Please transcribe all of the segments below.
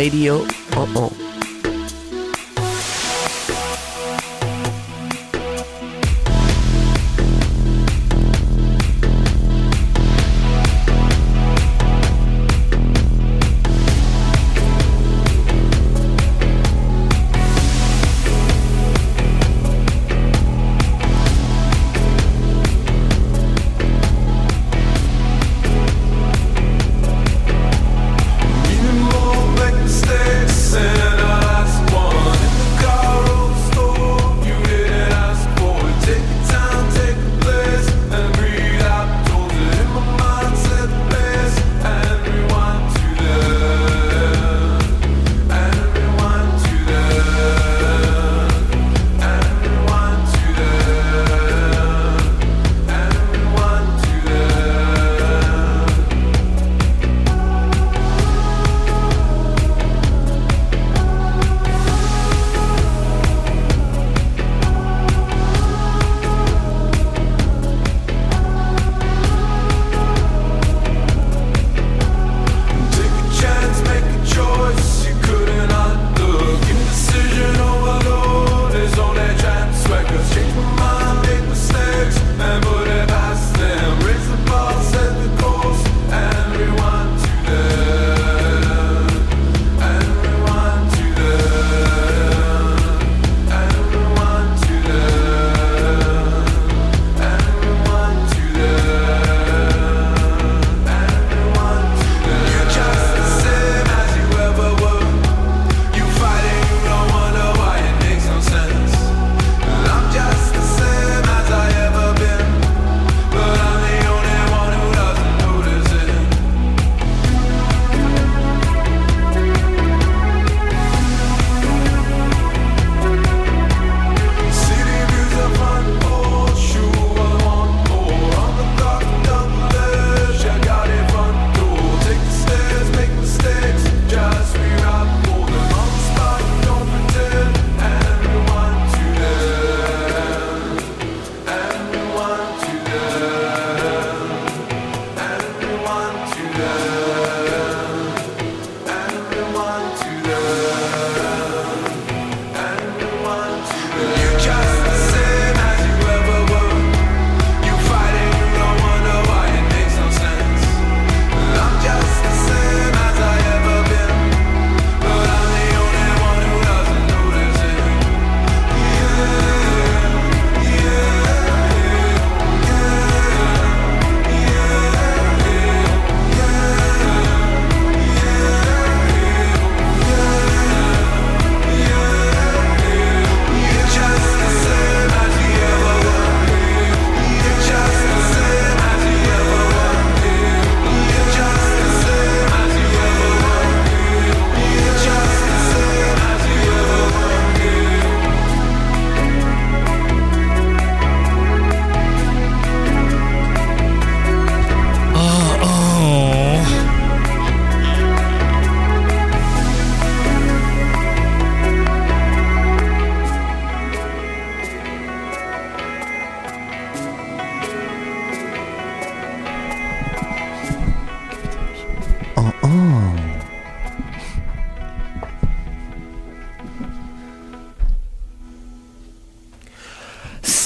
Radio en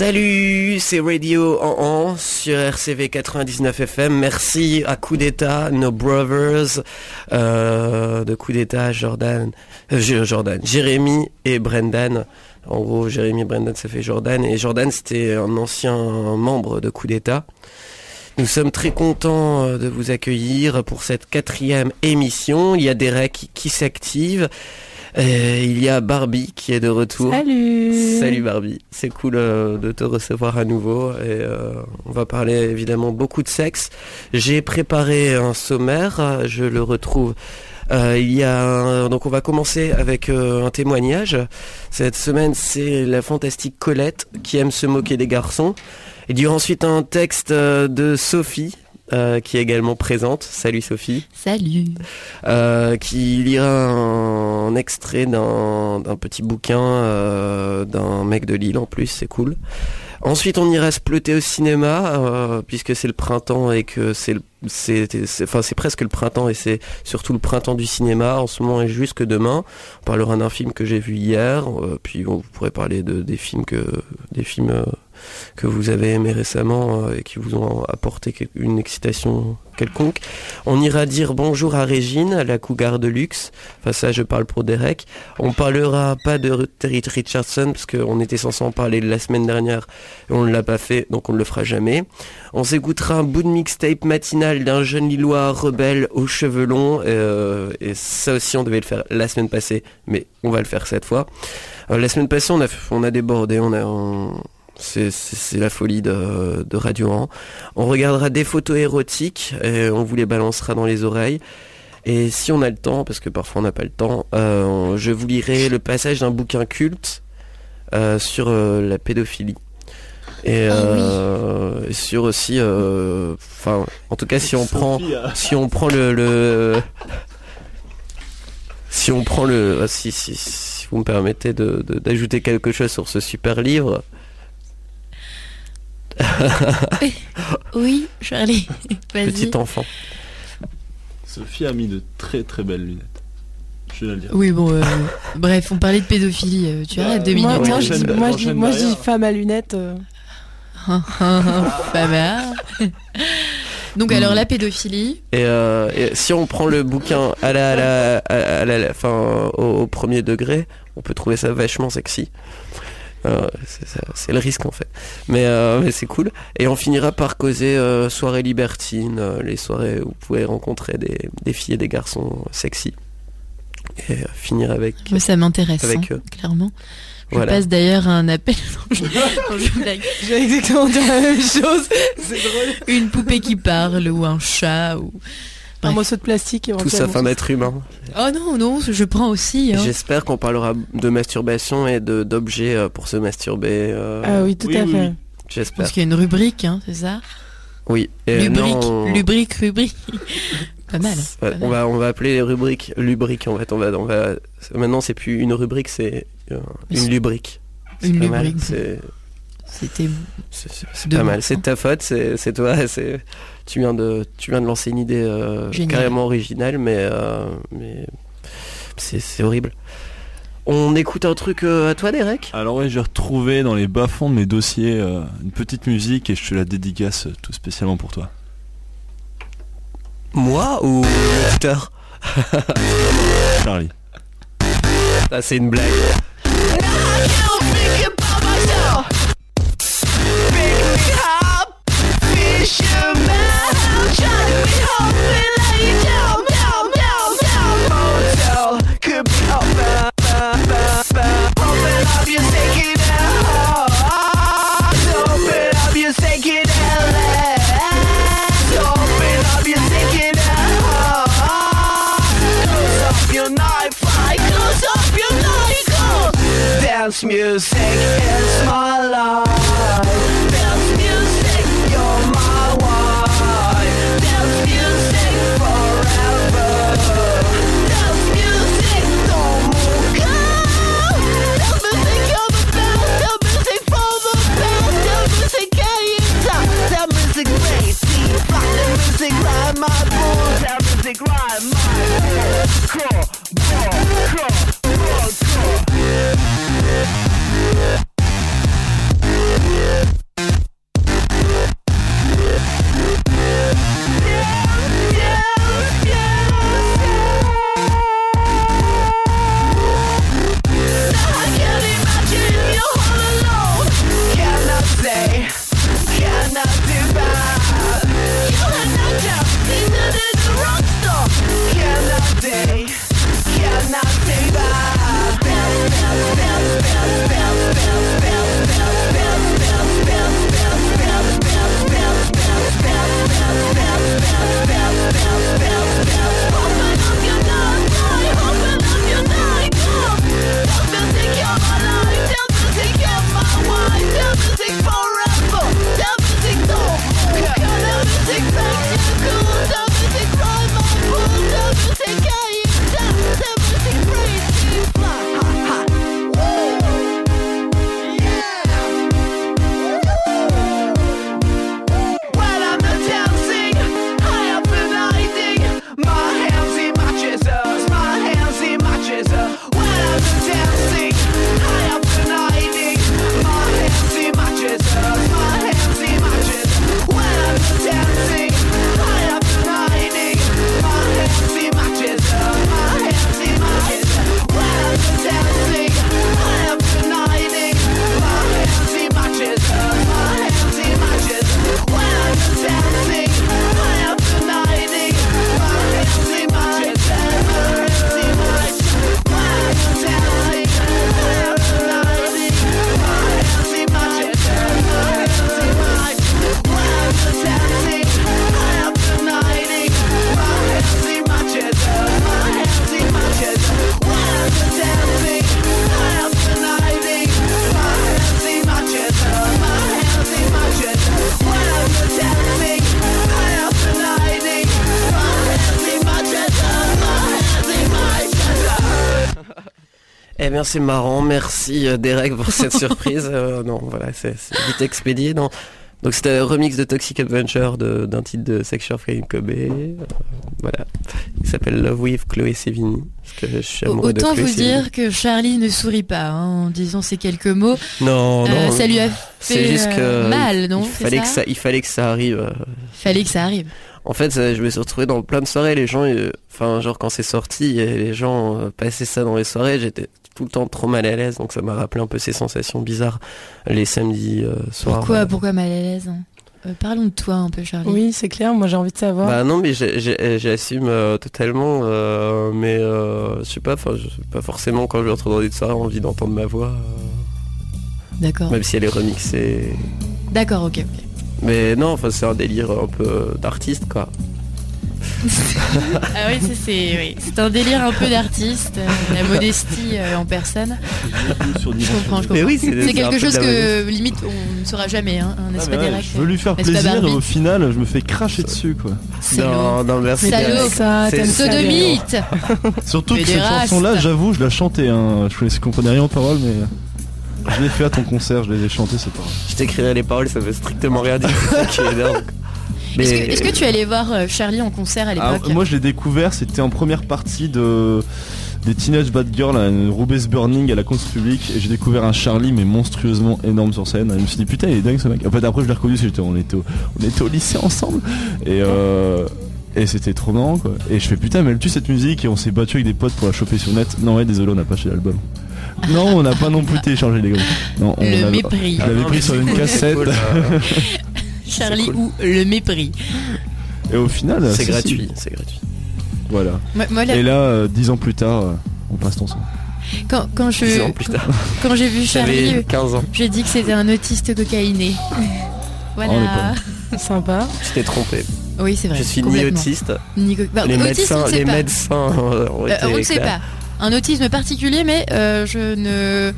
Salut, c'est Radio en en sur RCV 99 FM. Merci à Coup d'État, nos brothers euh, de Coup d'État, Jordan, euh, Jordan, Jérémy et Brendan. En gros, Jérémy et Brendan, ça fait Jordan. Et Jordan, c'était un ancien membre de Coup d'État. Nous sommes très contents euh, de vous accueillir pour cette quatrième émission. Il y a Derek qui s'active. Euh, il y a Barbie qui est de retour. Salut Salut Barbie, c'est cool euh, de te recevoir à nouveau et euh, on va parler évidemment beaucoup de sexe. J'ai préparé un sommaire, je le retrouve. il y a donc on va commencer avec un témoignage. Cette semaine c'est la fantastique Colette qui aime se moquer des garçons. Il y aura ensuite un texte de Sophie euh, qui est également présente. Salut Sophie. Salut. Euh, qui lira un, extrait d'un petit bouquin euh, d'un mec de Lille en plus, c'est cool. Ensuite, on ira se pleuter au cinéma, puisque c'est le printemps et que c'est c'est enfin c'est presque le printemps et c'est surtout le printemps du cinéma en ce moment et jusque demain. On parlera d'un film que j'ai vu hier, puis on pourrait parler de des films que des films que vous avez aimés récemment euh, et qui vous ont apporté une excitation quelconque. On ira dire bonjour à Régine, à la Cougar de Luxe. Enfin ça, je parle pour Derek. On parlera pas de Terry Richardson parce qu'on était censé en parler la semaine dernière et on ne l'a pas fait, donc on ne le fera jamais. On s'écoutera un bout de mixtape matinal d'un jeune Lillois rebelle aux cheveux longs. Euh, et ça aussi, on devait le faire la semaine passée, mais on va le faire cette fois. Euh, la semaine passée, on a, on a débordé, on a, c'est la folie de, Radio 1. On regardera des photos érotiques et on vous les balancera dans les oreilles. Et si on a le temps, parce que parfois on n'a pas le temps, euh, je vous lirai le passage d'un bouquin culte euh, sur euh, la pédophilie. Et ah sur aussi, enfin, en tout cas, si on prend, si on prend le, si on prend le, si, si, vous me permettez d'ajouter quelque chose sur ce super livre, oui, Charlie. Petit enfant. Sophie a mis de très très belles lunettes. Je vais le dire. Oui, bon, euh, bref, on parlait de pédophilie. Euh, tu arrêtes deux minutes. Moi, moi, je, dis, moi, je dis femme à lunettes. Euh. Donc alors la pédophilie. Et, si on prend le bouquin à la, à la, à fin, au, premier degré, on peut trouver ça vachement sexy. Euh, c'est le risque en fait. Euh, mais, c'est cool. Et on finira par causer euh, soirée libertine, les soirées où vous pouvez rencontrer des, filles et des garçons sexy. Et finir avec. ça m'intéresse, avec hein, clairement. Je passe d'ailleurs un appel. J'ai exactement dit la même chose. C'est drôle. Une poupée qui parle ou un chat ou un morceau de plastique Tout ça fin d'être humain. Oh non, non, je prends aussi. Hein. J'espère qu'on parlera de masturbation et d'objets euh, pour se masturber. Euh. Ah oui, tout à fait. J'espère. Parce qu'il y a une rubrique, hein, c'est ça? Oui. lubrique, lubrique, rubrique. pas mal. on, va, on va appeler les rubriques lubriques en fait. On va, on va... Maintenant, c'est plus une rubrique, c'est euh, une lubrique. Une lubrique. C'était. C'est pas mal. C'est ta faute. C'est toi. Tu viens de tu viens de lancer une idée euh, carrément originale, mais euh, mais c'est horrible. On écoute un truc euh, à toi, Derek? Alors ouais, j'ai retrouvé dans les bas-fonds de mes dossiers une petite musique et je te la dédicace tout spécialement pour toi. Moi ou l'écouteur Charlie. Ça c'est une blague. Music is my life. Music, ride my balls. Dance music, ride my balls. Cool, cool, cool, cool. Bien, c'est marrant. Merci Derek pour cette surprise. non, voilà, c'est vite expédié. Non, donc c'était un remix de Toxic Adventure d'un titre de Sexual Flame Kobe. Euh, voilà. Il s'appelle Love With Chloé Sevigny. Autant vous dire que Charlie ne sourit pas hein, en disant ces quelques mots. Non, non. Euh, ça lui a fait juste euh, mal, non il fallait, que ça, il fallait que ça arrive. Il fallait que ça arrive. En fait, je me suis retrouvé dans plein de soirées. Les gens, enfin, genre quand c'est sorti, les gens passaient ça dans les soirées. J'étais tout le temps trop mal à l'aise, donc ça m'a rappelé un peu ces sensations bizarres les samedis euh, soirs. Pourquoi, euh. pourquoi mal à l'aise hein euh, parlons de toi un peu, Charlie. Oui, c'est clair. Moi, j'ai envie de savoir. Bah non, mais j'assume totalement. mais je sais pas. Enfin, pas forcément quand je rentre dans des soirées envie d'entendre ma voix. D'accord. Même si elle est remixée. D'accord, ok, ok. Mais non, enfin, c'est un délire un peu d'artiste, quoi ah oui, c'est un délire un peu d'artiste, euh, la modestie euh, en personne. Je comprends, je comprends. c'est quelque chose que limite on ne saura jamais, hein, un ah, direct. Je veux lui faire plaisir et au final je me fais cracher dessus quoi. Non, non, merci. Salaud, sodomite. Surtout que cette chanson-là, j'avoue, je la chantais. Hein. Je comprenais rien aux paroles, mais je l'ai fait à ton concert, je les ai chantées ces paroles. Je t'écrirai les paroles, ça veut strictement rien dire. Est-ce que, tu allais voir euh, Charlie en concert à l'époque Moi je l'ai découvert, c'était en première partie de des Teenage Bad Girl à Roubaix Burning à la concert publique et j'ai découvert un Charlie mais monstrueusement énorme sur scène. je me suis dit putain il est dingue ce mec. En fait après je l'ai reconnu parce on était au, on était au lycée ensemble et euh, et c'était trop marrant quoi. Et je fais putain mais elle tue cette musique et on s'est battu avec des potes pour la choper sur net. Non ouais désolé on n'a pas acheté l'album. Non on n'a pas non plus téléchargé les gars. Non, on le mépris. Je l'avais pris sur une cassette. Charlie ou le mépris. Et au final, c'est gratuit, c'est gratuit. Voilà. Et là, euh, dix ans plus tard, euh, on passe ton sang. Quand, quand je quand j'ai vu Charlie, 15 ans. j'ai dit que c'était un autiste cocaïné. voilà. Sympa. Tu t'es trompé. Oui, c'est vrai. Je suis ni autiste. Ni bah, les médecins, les médecins. on ne sait pas. Un autisme particulier, mais euh, je ne euh,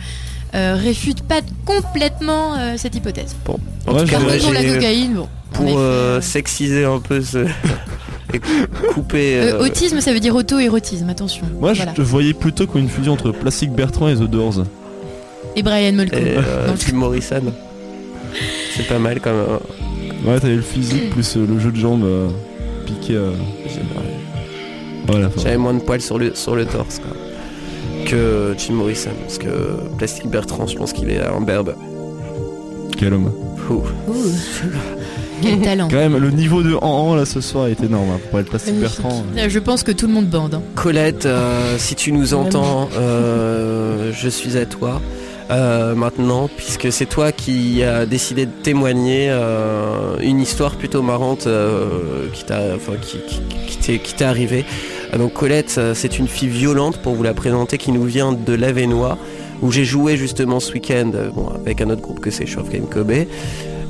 réfute pas complètement euh, cette hypothèse. Bon. En tout cas, pour la cocaïne, bon. Pour euh, sexiser un peu ce... et couper. autisme, ça veut dire auto-érotisme, attention. Moi, je te voyais plutôt comme une fusion entre Plastic Bertrand et The Doors. Et Brian Molko. Et Tim Morrison. C'est pas mal comme. Ouais, t'avais le physique plus le jeu de jambes piqué. Voilà. J'avais moins de poils sur le, sur le torse, quoi que Jim Morrison. Parce que Plastic Bertrand, je pense qu'il est un berbe. Quel homme. Quel talent. Quand même, le niveau de en là ce soir est énorme hein, pour être Plastic Bertrand. Euh. Je pense que tout le monde bande. Hein. Colette, euh, si tu nous entends, euh, je suis à toi. maintenant, puisque c'est toi qui as décidé de témoigner une histoire plutôt marrante qui t'a enfin, qui, qui t'est arrivée. Donc Colette, euh, c'est une fille violente pour vous la présenter qui nous vient de l'Avenois où j'ai joué justement ce week-end euh, avec un autre groupe que c'est Shove Game Kobe.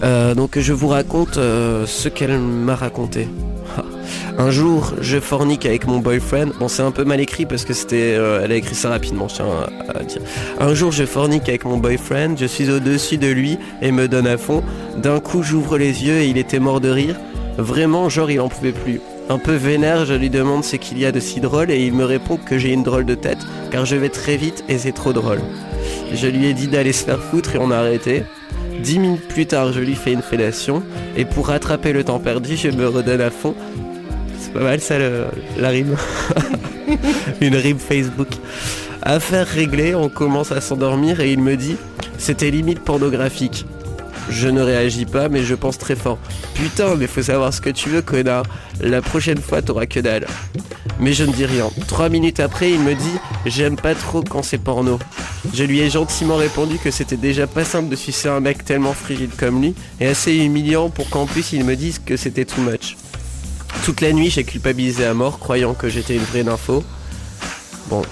Euh, donc je vous raconte ce qu'elle m'a raconté. un jour, je fornique avec mon boyfriend. Bon, c'est un peu mal écrit parce que c'était, elle a écrit ça rapidement, tiens à, dire. Un jour, je fornique avec mon boyfriend. Je suis au-dessus de lui et me donne à fond. D'un coup, j'ouvre les yeux et il était mort de rire. Vraiment, genre, il en pouvait plus. Un peu vénère, je lui demande ce qu'il y a de si drôle et il me répond que j'ai une drôle de tête car je vais très vite et c'est trop drôle. Je lui ai dit d'aller se faire foutre et on a arrêté. Dix minutes plus tard, je lui fais une fellation et pour rattraper le temps perdu, je me redonne à fond. C'est pas mal ça la rime. une rime Facebook. Affaire réglée, on commence à s'endormir et il me dit c'était limite pornographique. Je ne réagis pas, mais je pense très fort. Putain, mais faut savoir ce que tu veux, connard. La prochaine fois, t'auras que dalle. Mais je ne dis rien. Trois minutes après, il me dit J'aime pas trop quand c'est porno. Je lui ai gentiment répondu que c'était déjà pas simple de sucer un mec tellement frigide comme lui, et assez humiliant pour qu'en plus il me dise que c'était too much. Toute la nuit, j'ai culpabilisé à mort, croyant que j'étais une vraie info. Bon,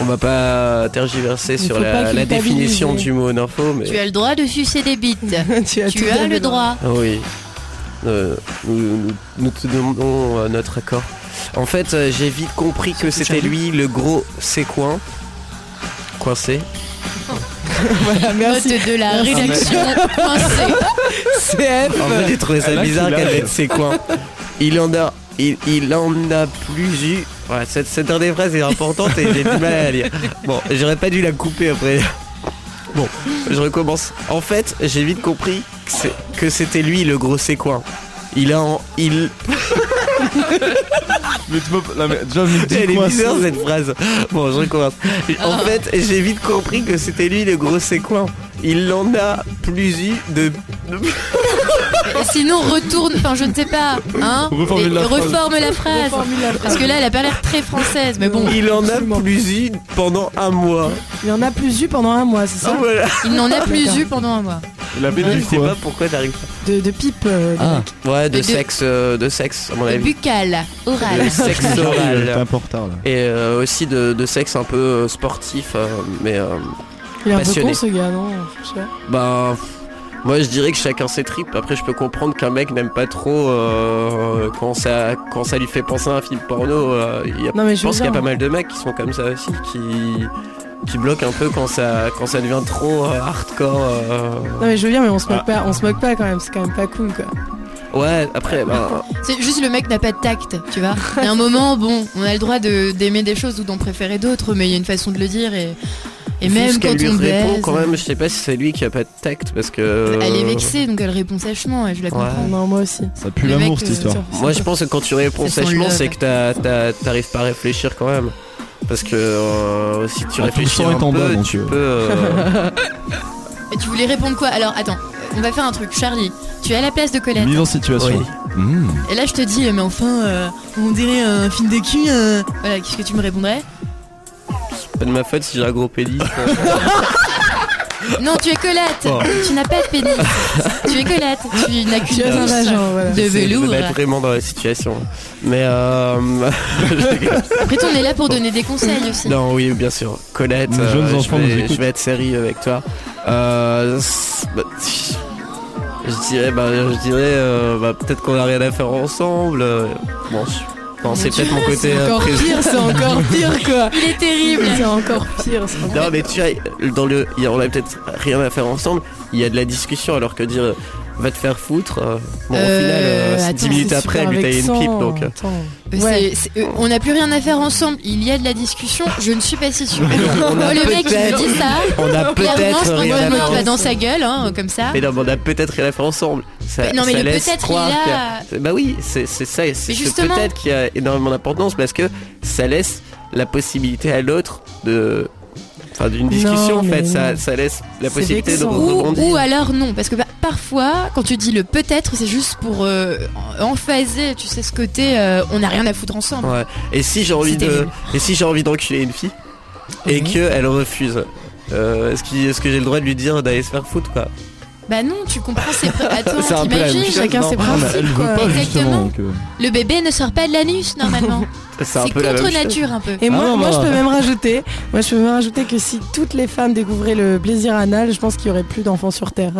on va pas tergiverser sur la, définition du mot info, mais... Tu as le droit de sucer des bites. tu as, le droit. Ah oui. Euh, nous, te demandons euh, notre accord. En fait, euh, j'ai vite compris que c'était lui, le gros c'est coin. Coincé. voilà, merci. de la rédaction coincé. CF. En fait, j'ai trouvé ça bizarre qu'elle ait c'est coin. Il en a, il, il en a plus eu Ouais, cette, cette dernière phrase est importante et j'ai du mal à la lire. Bon, j'aurais pas dû la couper après. Bon, je recommence. En fait, j'ai vite compris que c'était lui le gros séquin. Il a en, il. mais tu peux mais déjà, Elle est bizarre cette phrase. Bon, je recommence. En fait, j'ai vite compris que c'était lui le gros séquin. Il en a plus eu de. Sinon, retourne, enfin, je ne sais pas, hein Reforme, la, reforme la, phrase. Parce que là, elle a pas l'air très française, mais bon. Il en a plus eu pendant un mois. Il en a plus eu pendant un mois, c'est ça Il n'en a plus eu pendant un mois. Il avait Je dit sais pas pourquoi t'arrives De, de pipe. euh, Ah. Ouais, de, De- sexe, euh, de sexe, à mon avis. Buccal, oral. De sexe oral. là. Et euh, aussi de, de sexe un peu sportif, euh, mais euh, Il est un peu Passionné. con ce gars, non bah. Moi je dirais que chacun ses tripes. Après je peux comprendre qu'un mec n'aime pas trop euh, quand ça quand ça lui fait penser à un film porno. euh, il y a- Non, mais je pense qu'il y a pas mal de mecs qui sont comme ça aussi, qui qui bloquent un peu quand ça quand ça devient trop euh, hardcore. euh. Non mais je veux dire mais on se moque Ah. pas, on se moque pas quand même, c'est quand même pas cool quoi. Ouais. Après bah, C'est juste le mec n'a pas de tact, tu vois. Il y a un moment, bon, on a le droit de- d'aimer des choses ou d'en préférer d'autres, mais il y a une façon de le dire et, et vu même quand lui on répond baise. quand même, je sais pas si c'est lui qui a pas de tact parce que. Elle est vexée, donc elle répond sèchement et je la comprends. Ouais. Non moi aussi. Ça pue l'amour mec, cette euh, histoire. Moi je pense que quand tu réponds sèchement, c'est que t'arrives pas à réfléchir quand même. Parce que euh, si tu Ah, réfléchis sang un est en peu, bas, tu euh. peux. euh, Et tu voulais répondre quoi? Alors attends, on va faire un truc. Charlie, tu es à la place de Colette. Mise en situation. Oui. Mmh. Et là je te dis, mais enfin, euh, on dirait un film de cul. euh. Voilà, qu'est-ce que tu me répondrais? Pas de ma faute si j'ai un gros pénis. Non, tu es Colette. Oh. Tu n'as pas de pénis. tu es Colette. Tu n'as qu'une voilà. de C'est velours. mettre vraiment dans la situation. Mais euh... Après, on est là pour donner des conseils aussi. non, oui, bien sûr. Colette, euh, enfants je, vais, je vais être sérieux avec toi. Euh, bah, je dirais, bah, je dirais, euh, bah, peut-être qu'on a rien à faire ensemble. euh, Bon, je- non, c'est peut-être mon côté. C'est euh, encore pire, c'est encore pire quoi. Il est terrible. C'est encore pire. c'est encore- Non mais tu vois, dans le, il y a- on a peut-être rien à faire ensemble. Il y a de la discussion alors que dire va te faire foutre. euh, bon au Euh, final, euh, c'est attends, 10 minutes après, lui taille une pipe donc. euh. Euh, euh, on n'a plus rien à faire ensemble. Il y a de la discussion. Je ne suis pas si sûre. on a Oh, le mec, il dit ça. On a peut-être rien à faire va dans sa gueule, hein, comme ça. Mais non, mais on a peut-être rien à faire ensemble. Ça, Mais non, mais peut-être, a- qu'il y a- Bah oui, c'est ça. C'est c'est justement- peut-être qui a énormément d'importance parce que ça laisse la possibilité à l'autre de. Enfin, d'une discussion en fait, ça, ça laisse la possibilité de vexant. Ou, rebondir. ou alors non, parce que bah, parfois, quand tu dis le peut-être, c'est juste pour euh, emphaser, tu sais, ce côté, euh, on n'a rien à foutre ensemble. Ouais. Et si j'ai envie de, terrible. et si j'ai envie d'enculer une fille et que elle refuse, euh, est-ce est-ce que j'ai le droit de lui dire d'aller se faire foutre quoi? Bah non, tu comprends ses... pr- Attends, t'imagines Chacun ses principes. Exactement. Le bébé ne sort pas de l'anus, normalement. C'est contre nature, un peu. Et moi, Ah moi bah. je peux même rajouter, moi je peux même rajouter que si toutes les femmes découvraient le plaisir anal, je pense qu'il y aurait plus d'enfants sur terre.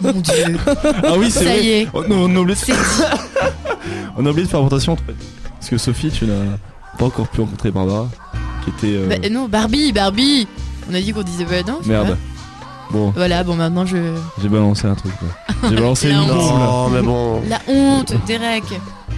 Mon dieu. Ah oui, c'est Ça vrai. y est. Oh, non, on a oublié on a oublié de faire attention en fait. Parce que Sophie, tu n'as pas encore pu rencontrer Barbara, qui était. euh, Bah, non, Barbie, Barbie. On a dit qu'on disait bah non. Merde. pas. Bon, Voilà, bon maintenant je. j'ai balancé un truc. quoi. J'ai balancé La une honte. Non, mais bon. La honte, Derek.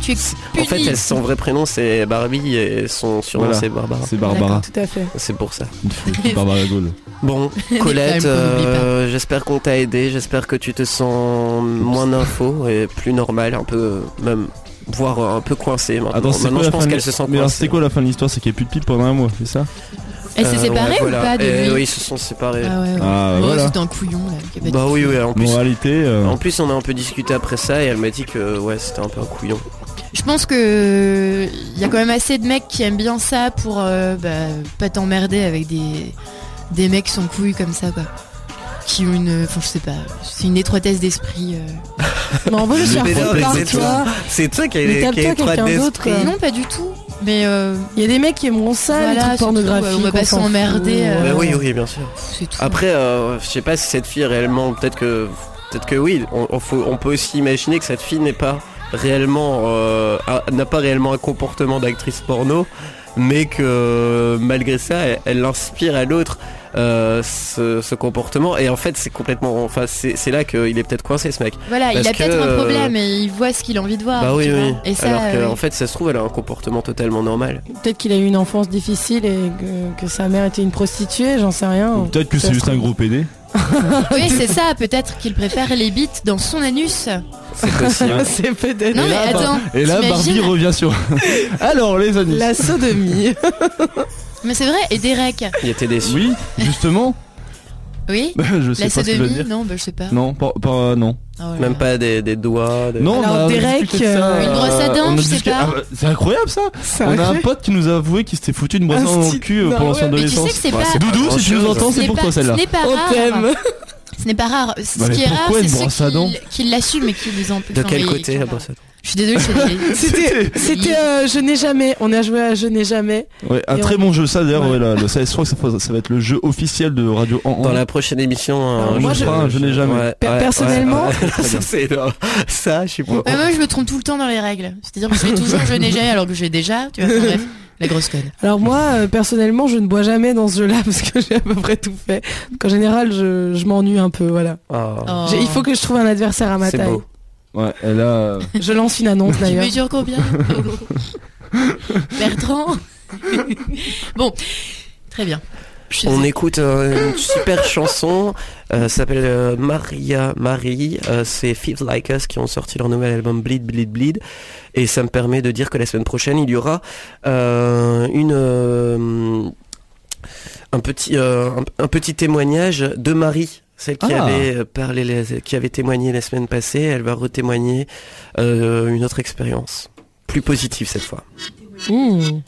Tu es En fait, son vrai prénom c'est Barbie et son surnom Voilà. c'est Barbara. C'est Barbara, tout à fait. C'est pour ça. Barbara Gaulle. Bon, Colette, euh, j'espère qu'on t'a aidé, j'espère que tu te sens moins d'infos et plus normal, un peu, même, voire un peu coincé maintenant. Attends, c'est maintenant quoi je pense qu'elle se sent Mais c'était quoi la fin de l'histoire? C'est qu'il n'y a plus de pipe pendant un mois, c'est ça? Elle s'est Euh, séparée ouais, ou voilà. pas de Euh, lui Oui, ils se sont séparés. Ah ouais, ouais. Ah, voilà. C'était un couillon là. Bah oui, oui, en plus. Moralité. euh, En plus, on a un peu discuté après ça et elle m'a dit que ouais, c'était un peu un couillon. Je pense que il y a quand même assez de mecs qui aiment bien ça pour euh, bah, pas t'emmerder avec des des mecs sans couilles comme ça quoi. Qui ont une, enfin je sais pas, c'est une étroitesse d'esprit. euh. Mais non, foutre mais par c'est toi. C'est toi qui Mais est, qui tape-toi est étroite quelqu'un d'autre, d'esprit. Non pas du tout. Mais euh, Il y a des mecs qui aimeront ça, les Voilà, trucs pornographiques. on va pas s'emmerder, euh, Bah oui, oui, bien sûr. Après, euh, je sais pas si cette fille réellement, peut-être que, peut-être que oui. On, on faut- on peut aussi imaginer que cette fille n'est pas réellement, euh, a- n'a pas réellement un comportement d'actrice porno, mais que malgré ça, elle, elle inspire à l'autre euh, ce, ce comportement. Et en fait, c'est complètement. Enfin, c'est c'est là qu'il est peut-être coincé, ce mec. Voilà, il a peut-être un problème et il voit ce qu'il a envie de voir. bah oui, oui. Et ça, Alors euh, qu'en fait, ça se trouve, elle a un comportement totalement normal. Peut-être qu'il a eu une enfance difficile et que, que sa mère était une prostituée, j'en sais rien. Ou Peut-être que c'est juste un gros PD. oui, c'est ça. Peut-être qu'il préfère les bites dans son anus. C'est possible. c'est peut-être Non, Et mais là, attends. Et là, Barbie revient sur. Alors, les amis. la sodomie. Mais c'est vrai. Et Derek. Il était déçu. Oui, justement. Oui. je sais La pas ce que je veux sodomie. dire. Non, bah je sais pas. Non, pas, pas- non. Oh là Même là. pas des, des doigts. des- Non, Alors, a Derek, discuté de ça, euh, Une brosse à dents, on a je sais discuté- pas. Ah, bah, c'est incroyable ça. On a un pote qui nous a avoué qu'il s'était foutu une brosse à Un dents dans le style- cul euh, non, pendant son. Mais tu sais adolescence. que c'est Bah, pas. c'est Doudou, si tu nous grand-chose. entends, ce c'est n'est pour pas- toi celle-là. Ce n'est pas On rare. t'aime. Ce n'est pas rare. Ce Bah, mais qui est rare, pourquoi c'est une ceux brosse à dents qui, qui l'assument et qui les en De quel côté la brosse à dents Je suis désolée, je suis C'était, c'était euh, Je n'ai jamais. On a joué à Je n'ai jamais. Ouais, un très on- bon jeu, ça d'ailleurs, Ouais. ouais, là, le- ça, je crois que ça, va être le jeu officiel de Radio En Dans la prochaine émission, euh, moi, je je n'ai jamais. Ouais, Per- ouais, personnellement- ouais, ouais. ça, c'est non, ça, je sais pas. Moi, je me trompe tout le temps dans les règles. C'est-à-dire que je fais toujours je n'ai jamais alors que j'ai déjà. Tu vois, enfin, bref, la grosse conne. Alors moi, euh, personnellement, je ne bois jamais dans ce jeu-là parce que j'ai à peu près tout fait. Donc en général, je, je m'ennuie un peu, voilà. Oh. Oh. Il faut que je trouve un adversaire à ma C'est taille. beau. Ouais, et là, euh, Je lance une annonce Tu d'ailleurs. mesures combien Bertrand Bon, très bien. Je On sais. écoute euh, une super chanson, euh, ça s'appelle euh, Maria Marie, euh, c'est Thieves Like Us qui ont sorti leur nouvel album Bleed Bleed Bleed, et ça me permet de dire que la semaine prochaine il y aura euh, une euh, un petit euh, un, un petit témoignage de Marie. Celle qui ah. avait euh, qui avait témoigné la semaine passée, elle va retémoigner euh, une autre expérience, plus positive cette fois. Hmm.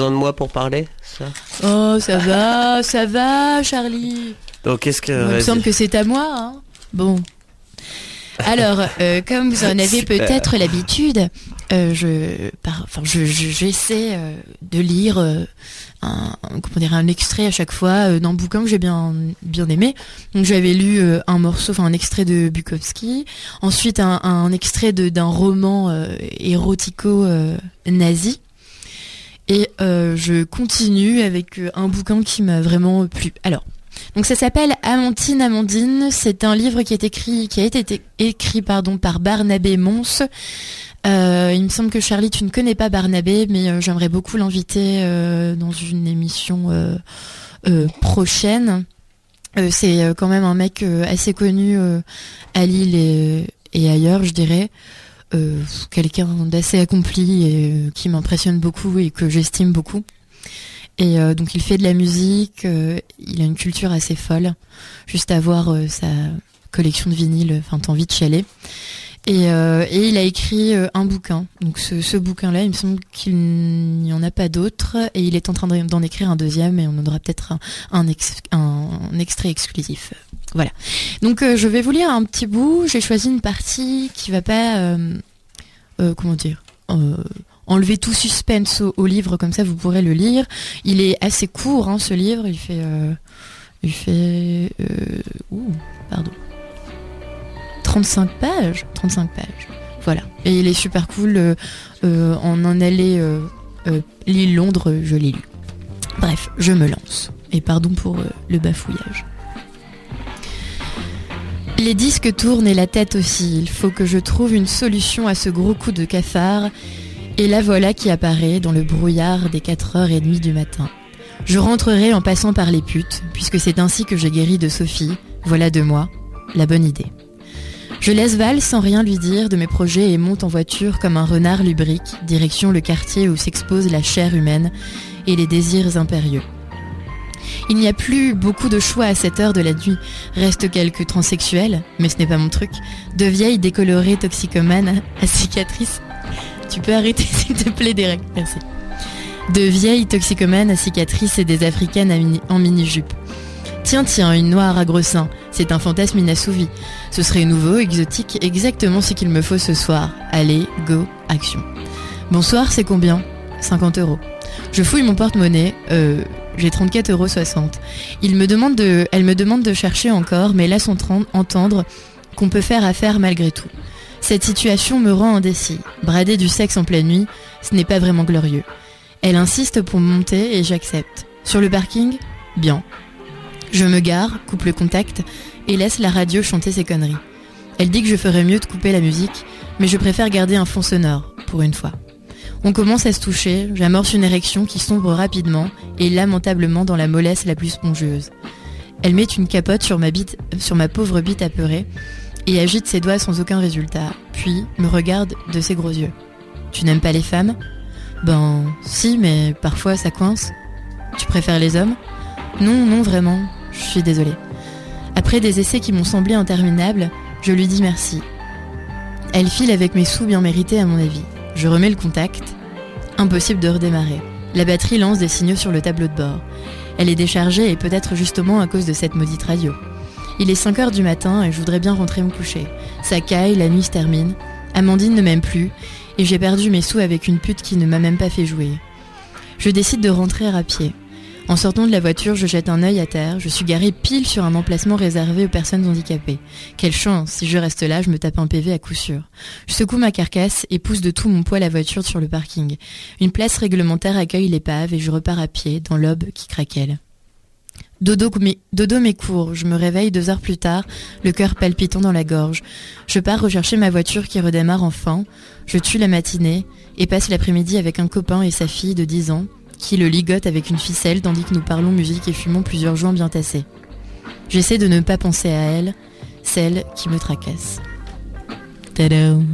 Besoin de moi pour parler ça Oh, ça va, ça va, Charlie. Donc qu'est-ce que... Il me vas-y. semble que c'est à moi. Hein bon. Alors, euh, comme vous en avez peut-être l'habitude, euh, je, par, enfin, je, je- j'essaie euh, de lire un, comment dire, un extrait à chaque fois d'un bouquin que j'ai bien, bien aimé. Donc, j'avais lu un morceau, enfin un extrait de Bukowski, ensuite un, un extrait de, d'un roman érotico-nazi. Continue avec euh, un bouquin qui m'a vraiment plu. Alors, donc ça s'appelle Amantine Amandine. C'est un livre qui écrit, qui a été écrit pardon par Barnabé Mons. Euh, il me semble que Charlie, tu ne connais pas Barnabé, mais euh, j'aimerais beaucoup l'inviter dans une émission prochaine. C'est quand même un mec assez connu à Lille et, ailleurs, je dirais. Quelqu'un d'assez accompli et qui m'impressionne beaucoup et que j'estime beaucoup. Et euh, donc il fait de la musique, euh, il a une culture assez folle. Juste à voir euh, sa collection de vinyles, enfin t'as envie de chialer. Et, il a écrit un bouquin. Donc ce, bouquin-là, il me semble qu'il n'y en a pas d'autres. Et il est en train de- d'en écrire un deuxième et on aura peut-être un, un, ex- un extrait exclusif. Voilà. Donc je vais vous lire un petit bout. J'ai choisi une partie qui va pas... comment dire enlever tout suspense au, livre, comme ça vous pourrez le lire. Il est assez court, hein, ce livre. Il fait, euh, il fait, euh, ouh, pardon, 35 pages, 35 pages. Voilà. Et il est super cool. euh, euh, en un aller euh, Lille-Londres, je l'ai lu. Bref, je me lance. Et pardon pour le bafouillage. Les disques tournent et la tête aussi. Il faut que je trouve une solution à ce gros coup de cafard. Et la voilà qui apparaît dans le brouillard des 4h30 du matin. Je rentrerai en passant par les putes, puisque c'est ainsi que j'ai guéri de Sophie, voilà de moi, la bonne idée. Je laisse Val sans rien lui dire de mes projets et monte en voiture comme un renard lubrique, direction le quartier où s'expose la chair humaine et les désirs impérieux. Il n'y a plus beaucoup de choix à cette heure de la nuit. Restent quelques transsexuels, mais ce n'est pas mon truc. De vieilles décolorées toxicomanes à cicatrices. Tu peux arrêter s'il te plaît, Derek. Merci. De vieilles toxicomanes à cicatrices et des africaines en mini-jupe. Tiens, tiens, une noire à gros seins. C'est un fantasme inassouvi. Ce serait nouveau, exotique, exactement ce qu'il me faut ce soir. Allez, go, action. Bonsoir, c'est combien? 50 euros. Je fouille mon porte-monnaie. Euh, j'ai 34,60 euros. Il me demande de, elle me demande de chercher encore, mais laisse entendre qu'on peut faire affaire malgré tout. Cette situation me rend indécis. Brader du sexe en pleine nuit, ce n'est pas vraiment glorieux. Elle insiste pour monter et j'accepte. Sur le parking Bien. Je me gare, coupe le contact et laisse la radio chanter ses conneries. Elle dit que je ferais mieux de couper la musique, mais je préfère garder un fond sonore, pour une fois. On commence à se toucher, j'amorce une érection qui sombre rapidement et lamentablement dans la mollesse la plus spongieuse. Elle met une capote sur ma, bite, sur ma pauvre bite apeurée et agite ses doigts sans aucun résultat, puis me regarde de ses gros yeux. Tu n'aimes pas les femmes? Ben, si, mais parfois ça coince. Tu préfères les hommes? Non, non, vraiment, je suis désolée. Après des essais qui m'ont semblé interminables, je lui dis merci. Elle file avec mes sous bien mérités à mon avis. Je remets le contact. Impossible de redémarrer. La batterie lance des signaux sur le tableau de bord. Elle est déchargée et peut-être justement à cause de cette maudite radio. Il est 5 heures du matin et je voudrais bien rentrer me coucher. Ça caille, la nuit se termine. Amandine ne m'aime plus et j'ai perdu mes sous avec une pute qui ne m'a même pas fait jouer. Je décide de rentrer à pied. En sortant de la voiture, je jette un œil à terre. Je suis garée pile sur un emplacement réservé aux personnes handicapées. Quelle chance, si je reste là, je me tape un PV à coup sûr. Je secoue ma carcasse et pousse de tout mon poids la voiture sur le parking. Une place réglementaire accueille l'épave et je repars à pied dans l'aube qui craquelle. Dodo, dodo m'écourt, je me réveille deux heures plus tard, le cœur palpitant dans la gorge. Je pars rechercher ma voiture qui redémarre enfin, je tue la matinée et passe l'après-midi avec un copain et sa fille de 10 ans, qui le ligote avec une ficelle tandis que nous parlons musique et fumons plusieurs joints bien tassés. J'essaie de ne pas penser à elle, celle qui me tracasse. Tadam.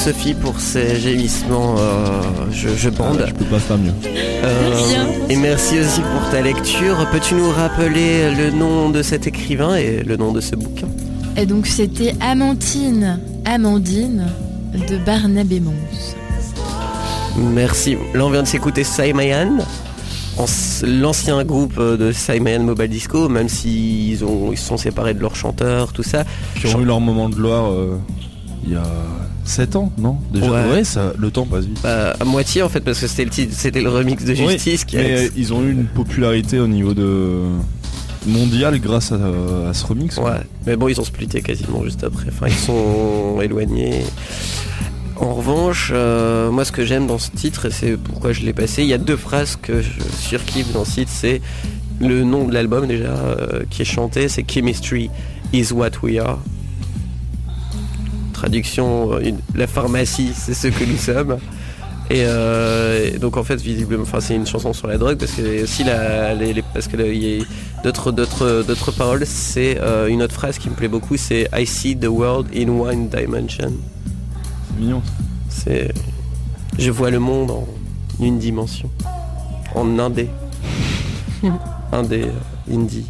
Sophie pour ces gémissements. euh, je, je bande. Je peux pas faire mieux. Euh, et merci aussi pour ta lecture. Peux-tu nous rappeler le nom de cet écrivain et le nom de ce bouquin? Et donc c'était Amantine, Amandine de Barnabé Mons. Merci. Là, on vient de s'écouter Saimayan, en- l'ancien groupe euh, de Saimayan Mobile Disco, même s'ils ont, ils se sont séparés de leur chanteur, tout ça. Qui ont eu leur moment de gloire euh, il y a 7 ans, non Déjà Ouais. ça, le temps passe vite. Bah, à moitié en fait, parce que c'était le titre, c'était le remix de Justice qui. Mais ils ont eu une popularité au niveau de mondial grâce à, à ce remix. quoi. Ouais, mais bon, ils ont splitté quasiment juste après. Enfin, ils sont éloignés. En revanche, euh, moi, ce que j'aime dans ce titre, et c'est pourquoi je l'ai passé, il y a deux phrases que je surkiffe dans ce titre. C'est le nom de l'album déjà euh, qui est chanté, c'est Chemistry is what we are. Traduction, euh, une- la pharmacie, c'est ce que nous sommes. Et, euh, et donc en fait visiblement, enfin c'est une chanson sur la drogue parce que aussi la, les, les- parce que là, il y a d'autres d'autres d'autres paroles. C'est euh, une autre phrase qui me plaît beaucoup, c'est I see the world in one dimension. C'est mignon. C'est je vois le monde en une dimension, en indé, indé, indie.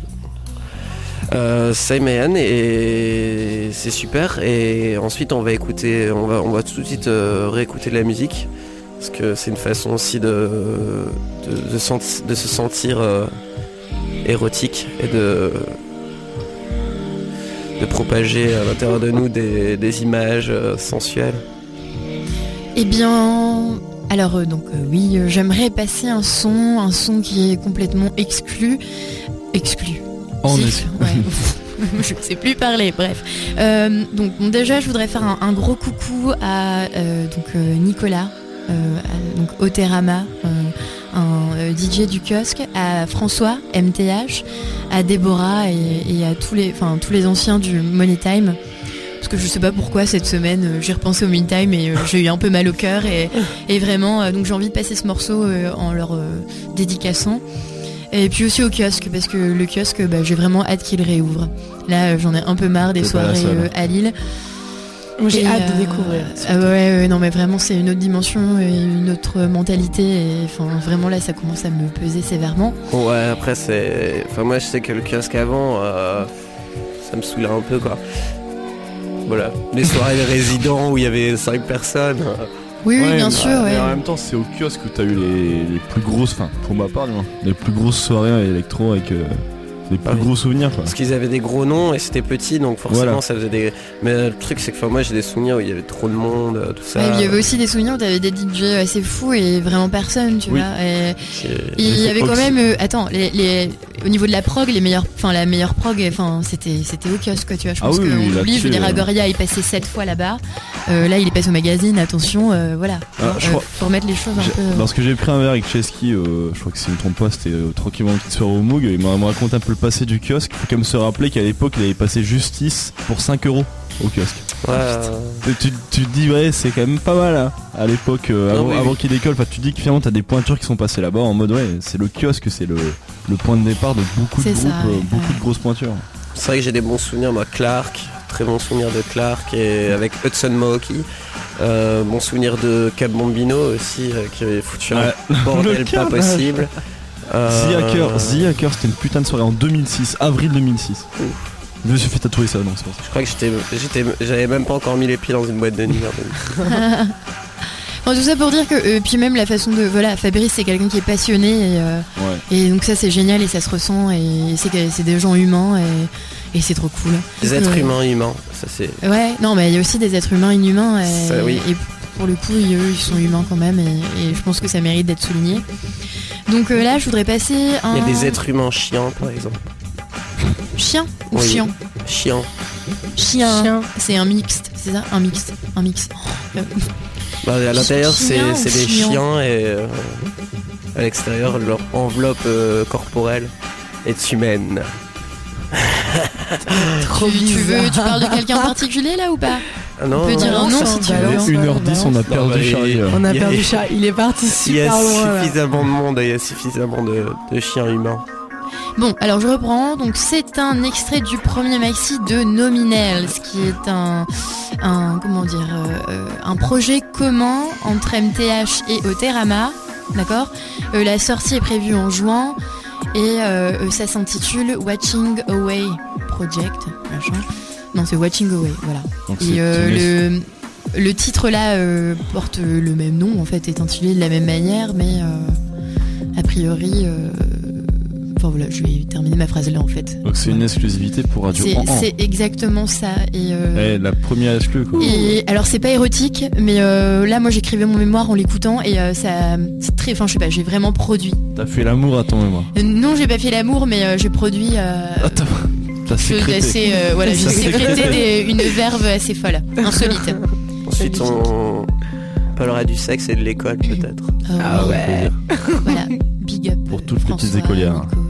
Euh, Saimayan et c'est super et ensuite on va écouter on va on va tout de suite euh, réécouter de la musique parce que c'est une façon aussi de de, se sentir euh, érotique et de de propager à l'intérieur de nous des, des images euh, sensuelles. Eh bien, alors donc oui, j'aimerais passer un son, un son qui est complètement exclu, exclu. En Si, effet. ouais. je ne sais plus parler, bref. Euh, donc bon, déjà, je voudrais faire un, un gros coucou à euh, donc, euh, Nicolas, à- donc Oterama, un DJ du kiosque, à François, MTH, à Déborah et, et à tous les, tous les anciens du Money Time. Parce que je sais pas pourquoi cette semaine j'ai repensé au Money Time et j'ai eu un peu mal au cœur et, et vraiment donc j'ai envie de passer ce morceau en leur dédicaçant. Et puis aussi au kiosque, parce que le kiosque, bah, j'ai vraiment hâte qu'il réouvre. Là, euh, j'en ai un peu marre des soirées seule. euh, à Lille. Moi, j'ai Et, hâte euh, de découvrir. Ah ouais, ouais, non, mais vraiment, c'est une autre dimension et une autre mentalité. Et enfin, vraiment, là, ça commence à me peser sévèrement. Ouais, après c'est. Enfin, moi je sais que le kiosque avant, euh, ça me saoulait un peu quoi. Voilà, les soirées de résidents où il y avait 5 personnes. euh, Oui, oui, Ouais, bien bah, sûr, mais ouais. en même temps, c'est au kiosque où t'as eu les, les plus grosses, enfin, pour ma part, les plus grosses soirées électro avec euh, les plus Ah oui. gros souvenirs, quoi. Parce qu'ils avaient des gros noms et c'était petit donc forcément Voilà. ça faisait des. Mais le truc c'est que enfin, moi j'ai des souvenirs où il y avait trop de monde, euh, tout ça. Ouais, il y avait aussi des souvenirs où t'avais des DJ assez fous et vraiment personne, tu Oui. vois. Et C'est- il y avait quand même, euh, attends, les, les- au niveau de la prog, les meilleurs, enfin la meilleure prog, enfin c'était c'était au kiosque, quoi, tu vois. Je Ah pense oui, qu'on oui, oublie. Je veux dire, euh. Agoria, il passait sept fois là-bas. Euh, là, il est passé au magazine. Attention, euh, voilà. Ah, je Euh, crois- faut remettre les choses un peu. Lorsque j'ai pris un verre avec Chesky, euh, je crois que si je me trompe pas, c'était euh, tranquillement une petite soirée au Moog, il m'a raconté un peu le passé du kiosque. Faut quand même se rappeler qu'à l'époque, il avait passé justice pour 5 euros au kiosque. Ouais, euh, tu, tu te dis, ouais, c'est quand même pas mal hein, à l'époque, euh, avant, oui, avant oui. qu'il décolle. Enfin, tu dis que finalement, t'as des pointures qui sont passées là-bas en mode, ouais, c'est le kiosque, c'est le, le point de départ de beaucoup de ça, groupes, euh, ouais. beaucoup de grosses pointures. c'est vrai que j'ai des bons souvenirs, moi Clark, très bon souvenir de Clark et avec Hudson Mohawke. Euh, bon souvenir de Cap Bambino aussi euh, qui avait foutu un bordel pas possible. Euh, The Hacker, The Hacker, c'était une putain de soirée en 2006, avril 2006. Je me suis fait tatouer ça, non, c'est pour ça. Je crois que j'avais même pas encore mis les pieds dans une boîte de nuit. hein, Enfin, tout ça pour dire que, euh, puis même la façon de, voilà, Fabrice c'est quelqu'un qui est passionné et, euh, Ouais. et donc ça c'est génial et ça se ressent et c'est que c'est des gens humains et, et c'est trop cool. Des êtres Euh, humains humains, ça c'est. Ouais, non, mais il y a aussi des êtres humains inhumains et, Ça, oui. et pour le coup, ils, eux, ils sont humains quand même et, et je pense que ça mérite d'être souligné. Donc euh, là, je voudrais passer un Il y a des êtres humains chiants par exemple. chien ou Oui. chien. Chien. Chien. C'est un mixte, c'est ça? Un mixte, un mix. Euh, Bah, à l'intérieur c'est, des chiens et euh, à l'extérieur leur enveloppe euh, corporelle est humaine. Trop tu, tu veux, tu parles de quelqu'un en particulier là ou pas? Ah non, On peut non, dire non, un nom si tu veux. non. 1h10, on a Non, perdu bah, Charlie. il- là. On a Il y a- perdu chat. Il est parti Il y a suffisamment de monde et il y a suffisamment de, de chiens humains. Bon, alors je reprends. Donc c'est un extrait du premier maxi de Nominels, qui est un, un comment dire, euh, euh, un projet commun entre MTH et Oterama, d'accord? Euh, la sortie est prévue en juin et euh, ça s'intitule Watching Away Project, machin. Non, c'est Watching Away, voilà. Donc Et euh, le, le titre là euh, porte le même nom, en fait, est intitulé de la même manière, mais euh, a priori. Enfin voilà, je vais terminer ma phrase là en fait. Donc c'est une exclusivité pour Radio C'est En En. c'est exactement ça. Et, euh, Eh, la première exclue quoi. et alors c'est pas érotique, mais euh, là moi j'écrivais mon mémoire en l'écoutant et euh, ça, c'est très, enfin je sais pas, j'ai vraiment produit. T'as fait l'amour à ton mémoire. Euh, non, j'ai pas fait l'amour, mais euh, j'ai produit. euh, Ah, t'as sécrété. assez, euh, voilà, j'ai sécrété des- une verve assez folle, insolite. Ensuite, on parlera du sexe et de l'école, peut-être. Ah ouais. ouais. Voilà, big up. Pour toutes petites François, écolières. Nico,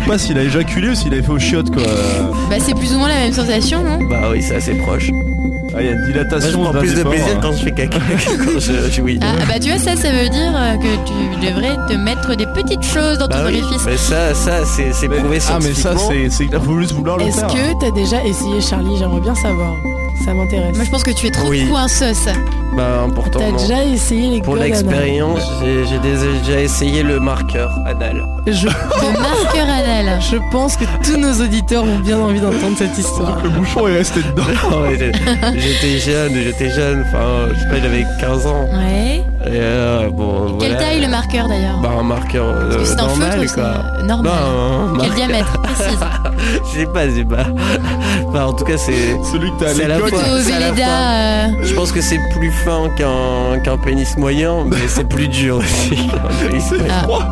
sais pas s'il a éjaculé ou s'il avait fait au chiottes quoi. Bah c'est plus ou moins la même sensation, non? Bah oui, c'est assez proche. Ah, il y a une Moi, je dilatation. prends plus de plaisir hein. quand je fais caca que quand je jouis. Ah bah tu vois ça ça veut dire euh, que tu devrais te mettre des petites choses dans ton Bah oui, orifice. mais ça, ça c'est c'est Mais- prouvé Ah, mais ça, c'est c'est qu'il faut juste vouloir le Est-ce faire. que t'as déjà essayé Charlie? J'aimerais bien savoir. Ça m'intéresse. Moi je pense que tu es trop Oui. coinceuse. Bah important. T'as déjà essayé les Pour l'expérience, j'ai déjà essayé le marqueur anal. je, De marqueur anal. je pense que tous nos auditeurs ont bien envie d'entendre cette histoire. Le bouchon est resté dedans. J'étais jeune, j'étais jeune, enfin, je sais pas, j'avais 15 ans. Ouais. Et euh, bon, Quelle voilà. taille le marqueur d'ailleurs? Bah un marqueur euh, normal feutre, quoi. normal. Non, un Quel marqueur- diamètre Précise. Je sais pas, je sais pas. Enfin, en tout cas, c'est. Celui que t'as à C'est l'école. c'est euh, Je pense que c'est plus fin qu'un qu'un pénis moyen, mais c'est plus dur aussi. qu'un pénis moyen. Ah. Froid.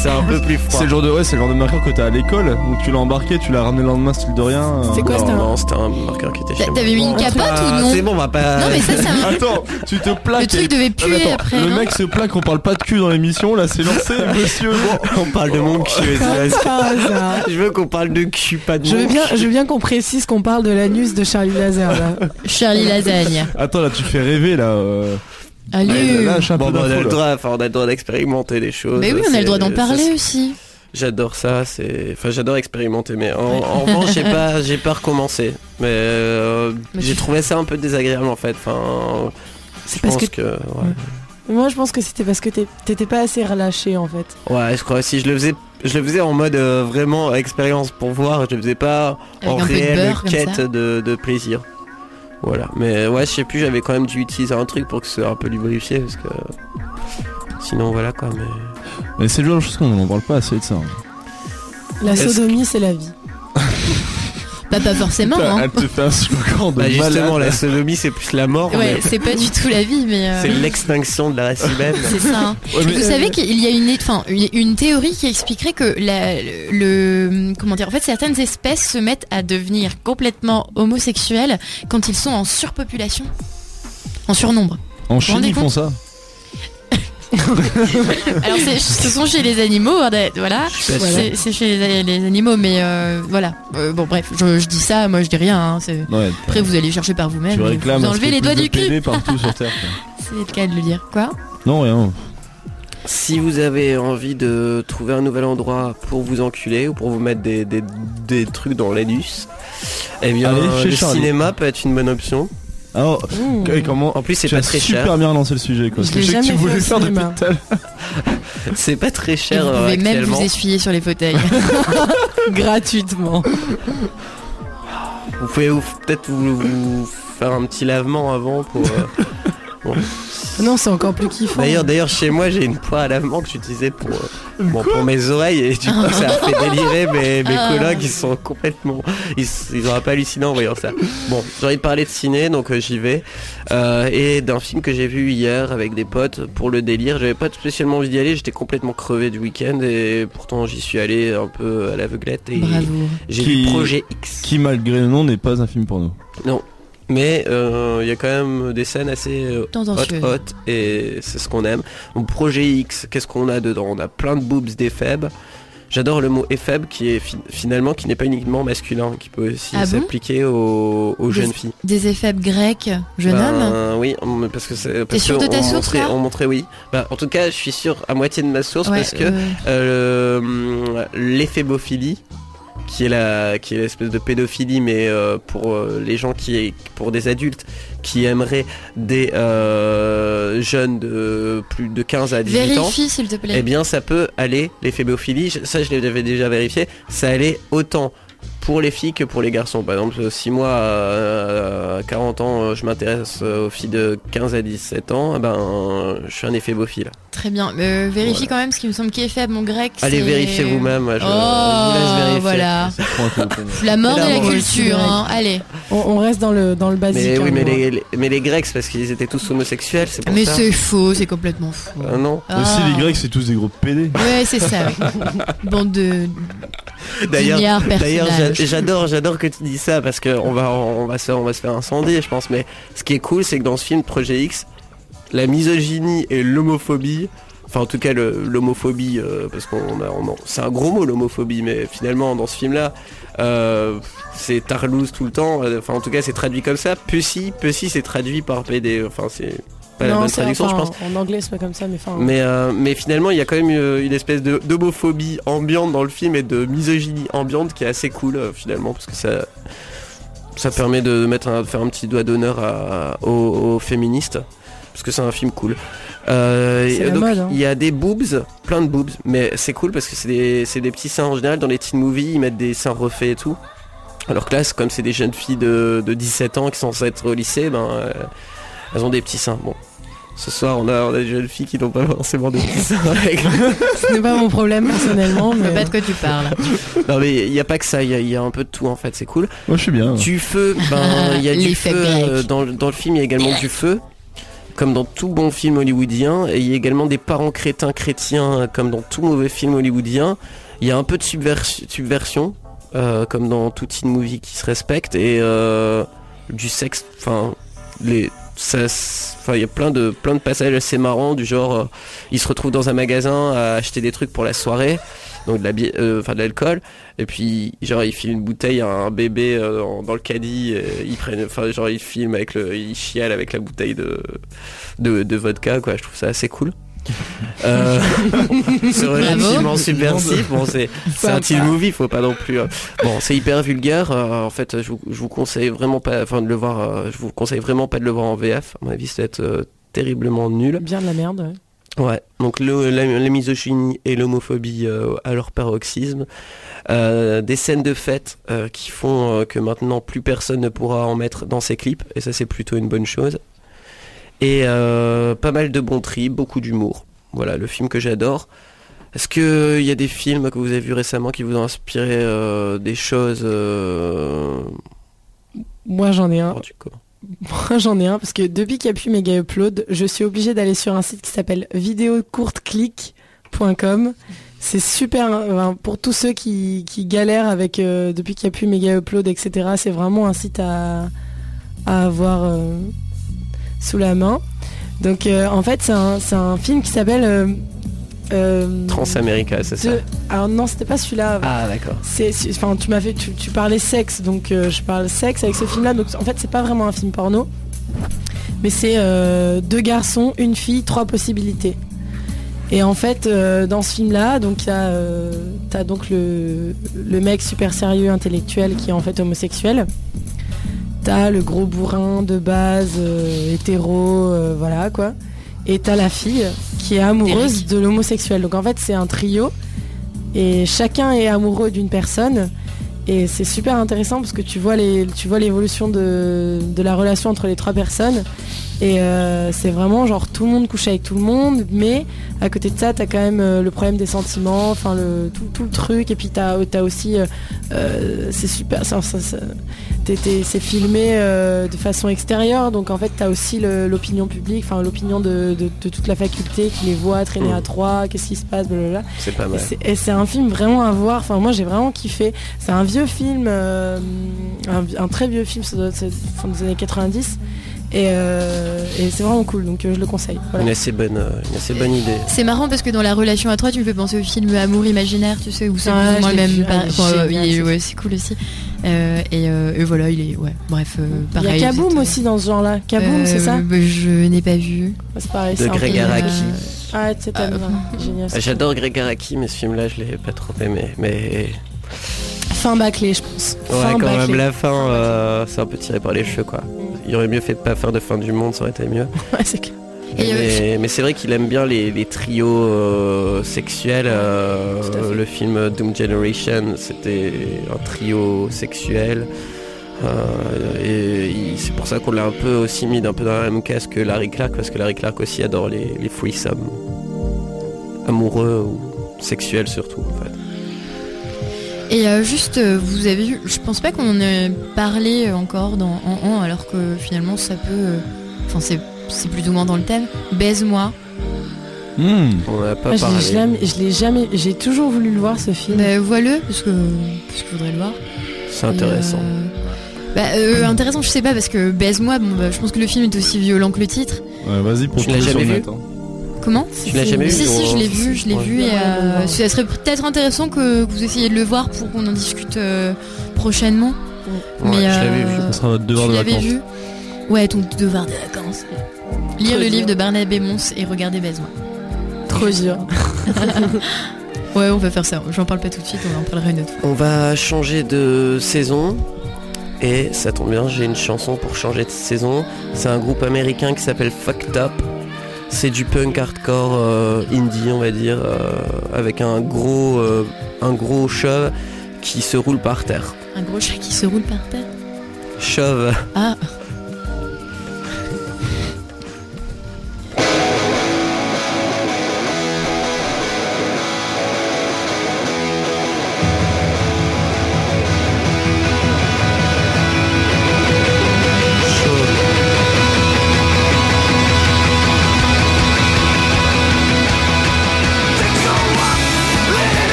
C'est un peu plus froid. C'est le genre de ouais, c'est le genre de marqueur que t'as à l'école. Donc tu l'as embarqué, tu l'as ramené le lendemain style de rien. euh. C'est quoi, un- non, c'était un marqueur qui était chez moi. T'avais mis une capote ah, ou non C'est bon, on va pas. Non mais ça ça Attends, tu te plaques. Le truc devait puer après. Le mec se plaint qu'on parle pas de cul dans l'émission, là c'est lancé, monsieur. On parle de mon cul. Je veux qu'on parle de cul, pas de Je veux bien, je veux bien qu'on précise qu'on parle de l'anus de Charlie Laser là. Charlie Lasagne. Attends, là tu fais rêver là. Allez. Là, Bon, bah, on a le droit, enfin, on a le droit d'expérimenter des choses. Mais oui, on a le droit d'en parler aussi. J'adore ça, c'est, enfin, j'adore expérimenter, mais en, en revanche, j'ai pas, j'ai pas recommencé. Mais, euh, j'ai trouvé ça un peu désagréable en fait. Enfin, je parce pense que- que, ouais. Moi je pense que c'était parce que t'étais pas assez relâché en fait. Ouais, je crois aussi. Je le faisais, je le faisais en mode euh, vraiment expérience pour voir. Je le faisais pas Avec en réelle quête de plaisir. Voilà. Mais ouais, je sais plus. J'avais quand même dû utiliser un truc pour que ce soit un peu lubrifié parce que sinon voilà quoi. Mais Mais c'est le genre de choses qu'on n'en parle pas assez de ça. hein. La sodomie c'est la vie. Bah pas forcément. Hein. Elle te fait un slogan de bah, justement, malade. la sodomie c'est plus la mort. Ouais, mais c'est pas du tout la vie, mais. euh, c'est l'extinction de la race humaine. C'est ça. hein. Ouais, mais- Vous savez qu'il y a une, enfin, une théorie qui expliquerait que la, le, comment dire, en fait, certaines espèces se mettent à devenir complètement homosexuelles quand ils sont en surpopulation, en surnombre. En Chine, ils font ça. Alors, c'est- ce sont chez les animaux, hein, voilà. C'est chez les, les animaux, mais euh, voilà. Euh, bon, bref, je, je dis ça, moi je dis rien. hein, Ouais. Après, vous allez chercher par vous-même. Vous enlevez les doigts du cul. PD partout sur Terre. quoi. C'est le cas de le dire. Quoi? Non, rien. Si vous avez envie de trouver un nouvel endroit pour vous enculer ou pour vous mettre des, des, des trucs dans l'anus, eh bien Allez, le Charlie. cinéma peut être une bonne option. Alors, Mmh. et comment En plus c'est tu pas as très super cher. bien lancé le sujet quoi. Je l'ai sais que tu fait voulais au faire depuis cinéma. tout à l'heure. C'est pas très Et cher Vous euh, pouvez même actuellement. vous essuyer sur les fauteuils. Gratuitement. Vous pouvez vous- peut-être vous, vous faire un petit lavement avant pour. euh, bon. Non c'est encore plus kiffant. D'ailleurs, d'ailleurs chez moi j'ai une poire à lavement que j'utilisais pour, euh, bon, pour mes oreilles et du coup ça a fait délirer mes, mes Ah. colocs ils sont complètement ils, ils auraient pas halluciné en voyant ça. Bon j'ai envie de parler de ciné donc euh, j'y vais Euh, et d'un film que j'ai vu hier avec des potes pour le délire. J'avais pas spécialement envie d'y aller, j'étais complètement crevé du week-end et pourtant j'y suis allé un peu à l'aveuglette et j'ai vu Projet X. Qui malgré le nom n'est pas un film porno. Mais euh, il y a quand même des scènes assez euh, hot hot et c'est ce qu'on aime. Donc Projet X, qu'est-ce qu'on a dedans? On a plein de boobs d'éphèbes. J'adore le mot éphèbe qui est fi- finalement qui n'est pas uniquement masculin, qui peut aussi Ah bon? s'appliquer aux, aux Des- jeunes filles. Des éphèbes grecs, jeune Ben, homme? Oui, on- parce que c'est. sûr que de ta on source, montrait, on montrait oui. Bah, en tout cas, je suis sûr à moitié de ma source Ouais, parce que euh, l'éphébophilie qui est la qui est l'espèce de pédophilie mais euh, pour euh, les gens qui pour des adultes qui aimeraient des euh, jeunes de plus de 15 à 18 ans Vérifie s'il te plaît. eh bien ça peut aller l'éphébophile je- ça je l'avais déjà vérifié ça allait autant pour les filles que pour les garçons par exemple si moi à 40 ans je m'intéresse euh, aux filles de 15 à 17 ans eh ben je suis un éphébophile Très bien. Euh, vérifie Voilà. quand même ce qui me semble qu'éphèbe mon grec. allez vérifiez vous-même je, je Oh, vous laisse vérifier voilà. La mort Mais de la culture. Hein. Allez. On, on reste dans le dans le basique. Mais oui, hein, mais les, les- mais les Grecs, parce qu'ils étaient tous homosexuels, c'est pour Mais ça. c'est faux, c'est complètement faux. Ah non. Aussi Ah. les Grecs c'est tous des gros PD. Ouais, c'est ça. Bande de D'ailleurs. J'adore, j'adore que tu dis ça parce que on va, on va se, on va se faire incendier, je pense. Mais ce qui est cool, c'est que dans ce film Projet X, la misogynie et l'homophobie enfin en tout cas l'homophobie, euh, parce qu'on a, c'est un gros mot l'homophobie, mais finalement dans ce film-là, euh, c'est tarlouse tout le temps. Enfin en tout cas c'est traduit comme ça. Pussy, Pussy c'est traduit par PD. Enfin c'est pas la bonne traduction, enfin, je pense. En anglais, c'est pas comme ça, mais enfin. Mais, euh, mais finalement, il y a quand même euh, une espèce de d'homophobie ambiante dans le film et de misogynie ambiante qui est assez cool euh, finalement parce que ça ça permet de mettre un, de faire un petit doigt d'honneur aux, aux féministes parce que c'est un film cool. Euh, C'est et la donc, mode, hein. il y a des boobs, plein de boobs, mais c'est cool parce que c'est des, petits seins en général dans les teen movies, ils mettent des seins refaits et tout. Alors que là, comme c'est des jeunes filles de, de 17 ans qui sont censées être au lycée, ben euh, elles ont des petits seins. Bon. Ce soir, on a, on a des jeunes filles qui n'ont pas forcément des avec Ce n'est pas mon problème personnellement, Je sais mais. pas de quoi tu parles. Non mais il n'y a pas que ça, il y, a- il y a un peu de tout en fait, c'est cool. Moi je suis bien. Du feu, ben il y a du feu euh, dans, le- dans le film, il y a également du feu, comme dans tout bon film hollywoodien, et il y a également des parents crétins chrétiens, comme dans tout mauvais film hollywoodien. Il y a un peu de subvers- subversion, euh, comme dans tout teen movie qui se respecte, et euh, du sexe, enfin les il y a plein de passages assez marrants du genre euh, ils se retrouvent dans un magasin à acheter des trucs pour la soirée donc de euh, l'alcool et puis genre ils filent une bouteille à un bébé euh, dans, le caddie ils prennent genre ils filment avec le ils chialent avec la bouteille de de, de vodka quoi. Je trouve ça assez cool euh, c'est relativement subversif bon c'est un teen movie faut pas non plus euh, bon c'est hyper vulgaire euh, en fait je vous, je vous conseille vraiment pas enfin de le voir euh, je vous conseille vraiment pas de le voir en VF à mon avis c'est être euh, terriblement nul Bien de la merde. ouais. Ouais, donc le, la, la misogynie et l'homophobie euh, à leur paroxysme. Euh, des scènes de fête euh, qui font que maintenant plus personne ne pourra en mettre dans ses clips, et ça c'est plutôt une bonne chose. Et euh, pas mal de bons tri, beaucoup d'humour. Voilà, le film que j'adore. Est-ce qu'il y a des films que vous avez vus récemment qui vous ont inspiré euh, des choses euh, Moi j'en ai un. oh, Moi j'en ai un parce que depuis qu'il n'y a plus Mega Upload, je suis obligée d'aller sur un site qui s'appelle vidéocourteclick.com. C'est super pour tous ceux qui, qui galèrent avec euh, depuis qu'il n'y a plus Mega Upload, etc. C'est vraiment un site à, à avoir euh, sous la main. Donc euh, en fait c'est un, un film qui s'appelle euh, euh, Transamerica, c'est ça Alors non c'était pas celui-là. Ah d'accord. C'est, enfin, tu m'as fait, tu, tu parlais sexe, donc euh, je parle sexe avec ce film-là. Donc en fait, c'est pas vraiment un film porno, mais c'est euh, deux garçons, une fille, trois possibilités. Et en fait, dans ce film-là, donc t'as, t'as donc le, le mec super sérieux, intellectuel, qui est en fait homosexuel. T'as le gros bourrin de base, euh, hétéro, euh, voilà quoi. Et t'as la fille qui est amoureuse Derek. de l'homosexuel. Donc en fait, c'est un trio et chacun est amoureux d'une personne et c'est super intéressant parce que tu vois les tu vois l'évolution de, de la relation entre les trois personnes et euh, c'est vraiment genre tout le monde couche avec tout le monde mais à côté de ça t'as quand même euh, le problème des sentiments enfin le tout, tout le truc et puis t'as as aussi euh, euh, c'est super ça, ça- ça- t'es- t'es- c'est filmé euh, de façon extérieure donc en fait t'as aussi l'opinion publique enfin l'opinion de, de- de toute la faculté qui les voit traîner à Mm. trois qu'est-ce qui se passe blablabla C'est pas et mal. c'est- Et c'est un film vraiment à voir. Enfin, moi, j'ai vraiment kiffé. C'est un vieux film, euh, un, un très vieux film, ça doit être fin des années 90. Et, euh, et c'est vraiment cool, donc euh, je le conseille. Voilà. Une assez bonne, euh, une assez bonne idée. C'est marrant parce que dans la relation à trois, tu me fais penser au film Amour imaginaire, tu sais, où c'est même. par- Ah, enfin, il est- ce ouais, c'est cool aussi. Euh, et, euh, et voilà, il est. Ouais, bref, euh, Il y pareil. a Kaboom aussi dans ce genre-là. Kaboom, euh, c'est ça Je n'ai pas vu. C'est pareil. De c'est Greg Araki. Ah, t'aimes Ah. Génial. Ah, J'adore Greg Araki, mais ce film-là, je l'ai pas trop aimé. Mais Fin bâclé, je pense. ouais, fin quand bâclé. même la fin, euh, c'est un peu tiré par les cheveux, quoi. Il aurait mieux fait de pas faire de fin du monde, ça aurait été mieux. Ouais, c'est clair. Euh, mais mais c'est vrai qu'il aime bien les, les trios euh, sexuels. euh, le film Doom Generation, c'était un trio sexuel. Euh, et c'est pour ça qu'on l'a un peu aussi mis un peu dans la même case que Larry Clark, parce que Larry Clark aussi adore les, les threesomes amoureux ou sexuels surtout. En fait. Et euh, juste, euh, vous avez vu, je pense pas qu'on en ait parlé encore dans En En, alors que finalement ça peut. euh, Enfin, c'est c'est plus ou moins dans le thème. Baise-moi. Hmm. On n'a pas Moi, je l'ai parlé. jamais, je l'ai jamais, j'ai toujours voulu le voir ce film. Bah, vois-le, parce que, parce que je voudrais le voir. C'est intéressant. euh, Bah, euh, intéressant, je sais pas, parce que Baise-moi, bon, bah, je pense que le film est aussi violent que le titre. Ouais, vas-y pour Tu l'as trouver jamais sur vu net, hein. Comment Tu l'as jamais vu Si, si, je l'ai vu, je l'ai Ouais. vu et euh, ça serait peut-être intéressant que, que vous essayiez de le voir pour qu'on en discute euh, prochainement. Ouais, Mais, je l'avais euh, vu. Ça sera votre devoir tu de l'avais vacances. vu Ouais, ton devoir de vacances. Lire Trop le dur. livre de Barnabé Mons et regarder Baise-moi. Trop dur. Ouais, on va faire ça. J'en parle pas tout de suite, on en parlera une autre fois. On va changer de saison. Et ça tombe bien, j'ai une chanson pour changer de saison. C'est un groupe américain qui s'appelle Fucked Up. C'est du punk hardcore euh, indie, on va dire, euh, avec un gros, euh, un gros chauve qui se roule par terre. Un gros chat qui se roule par terre. Chauve. Ah,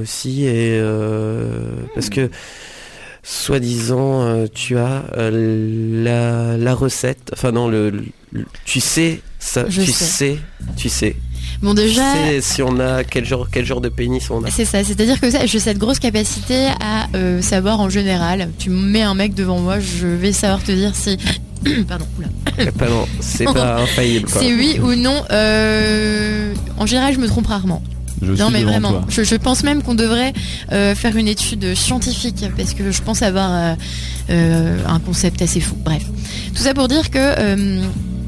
aussi et euh, parce que soi-disant euh, tu as euh, la, la recette, enfin non le, le- tu sais Ça, Je tu sais. sais. tu sais. Bon, déjà. Tu sais si on a quel genre, quel genre de pénis on a. C'est ça, c'est-à-dire que j'ai cette grosse capacité à euh, savoir en général. Tu me mets un mec devant moi, je vais savoir te dire si. Pardon, non, c'est pas infaillible. C'est oui ou non. euh, En général, je me trompe rarement. Je Non suis mais vraiment, toi. je, je pense même qu'on devrait euh, faire une étude scientifique parce que je pense avoir euh, euh, un concept assez fou. Bref, tout ça pour dire que euh,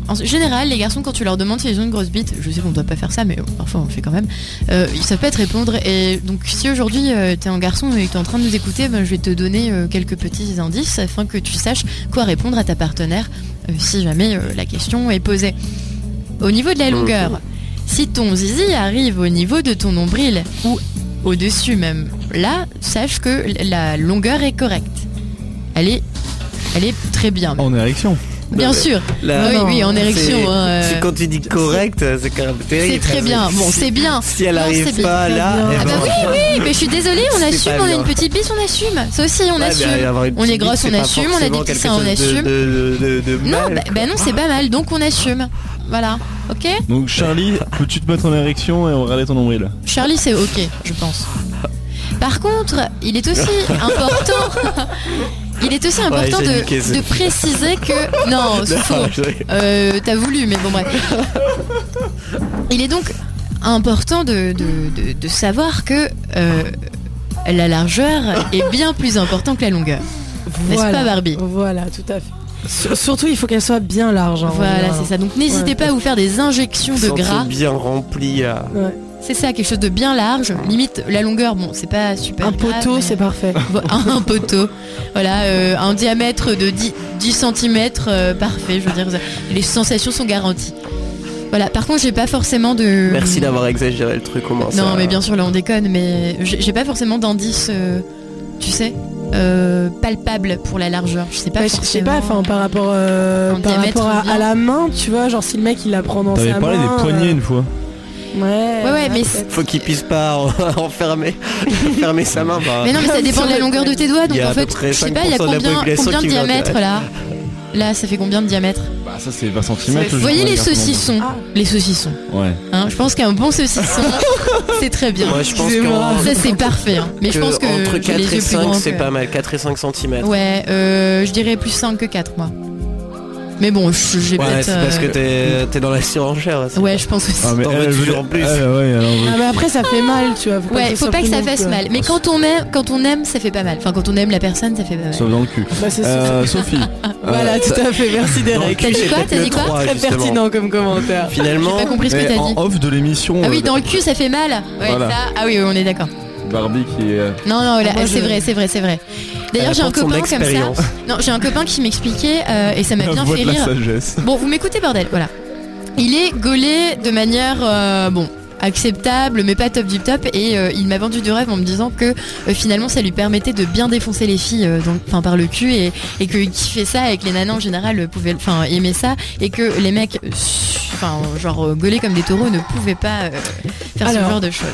en général, les garçons quand tu leur demandes s'ils ont une grosse bite, je sais qu'on doit pas faire ça, mais parfois on le fait quand même, euh, ils savent pas te répondre. Et donc si aujourd'hui euh, t'es un garçon et que t'es en train de nous écouter, ben, je vais te donner euh, quelques petits indices afin que tu saches quoi répondre à ta partenaire euh, si jamais euh, la question est posée. Au niveau de la longueur, si ton zizi arrive au niveau de ton nombril ou au-dessus même, là, sache que la longueur est correcte. Elle est, elle est très bien. même. En érection. Bien sûr. Oui, non, oui, en érection. c'est- hein, euh, c'est quand tu dis correct, c'est quand même terrible. c'est très bien. Bon, c'est bien. Si elle Non, arrive c'est bien. pas là, bien. eh Ah bah ben, oui, oui, mais je suis désolée, on C'est assume, on a une petite bite, on assume. Ça aussi, on ouais, assume. On est grosse, on assume, on a des quelque seins, on assume. de- de- de Non, bah, bah non, c'est pas mal, donc on assume. Voilà, ok Donc Charlie, peux-tu te mettre en érection et regarder ton nombril Charlie, c'est ok, je pense. Par contre, il est aussi important. Il est aussi important de, préciser que. Non, c'est faux. Euh, T'as voulu, mais bon, bref. Il est donc important de, de- de- de savoir que euh, la largeur est bien plus importante que la longueur. N'est-ce pas, Barbie? Voilà, tout à fait. Sur- Surtout, il faut qu'elle soit bien large. hein, Voilà, c'est ça. Donc n'hésitez Ouais. pas à vous faire des injections de gras. bien rempli. Ouais. C'est ça, quelque chose de bien large. Limite, la longueur, bon, c'est pas super. Un grave, poteau, mais- c'est parfait. un, un poteau. Voilà, euh, un diamètre de 10, 10 cm, parfait. Je veux dire, les sensations sont garanties. Voilà, par contre, j'ai pas forcément de. Merci d'avoir exagéré le truc au moins. Non, ça- mais bien sûr, là, on déconne, mais j'ai j'ai pas forcément d'indice, euh, tu sais, euh, palpable pour la largeur. Je sais pas. Ouais, je sais pas, enfin par rapport, euh, par rapport à, la main, tu vois, genre si le mec il la prend dans T'avais sa parlé main. des poignets euh, une fois. Ouais. Ouais, ouais, mais peut-être. Faut qu'il puisse pas en- enfermer, enfermer sa main. bah. Mais non, mais ça dépend de la longueur de tes doigts, donc en fait, je sais pas, il y a 5% de la combien, combien de diamètre là? Là, ça fait combien de diamètre Bah ça c'est 20 cm. Vous voyez les saucissons Ah. Les saucissons. Ouais. Hein, je pense qu'un bon saucisson, c'est très bien. Moi, je pense Ça, c'est parfait. hein. Mais je que pense que entre j'ai 4 les et yeux plus 5, grands c'est que- pas mal. 4 et 5 cm. Ouais, euh, je dirais plus 5 que 4, moi. Mais bon, j'ai Ouais, peut-être. c'est parce que euh, t'es t'es dans la surenchère. Ouais, je pense aussi. Ah mais T'en elle, veux plus. ouais, en veut Ah mais après ça fait mal, tu vois. Faut Ouais, faut pas que ça fasse plus. mal. Mais quand on aime, quand on aime, ça fait pas mal. Enfin, quand on aime la personne, ça fait pas mal. Sauf dans le cul. Bah, c'est Euh, Sophie. Voilà, euh, tout à fait. Merci Derek. T'as dit quoi T'as dit quoi 3, Très justement. pertinent comme commentaire. Finalement, J'ai pas compris ce que t'as dit. en off de l'émission, Ah oui, euh, dans le cul, ça fait mal. Ouais, Voilà. ça. Ah oui, oui, on est d'accord. Barbie qui est. Non, non, là, Moi, c'est je- vrai, c'est vrai, c'est vrai. D'ailleurs, j'ai un copain comme ça. Non, j'ai un copain qui m'expliquait euh, et ça m'a bien fait rire. Bon, vous m'écoutez, bordel, voilà. Il est gaulé de manière, euh, bon, acceptable, mais pas top du top. Et euh, il m'a vendu du rêve en me disant que euh, finalement, ça lui permettait de bien défoncer les filles euh, donc, enfin, par le cul et, et qu'il kiffait ça et que les nanas en général pouvaient, enfin, aimaient ça et que les mecs, enfin, genre gaulés comme des taureaux, ne pouvaient pas euh, faire Alors. ce genre de choses.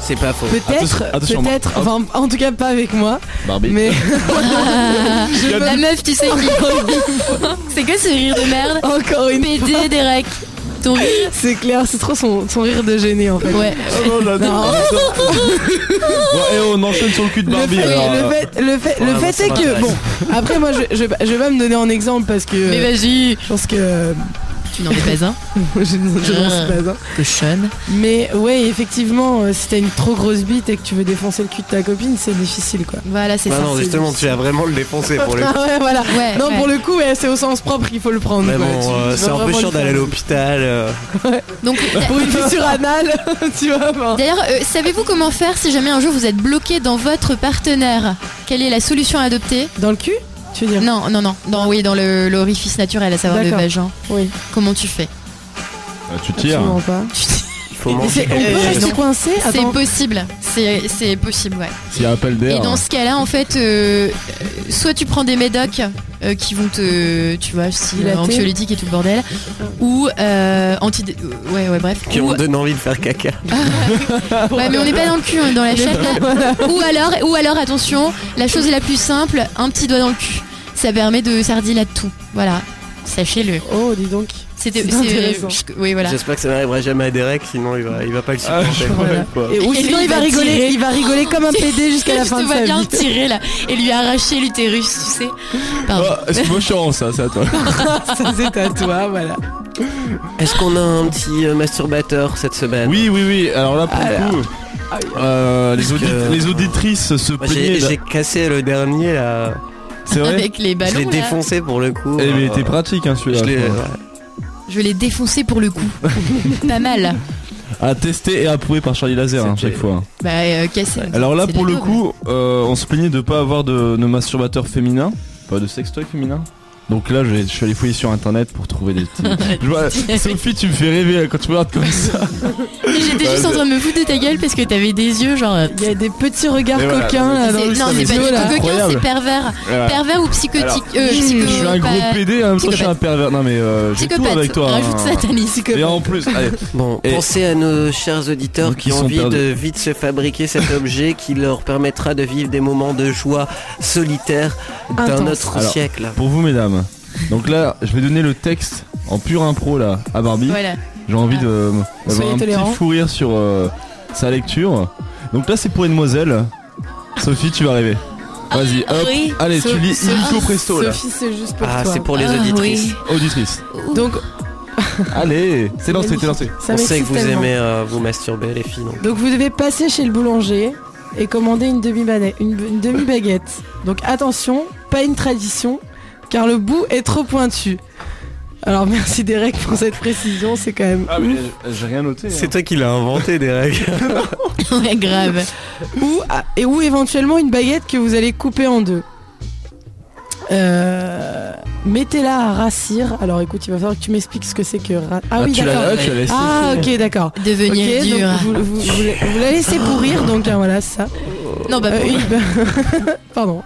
C'est pas faux. Peut-être, peut-être, enfin en tout cas pas avec moi, Barbie. mais La meuf, tu sais qui C'est quoi ce rire de merde encore une PD, Derek. Ton rire C'est clair, c'est trop son, son rire de gêné en fait. Ouais. Oh non, j'adore. Bon, et on enchaîne sur le cul de Le Barbie fait, alors. le fait, le fait, le Ouais, fait ça est que bon. Après moi je, je, je vais pas me donner en exemple parce que Mais vas-y. je pense que euh, Tu n'en es pas un. je, je n'en suis pas un. Cochonne. Mais ouais effectivement euh, si t'as une trop grosse bite et que tu veux défoncer le cul de ta copine c'est difficile quoi. Voilà, c'est Bah ça. non, justement, tu vas vraiment le défoncer pour le coup. Ah ouais voilà. Ouais, non ouais. pour le coup ouais, c'est au sens propre qu'il faut le prendre. Mais quoi. bon, Tu- euh, c'est un peu vraiment chiant le d'aller à faire. l'hôpital. euh. Donc, Pour une fissure anale, tu vois. enfin. d'ailleurs, euh, savez-vous comment faire si jamais un jour vous êtes bloqué dans votre partenaire? Quelle est la solution à adopter? Dans le cul? Tu veux dire Non, non, non. Dans, oui, dans le- l'orifice naturel, à savoir le D'accord. vagin. Oui. Comment tu fais euh, Tu tires. Absolument pas. Faut manger on peut rester coincé C'est possible. C'est c'est possible, ouais. S'il y a appel Et dans ce cas-là, en fait, euh, soit tu prends des médocs euh, qui vont te, tu vois, si, euh, anxiolytiques et tout le bordel, ou euh, anti, ouais, ouais, bref, Qui ou, vont donner envie de faire caca. ouais, mais on n'est pas dans le cul, on est dans la chatte. là. ou alors, ou alors, attention, la chose la plus simple, un petit doigt dans le cul. Ça permet de, ça redit là de tout. Voilà, sachez-le. Oh, dis donc. C'était. Je- Oui, voilà. J'espère que ça n'arrivera jamais à Derek, sinon il va, il va pas le Ah, supporter. je. Et, ou Et sinon il va rigoler, tirer. il va rigoler comme un PD jusqu'à la je fin te de vois sa bien vie. tirer là et lui arracher l'utérus, tu sais. Pardon. Ah, c'est je ça, c'est à toi. Ça c'est à toi, voilà. Est-ce qu'on a un petit euh, masturbateur cette semaine? Oui, oui, oui. Alors là, pour Alors. le coup, euh, les, Parce audit- que- les auditrices se plaignaient. j'ai cassé le dernier là. C'est vrai? Avec les Je ballons. l'ai là. défoncé pour le coup. Eh, mais euh, t'es pratique, hein, celui-là. Je l'ai- défoncé pour le coup. Pas mal. À tester et approuvé par Charlie Laser, hein, chaque fois. Bah, euh, cassé. Alors là, pour le coup, euh, on se plaignait de pas avoir de, de masturbateur féminin, pas de sextoy féminin. Donc là, je suis allé fouiller sur internet pour trouver des petits. Je vois- Sophie, tu me fais rêver quand tu me regardes comme ça. J'étais juste en train de me foutre de ta gueule parce que t'avais des yeux genre. Il y a des petits regards voilà, coquins là c'est- dans le non, c'est pas c'est du tout coquin, incroyable. c'est pervers. Voilà. Pervers ou psychotique. Alors, euh, je suis un gros PD, en même temps je suis un pervers. Non mais euh, j'ai tout avec toi. Rajoute hein. sataniste. Et en plus, allez, Bon, Et- pensez à nos chers auditeurs Donc, qui ont envie perdus. de vite se fabriquer cet objet qui leur permettra de vivre des moments de joie solitaire d'un autre siècle. pour vous mesdames. Donc là, je vais donner le texte en pur impro là à Barbie. Voilà. J'ai envie de d'avoir un petit fou rire sur euh, sa lecture. Donc là, c'est pour une demoiselle. Sophie, tu vas rêver. Vas-y, Ah, hop. oui. Allez, So- tu lis illico presto là. Sophie, c'est juste pour Ah, toi. c'est pour les Ah, auditrices. oui. Auditrice. Donc, Allez, c'est lancé, c'est lancé. ça On sait que vous tellement. aimez euh, vous masturber les filles. donc. Donc vous devez passer chez le boulanger et commander une demi-baguette. Une, une demi-baguette. Donc attention, pas une tradition, car le bout est trop pointu. Alors merci Derek pour cette précision, c'est quand même Ah mais j'ai rien noté. C'est toi qui l'as inventé, Derek. Ouais, grave. ou ah, et ou éventuellement une baguette que vous allez couper en deux. Euh, Mettez-la à rassir. Alors écoute, il va falloir que tu m'expliques ce que c'est que ra- ah, oui tu l'as d'accord. ah. Ah ok d'accord. Devenir dur. vous, vous- vous la- vous la laissez pourrir donc hein, voilà c'est ça. Non, bah, Euh, oui, bah- Pardon.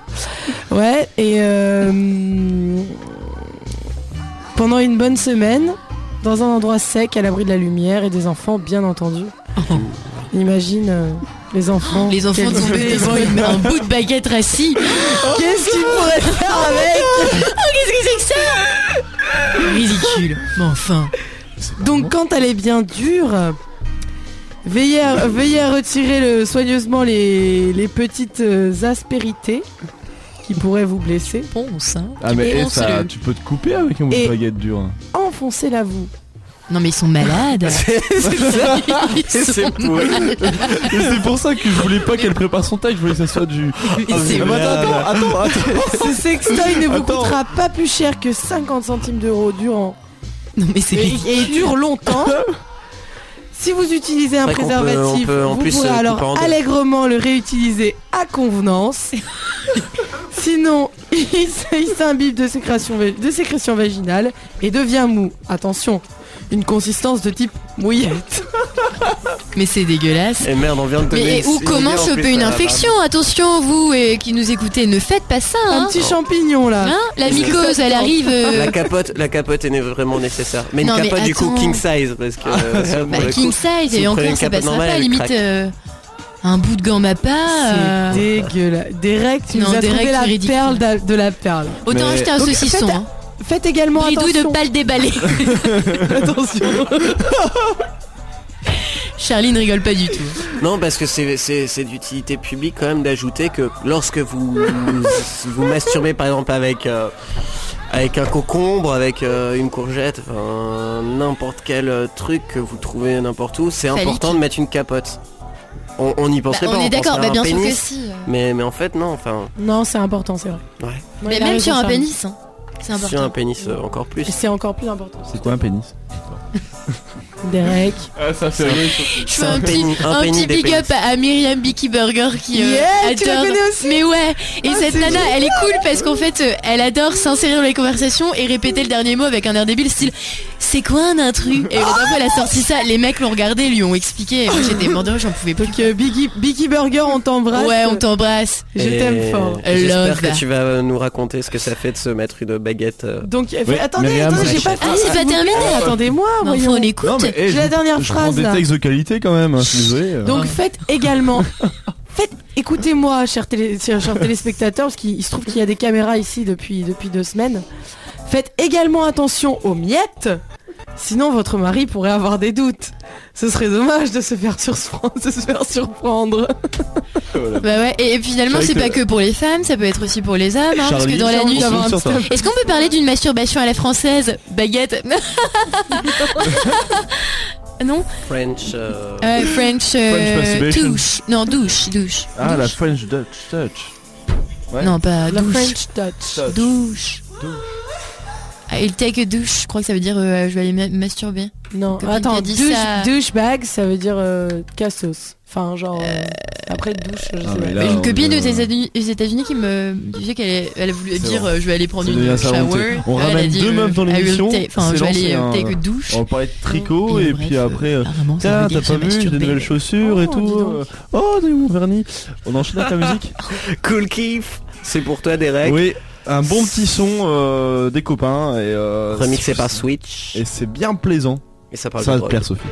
Ouais, et euh, pendant une bonne semaine, dans un endroit sec, à l'abri de la lumière et des enfants, bien entendu. Imagine euh, les enfants. les enfants tombés devant une- un bout de baguette rassis. Qu'est-ce qu'ils pourraient faire avec Qu'est-ce que c'est que ça Ridicule. Mais enfin. Donc quand elle est bien dure, veillez à, veillez à retirer le- soigneusement les, les petites euh, aspérités qui pourraient vous blesser. Ponce, hein. Ah mais eh, ça, tu peux te couper avec un bout de Et- baguette dure. Enfoncez-la vous. Non, mais ils sont malades. C'est pour ça que je voulais pas qu'elle prépare son taille, je voulais que ça soit du. C'est Ah, mais attends, attends, attends, attends. Ce sextoy ne vous Attends. coûtera pas plus cher que 50 centimes d'euros durant Non, mais c'est et, et dure longtemps. Si vous utilisez un peut- préservatif, peut vous plus, pourrez euh, alors allègrement le réutiliser à convenance. Sinon, il, s'imbibe de sécrétion, de sécrétion vaginale et devient mou. Attention, une consistance de type mouillette. Mais c'est dégueulasse. Et merde, on vient de donner Mais où comment choper une à infection Attention, vous et qui nous écoutez, ne faites pas ça. Un Hein petit champignon là. Hein la mycose, elle arrive. euh, La capote, la capote est vraiment nécessaire. Mais une Non, mais capote du coup king size parce que euh, bah, king coup, size si et encore ça passera normale, pas limite euh, un bout de gambappa. euh, C'est dégueulasse. Derek, tu Non, nous as Derek, trouvé la c'est ridicule. perle de la perle. Autant Mais- acheter un Donc, saucisson. Hein. Faites également Bridouille de attention. pas le déballer. attention. Charlie ne rigole pas du tout. Non, parce que c'est d'utilité publique quand même d'ajouter que lorsque vous vous masturbez par exemple avec euh, avec un concombre, avec euh, une courgette, enfin n'importe quel euh, truc que vous trouvez n'importe où, c'est important de mettre une capote. On, on y Bah, penserait pas. on est d'accord, penserait bah, bien sûr que si. Mais mais en fait non, enfin Non, c'est important, c'est vrai. Ouais. Mais même sur un pénis, hein. C'est important. sur un pénis euh, encore plus. Et C'est encore plus important. C'est quoi un pénis? Derek. Ah, ça fait Je fais un un, petit, un petit big up à Myriam Bicky Burger qui euh, Yeah, adore. aussi Mais ouais, et Ah, cette nana, elle est cool parce qu'en fait, euh, elle adore s'insérer dans les conversations et répéter le dernier mot avec un air débile style c'est quoi un intrus? Et la dernière fois, elle a sorti ça, les mecs l'ont regardé, lui ont expliqué, et moi j'étais mort de rire, j'en pouvais plus. Donc euh, Biggie, Biggie Burger, on t'embrasse. Ouais, on t'embrasse. Je t'aime fort. J'espère que tu vas euh, nous raconter ce que ça fait de se mettre une baguette. euh, Donc Oui, attendez, Myriam, attendez, j'ai pas fini. Ah, c'est pas terminé. Attendez-moi, on écoute. Mais eh, la dernière je phrase, prends des là. textes de qualité quand même, hein, je suis désolé. Donc faites également. Faites, écoutez-moi, chers, télé- chers- chers téléspectateurs, parce qu'il il se trouve qu'il y a des caméras ici depuis, depuis deux semaines. Faites également attention aux miettes. Sinon, votre mari pourrait avoir des doutes. Ce serait dommage de se faire surprendre. De se faire surprendre. Bah ouais, et, et finalement, C'est pas que- pour les femmes, ça peut être aussi pour les hommes, hein, parce que dans la nuit. Est-ce qu'on peut parler d'une masturbation à la française? Baguette Non? French. euh, Euh, French, euh, French douche. Non, douche, douche. Ah, la. French Dutch Touch. Ouais. Non, pas La douche. French touch. Touch. Douche. Take a douche, je crois que ça veut dire euh, je vais aller ma- masturber. Non, attends, douche, ça. douchebag, ça veut dire euh, cassos. Enfin, genre, euh, après douche, je Ah, sais là, une copine est- aux États-Unis, qui me disait qu'elle elle C'est dire bon. euh, je vais aller prendre une shower. On elle a dit, deux euh, meufs dans l'émission, Enfin, je vais aller euh, hein. take a douche. On va parler de tricot et, puis euh, après. euh, t'as pas vu, j'ai des nouvelles chaussures et Oh, tout. euh. Oh, t'es où, Vernis On enchaîne avec la musique Cool kiff. C'est pour toi, Derek. Oui, un bon petit son euh, des copains et. Euh, Remixé par Switch. Et c'est bien plaisant. Et ça parle Ça va de te plaire, Sophie.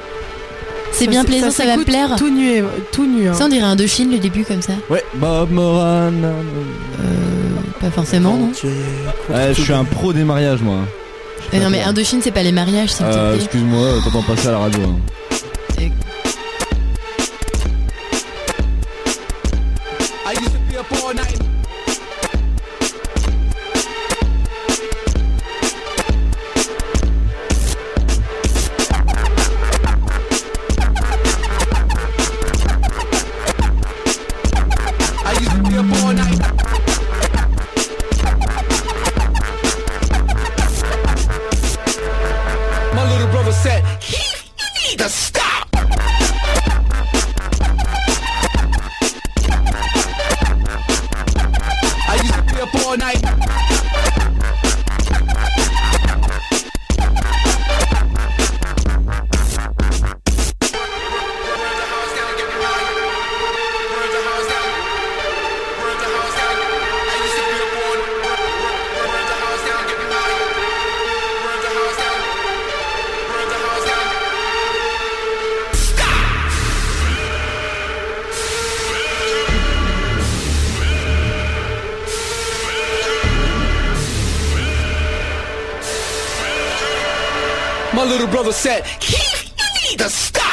C'est bien plaisant, ça, va me s'écoute plaire. Tout nu, tout nu. hein. Ça, on dirait un Dauphine le début comme ça. Ouais, Bob Moran. Euh, pas forcément, non Ouais, je suis un pro des mariages, moi. Euh, Non, mais Indochine, c'est pas les mariages, Euh. Excuse-moi, t'entends passer à la radio. hein. Brother said, Keith, you need to stop.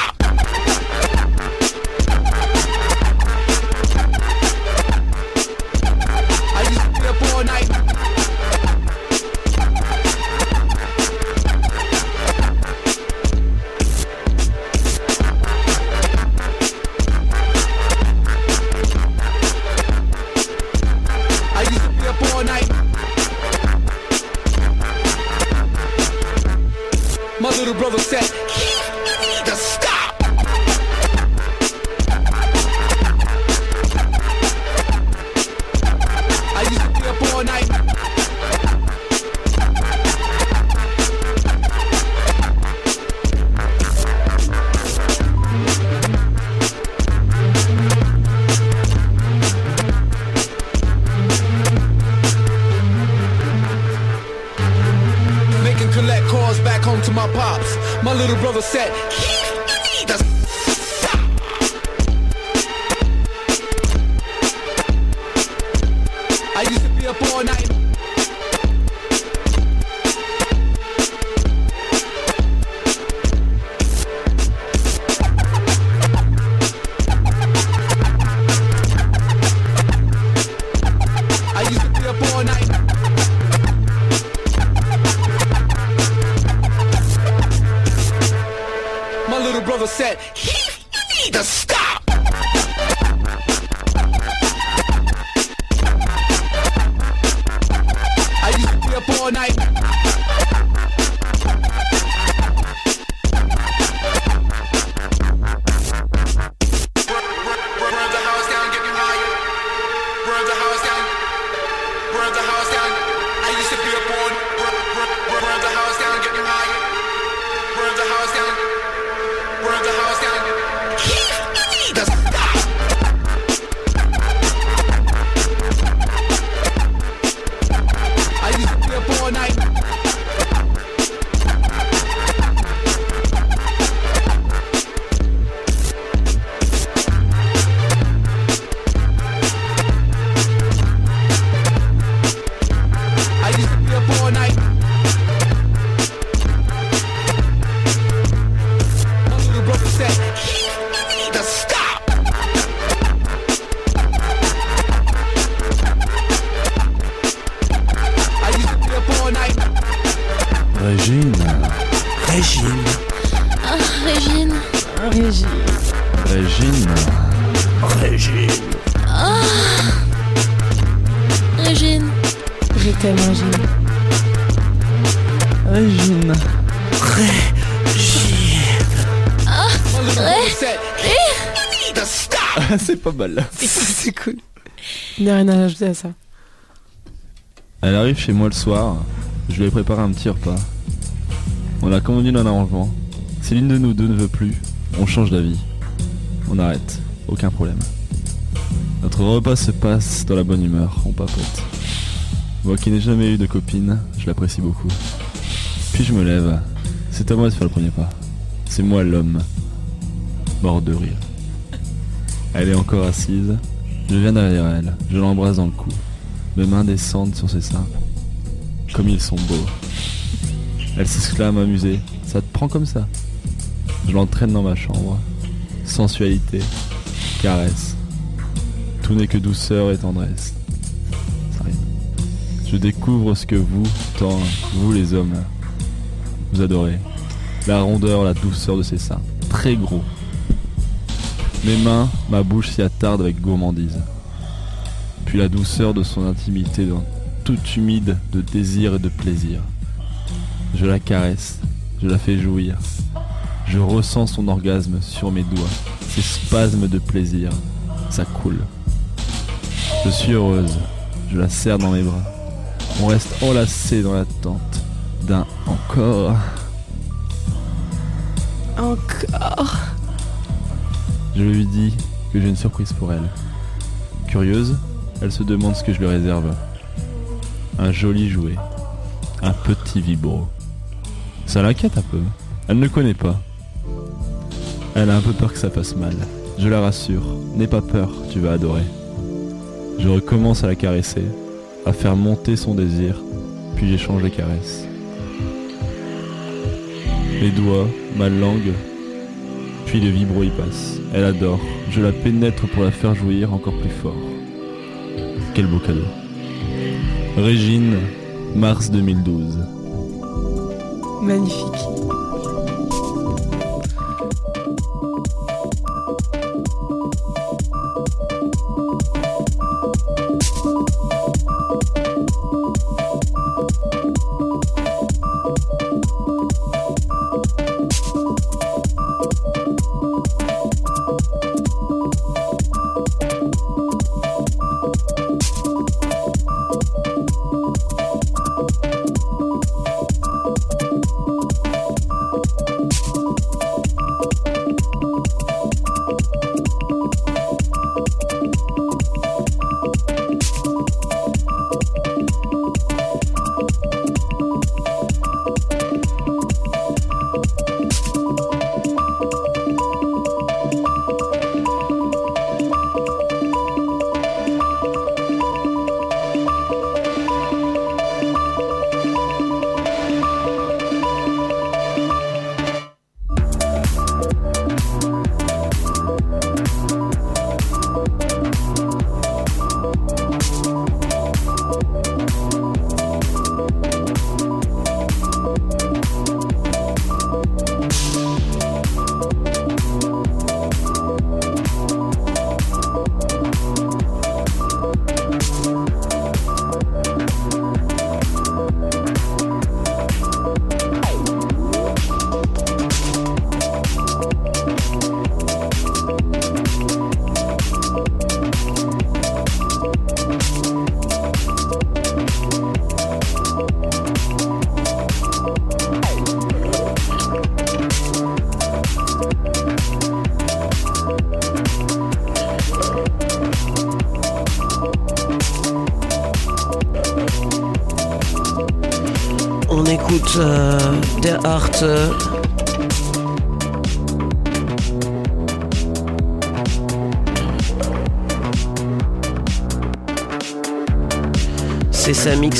Elle arrive chez moi le soir. Je lui ai préparé un petit repas. On a convenu d'un arrangement. Si l'une de nous deux ne veut plus, on change d'avis. On arrête. Aucun problème. Notre repas se passe dans la bonne humeur. On papote. Moi qui n'ai jamais eu de copine, je l'apprécie beaucoup. Puis je me lève. C'est à moi de faire le premier pas. C'est moi l'homme. Mort de rire. Elle est encore assise. Je viens derrière elle. Je l'embrasse dans le cou. Mes mains descendent sur ses seins. Comme ils sont beaux. Elle s'exclame amusée. Ça te prend comme ça Je l'entraîne dans ma chambre. Sensualité. Caresse. Tout n'est que douceur et tendresse. Ça. Je découvre ce que vous, tant, vous les hommes, vous adorez. La rondeur, la douceur de ses seins. Très gros. Mes mains, ma bouche s'y attardent avec gourmandise. Puis la douceur de son intimité, toute humide de désir et de plaisir. Je la caresse, je la fais jouir. Je ressens son orgasme sur mes doigts, ses spasmes de plaisir. Ça coule. Je suis heureuse, je la serre dans mes bras. On reste enlacés dans l'attente d'un encore. Encore. Je lui dis que j'ai une surprise pour elle. Curieuse, elle se demande ce que je lui réserve. Un joli jouet. Un petit vibro. Ça l'inquiète un peu. Elle ne connaît pas. Elle a un peu peur que ça fasse mal. Je la rassure. N'aie pas peur, tu vas adorer. Je recommence à la caresser, à faire monter son désir, puis j'échange les caresses. Les doigts, ma langue, puis le vibro y passe. Elle adore. Je la pénètre pour la faire jouir encore plus fort. Quel beau cadeau. Régine, mars 2012. Magnifique.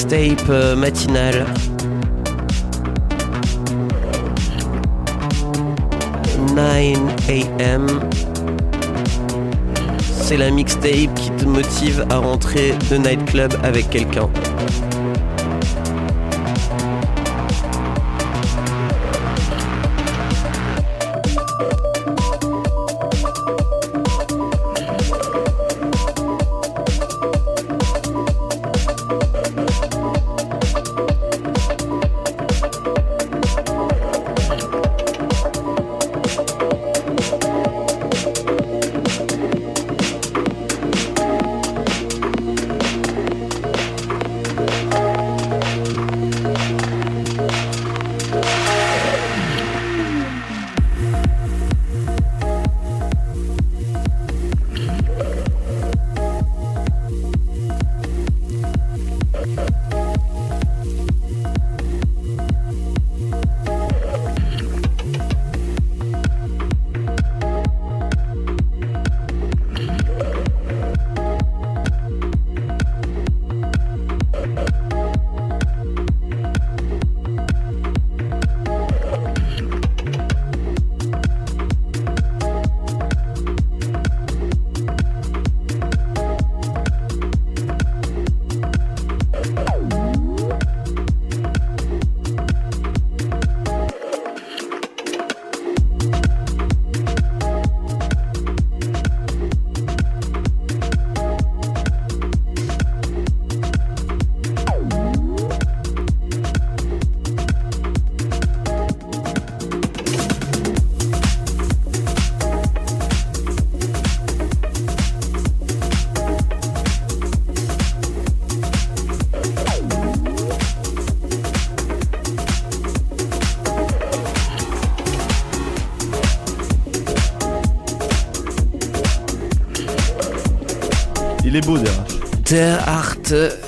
Mixtape euh, matinale. 9 a.m. C'est la mixtape qui te motive à rentrer de nightclub avec quelqu'un.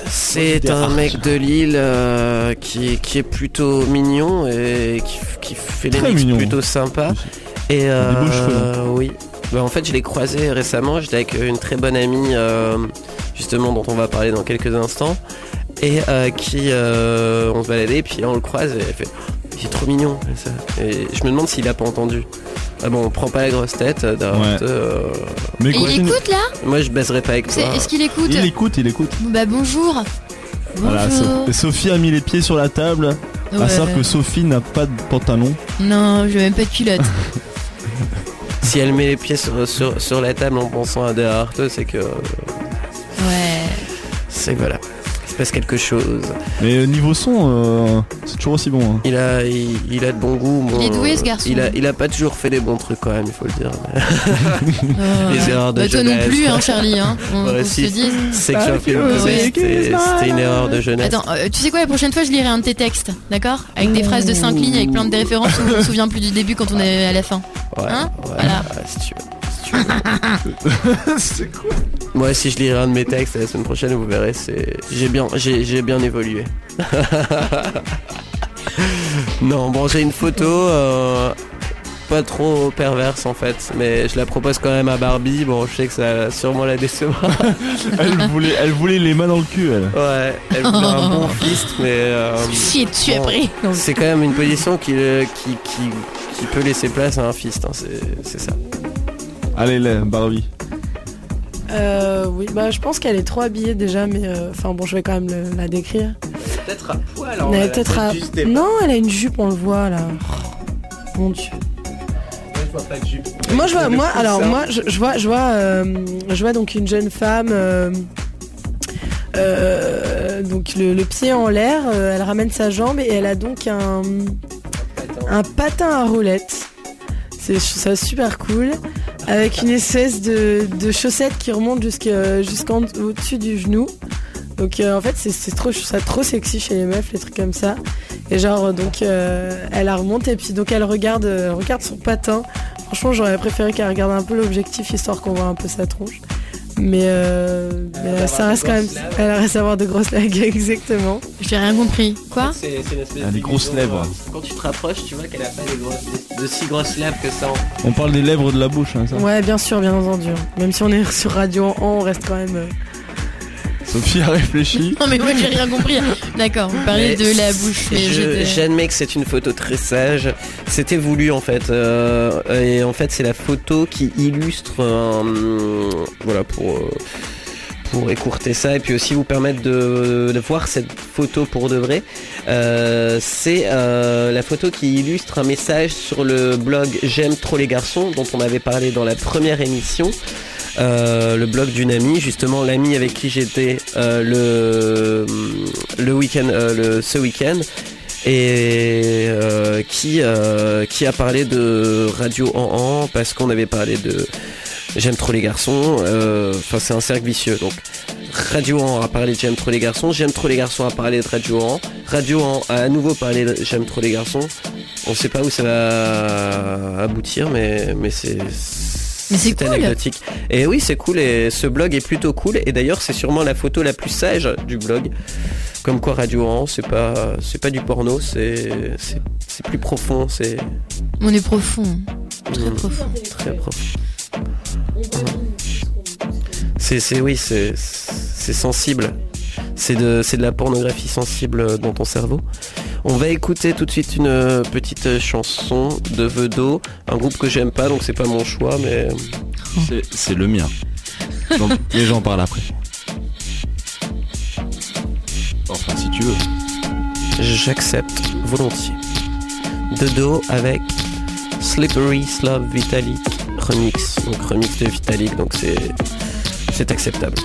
C'est un mec de Lille euh, qui, qui est plutôt mignon et qui, qui fait des mix plutôt sympas. Et euh, oui. Bah, en fait, je l'ai croisé récemment. J'étais avec une très bonne amie, euh, justement, dont on va parler dans quelques instants, et euh, qui euh, on se baladait. Puis là, on le croise et elle fait, il est trop mignon. Et. Et je me demande s'il a pas entendu. Ah bon, on prend pas la grosse tête. euh, Art, Ouais. euh, Mais Et quoi, il écoute là moi, je baiserais pas avec C'est- toi. Est-ce qu'il écoute il écoute, il écoute. Bah bonjour. Voilà, Bonjour. So- Sophie a mis les pieds sur la table. À Ouais. savoir que Sophie n'a pas de pantalon. Non, j'ai même pas de culotte. Si elle met les pieds sur, sur, sur la table en pensant à Art, c'est que Ouais. c'est que voilà, passe quelque chose. Mais euh, niveau son, euh, c'est toujours aussi bon. hein. Il a, il, il a de bon goût. bon, est doué, ce garçon. Il a, il a pas toujours fait des bons trucs quand même, il faut le dire. Oh, Les erreurs de Bah, toi non jeunesse. plus, hein, Charlie. Hein. On, Ouais, se film ouais. c'était une erreur de jeunesse. Attends, euh, tu sais quoi, la prochaine fois, je lirai un de tes textes, d'accord? Avec des phrases de 5 lignes, avec plein de références où on se souvient plus du début quand on est à la fin. Ouais, hein? ouais, Voilà. ouais, si tu veux. Si tu veux. c'est quoi Moi, si je lirai un de mes textes la semaine prochaine, vous verrez, c'est j'ai bien, j'ai j'ai bien évolué. non, bon, j'ai une photo. euh, Pas trop perverse en fait, mais je la propose quand même à Barbie. Bon, je sais que ça va sûrement la décevra. elle voulait, elle voulait les mains dans le cul, elle. Ouais, elle voulait un bon fist, mais euh, Chier dessus bon, après. C'est quand même une position qui, euh, qui, qui, qui peut laisser place à un fist, hein, c'est c'est ça. Allez, là, Barbie. Euh, oui, bah je pense qu'elle est trop habillée déjà, mais euh, enfin bon, je vais quand même le- la décrire. Peut-être à poil, Elle est peut-être à- Non, elle a une jupe, on le voit là. Oh, Mon dieu. Moi je vois, moi alors moi je, je vois, je vois, euh, je vois donc une jeune femme, euh, euh, donc le, le pied en l'air, euh, elle ramène sa jambe et elle a donc un, un patin à roulettes. C'est je trouve ça super cool, avec une espèce de, de chaussette qui remonte jusqu'en au-dessus du genou. Donc euh, en fait c'est trop, sexy chez les meufs, les trucs comme ça. Et genre donc euh, elle la remonte et puis donc elle regarde, euh, elle regarde son patin. Franchement j'aurais préféré qu'elle regarde un peu l'objectif histoire qu'on voit un peu sa tronche. Mais, euh, mais, euh, ça reste quand même, elle reste à avoir de grosses legs exactement. J'ai rien compris. Quoi C'est c'est une espèce Elle a des grosses lèvres. euh, Quand tu te rapproches, tu vois qu'elle a pas des grosses, de si grosses lèvres que ça. On parle des lèvres de la bouche, hein, ça. Ouais bien sûr bien entendu. Même si on est sur Radio en, on reste quand même. Euh, Sophie a réfléchi. Non mais moi j'ai rien compris. D'accord, vous parlez Mais de la bouche. J'admets que c'est une photo très sage. C'était voulu en fait. euh, et en fait, c'est la photo qui illustre. un- voilà pour. euh, pour écourter ça et puis aussi vous permettre de, de voir cette photo pour de vrai. Euh, c'est euh, la photo qui illustre un message sur le blog J'aime trop les garçons dont on avait parlé dans la première émission. Euh, le blog d'une amie, justement l'amie avec qui j'étais euh, le le week-end, euh, le ce week-end, et euh, qui euh, qui a parlé de Radio en en parce qu'on avait parlé de J'aime trop les garçons. euh, Enfin, c'est un cercle vicieux. Donc, Radio en a parlé de J'aime trop les garçons. J'aime trop les garçons a parlé de Radio en. Radio en a à nouveau parlé de J'aime trop les garçons. On sait pas où ça va aboutir, mais mais c'est Mais c'est cool. anecdotique. Et oui, c'est cool. Et ce blog est plutôt cool. Et d'ailleurs, c'est sûrement la photo la plus sage du blog. Comme quoi, Radio en, c'est pas c'est pas du porno. C'est c'est plus profond. C'est On est profond. Très Mm. profond. très profond. C'est, c'est, oui, c'est, c'est sensible. C'est de, c'est de la pornographie sensible dans ton cerveau. On va écouter tout de suite une euh, petite chanson de Vedo, un groupe que j'aime pas, donc c'est pas mon choix, mais C'est- C'est le mien. Donc, les gens parlent après. Enfin, si tu veux. j'accepte volontiers. Dodo avec Slippery Slove Vitalik remix, donc remix de Vitalik, donc c'est, c'est acceptable.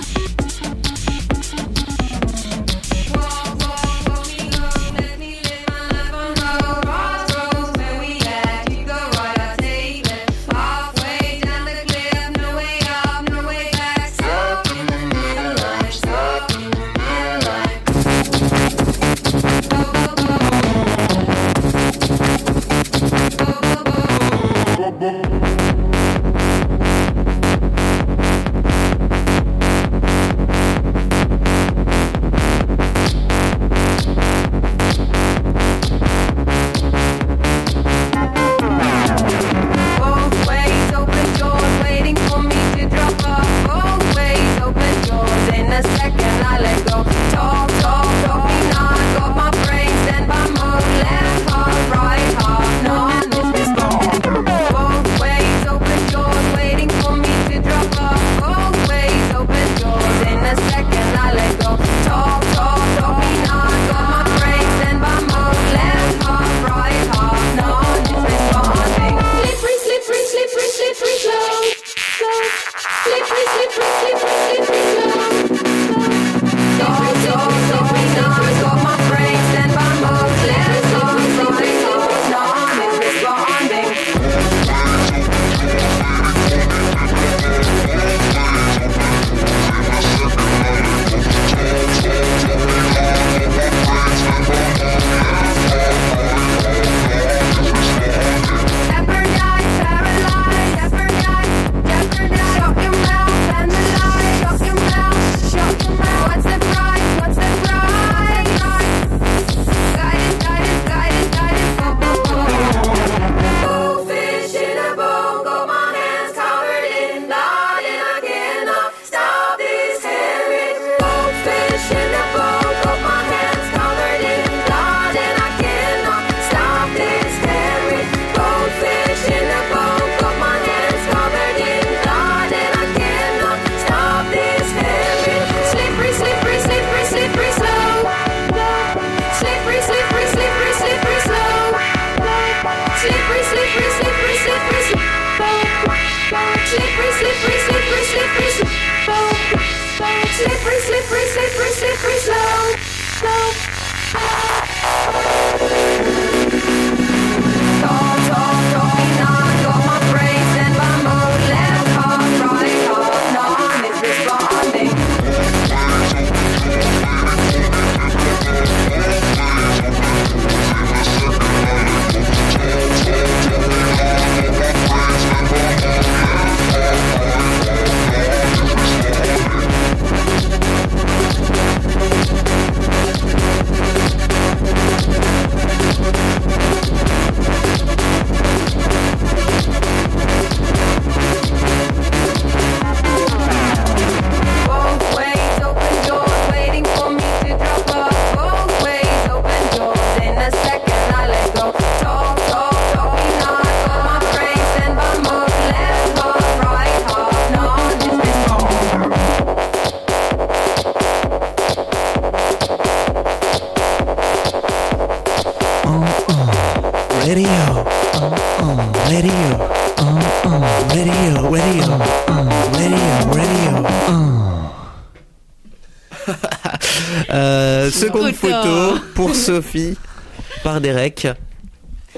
Sophie par Derek.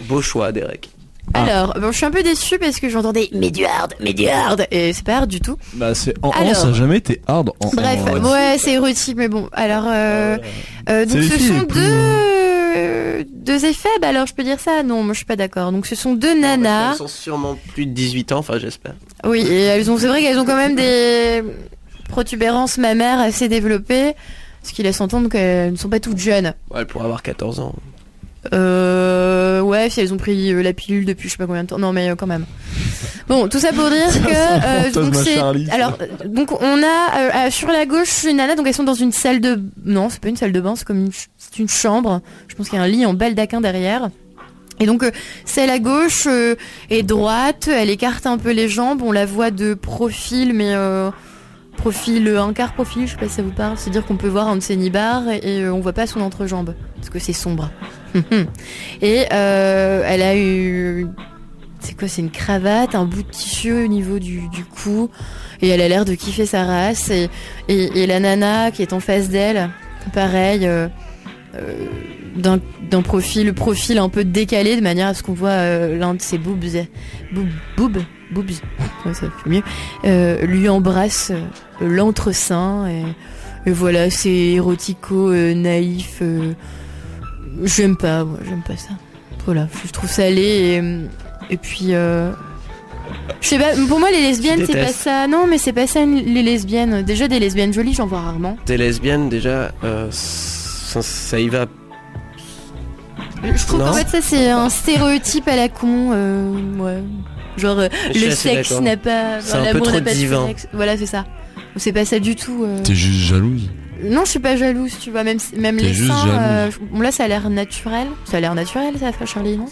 Beau choix, Derek. Ah. Alors, bon, je suis un peu déçue parce que j'entendais mais du hard, mais du hard, et c'est pas hard du tout. Bah c'est en Alors. ça a jamais été hard en Bref, en- ouais, c'est érotique, mais bon. Alors, euh, euh, donc ce filles sont deux deux effets. Bah alors, je peux dire ça? Non, moi je suis pas d'accord. Donc, ce sont deux nanas. Elles sont sûrement plus de 18 ans, enfin j'espère. Oui, et elles ont, c'est vrai qu'elles ont quand même des protubérances mammaires assez développées, ce qui laisse entendre qu'elles ne sont pas toutes jeunes. Ouais, elle pourrait avoir 14 ans. Euh, ouais, si elles ont pris euh, la pilule depuis je sais pas combien de temps. Non, mais euh, quand même. Bon, tout ça pour dire que euh, donc c'est alors donc on a sur la gauche une nana donc elles sont dans une salle de non c'est pas une salle de bain c'est comme une ch- c'est une chambre. Je pense qu'il y a un lit en baldaquin derrière. Et donc euh, celle à gauche euh, est droite, elle écarte un peu les jambes, on la voit de profil mais euh, profil euh, un quart profil, je sais pas si ça vous parle, c'est-à-dire qu'on peut voir un de ses nibards et, euh, on voit pas son entrejambe parce que c'est sombre. et euh, elle a eu c'est quoi c'est une cravate, un bout de tissu au niveau du, cou et elle a l'air de kiffer sa race et, et, et la nana qui est en face d'elle, pareil d'un d'un profil profil un peu décalé de manière à ce qu'on voit euh, l'un de ses boobs boobs boobs boobs ouais, ça fait mieux euh, lui embrasse euh, l'entre-sein et, et voilà c'est érotico euh, naïf euh, j'aime pas moi j'aime pas ça. Voilà je trouve ça laid et, et puis euh, je sais pas pour moi les lesbiennes c'est pas ça non mais c'est pas ça les lesbiennes. Déjà des lesbiennes jolies j'en vois rarement. T'es lesbienne déjà, euh, ça, ça y va. Je trouve qu'en fait ça c'est un stéréotype à la con, euh, ouais. Genre euh, le sexe n'a pas, C'est un peu trop pas de divin. sexe. Voilà c'est ça. C'est pas ça du tout. euh. T'es juste jalouse. Non je suis pas jalouse, tu vois même même les seins. euh, bon là ça a l'air naturel, ça a l'air naturel ça, Charlie non?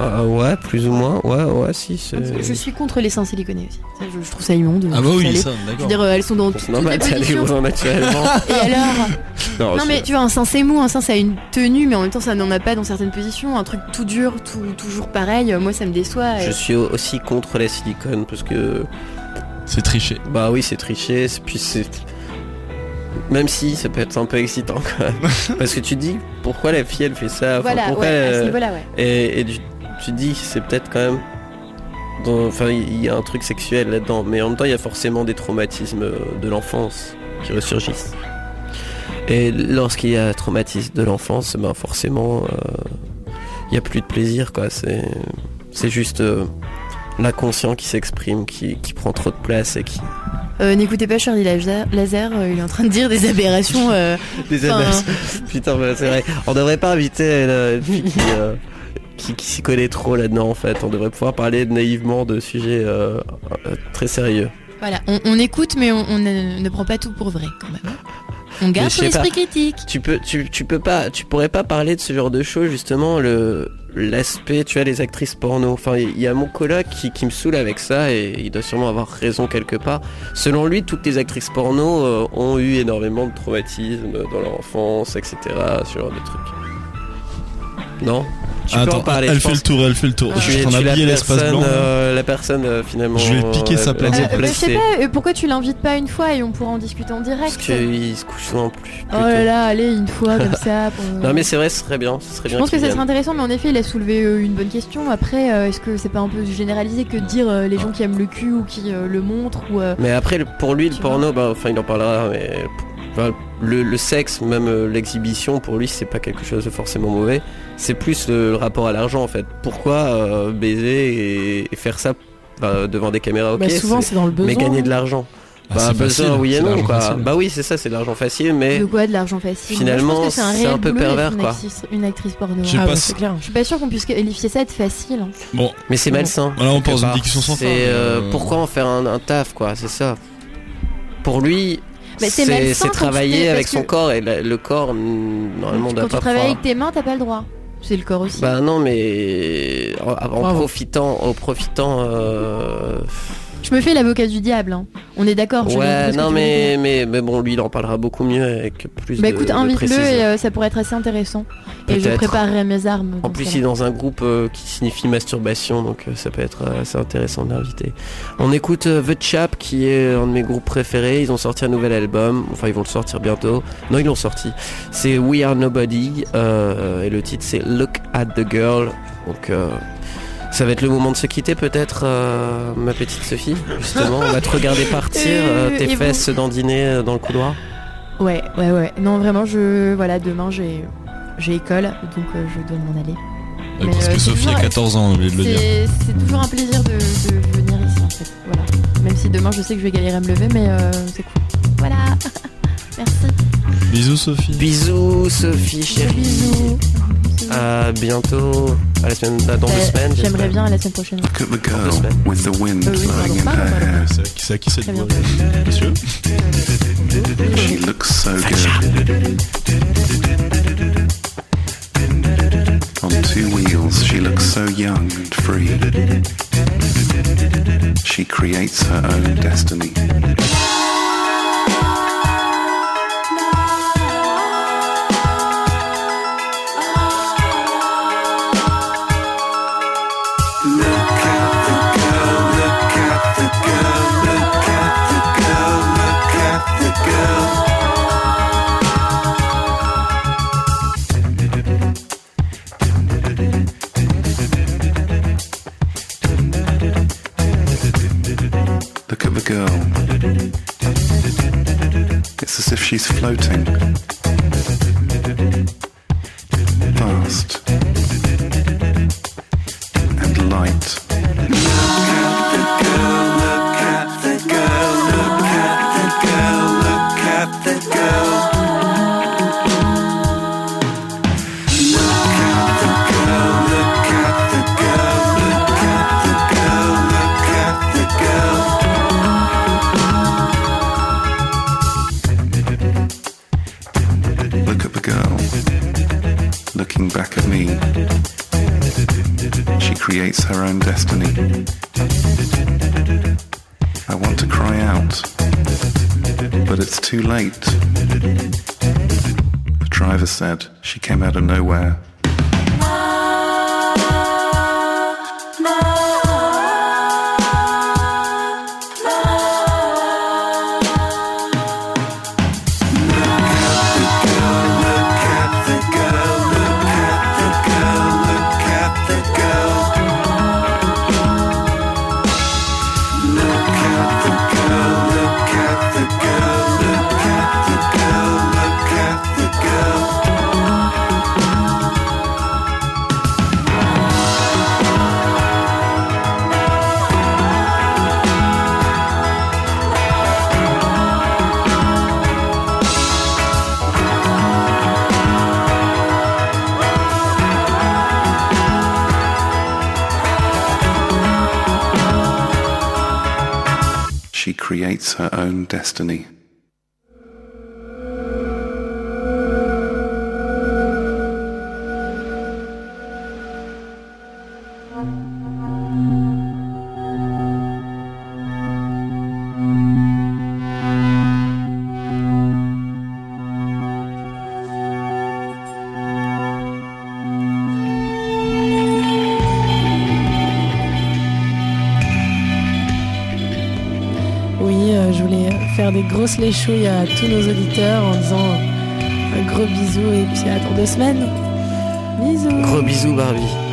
Ah ouais, plus ou moins. Ouais, ouais, si. c'est- Je suis contre les seins siliconés aussi. Ça, je, je trouve ça immonde. Ah je bah oui, Je veux d'accord. dire, euh, elles sont dans toutes les positions. naturellement. Et alors non, mais tu vois un sein c'est mou, un sein ça a une tenue mais en même temps ça n'en a pas dans certaines positions, un truc tout dur, tout, toujours pareil, euh, moi ça me déçoit. et- Je suis au- aussi contre la silicone parce que C'est triché. bah oui c'est triché, c'est- puis c'est même si ça peut être un peu excitant quand même. parce que tu te dis pourquoi la fille elle fait ça, Voilà, pourquoi ouais, à ce elle- niveau-là, ouais. et, et tu, tu dis c'est peut-être quand même dans- enfin il y a un truc sexuel là-dedans, mais en même temps il y a forcément des traumatismes euh, de l'enfance qui ressurgissent. Et lorsqu'il y a un traumatisme de l'enfance, ben forcément euh, il y a plus de plaisir quoi. C'est c'est juste euh, l'inconscient qui s'exprime, qui, qui prend trop de place et qui Euh, N'écoutez pas Charlie Laser, Laser, euh, il est en train de dire des aberrations. euh, des abeilles. Putain, c'est vrai. On devrait pas inviter une, une fille qui, euh, qui, qui s'y connaît trop là-dedans en fait. On devrait pouvoir parler naïvement de sujets euh, euh, très sérieux. voilà, on, on écoute mais on, on ne, ne prend pas tout pour vrai quand même. On garde son esprit critique. Tu peux, tu, tu peux pas, tu pourrais pas parler de ce genre de choses justement le l'aspect, tu vois, les actrices porno. Enfin, il y a mon coloc qui, qui me saoule avec ça et il doit sûrement avoir raison quelque part. Selon lui, toutes les actrices porno euh, ont eu énormément de traumatismes dans leur enfance, etc. Ce genre de trucs. Non? Tu peux en Attends, parler. elle fait le tour, elle fait le tour. Tu Je suis en d'habiller l'espace personne, blanc. euh, la personne euh, finalement. Je vais piquer sa euh, place. euh, Euh, bah, je sais pas, pourquoi tu l'invites pas une fois et on pourra en discuter en direct Parce qu'il se couche souvent plus. Oh là là, allez, une fois comme ça. pour- Non mais c'est vrai, ce serait bien. Ce serait Je bien pense que ça serait intéressant, mais en effet, il a soulevé euh, une bonne question. Après, euh, est-ce que c'est pas un peu généralisé que de dire euh, les gens qui aiment le cul ou qui euh, le montrent ou euh, Mais après, pour lui, le porno, bah, enfin, il en parlera, mais enfin, le, le sexe, même euh, l'exhibition, pour lui, c'est pas quelque chose de forcément mauvais. C'est plus le, le rapport à l'argent, en fait. Pourquoi euh, baiser et, et faire ça bah, devant des caméras, ok, Bah, souvent c'est- dans le besoin. mais gagner de l'argent. Ah, bah, besoin, facile, oui et non, quoi. facile. Bah oui, c'est ça, c'est de l'argent facile, mais de quoi de l'argent facile? Finalement, c'est un, un peu pervers, une quoi. actrice, une actrice porno. Je Ah clair. Je suis pas sûre qu'on puisse qualifier ça de facile. hein. Bon, mais c'est Bon. malsain. là on pense quelque une part. discussion sans fin. C'est euh, euh, pourquoi en faire un, un taf, quoi, c'est ça. Pour lui, c'est quand tu travailler avec son que- corps et le corps, mm, normalement, Quand doit tu pas travailles pouvoir- avec tes mains, t'as pas le droit. C'est le corps aussi. Bah non, mais en, profitant, en profitant, euh, Je me fais l'avocat du diable. hein. On est d'accord. Ouais, non, mais, mais, mais bon, lui, il en parlera beaucoup mieux avec plus Bah de écoute, invite-le et euh, ça pourrait être assez intéressant. Et je préparerai mes armes. En plus, il est dans un groupe euh, qui signifie masturbation, donc euh, ça peut être assez intéressant de l'inviter. On écoute The Chap, qui est un de mes groupes préférés. Ils ont sorti un nouvel album, enfin ils vont le sortir bientôt. Non, ils l'ont sorti. C'est We Are Nobody, et le titre c'est Look at the Girl. Donc euh, ça va être le moment de se quitter peut-être, euh, ma petite Sophie. Justement, on va te regarder partir, euh, tes fesses dans dîner euh, dans le couloir. Ouais, ouais, ouais. Non, vraiment, je. Voilà, demain j'ai. J'ai école, donc euh, je dois m'en aller. Ouais, Mais, parce euh, que Sophie a toujours- 14 ans, on a oublié de le dire. C'est c'est toujours un plaisir de, de venir ici en fait. Voilà. Même si demain je sais que je vais galérer à me lever, mais euh, c'est cool. Voilà. Merci. Bisous Sophie. Bisous Sophie, chérie. Bisous. À bientôt. À la semaine, dans deux Euh, semaines. J'aimerais bien à la semaine prochaine. Look at the Deux girl semaines. with the wind Euh, oui, blowing in her hair. C'est à qui- c'est qui cette voix. Monsieur She looks so good. On two wheels, she looks so young and free. She creates her own destiny. She's floating. Her own destiny. Faire des grosses léchouilles à tous nos auditeurs en disant un gros bisou et puis à dans deux semaines. Bisous. Gros bisous Barbie.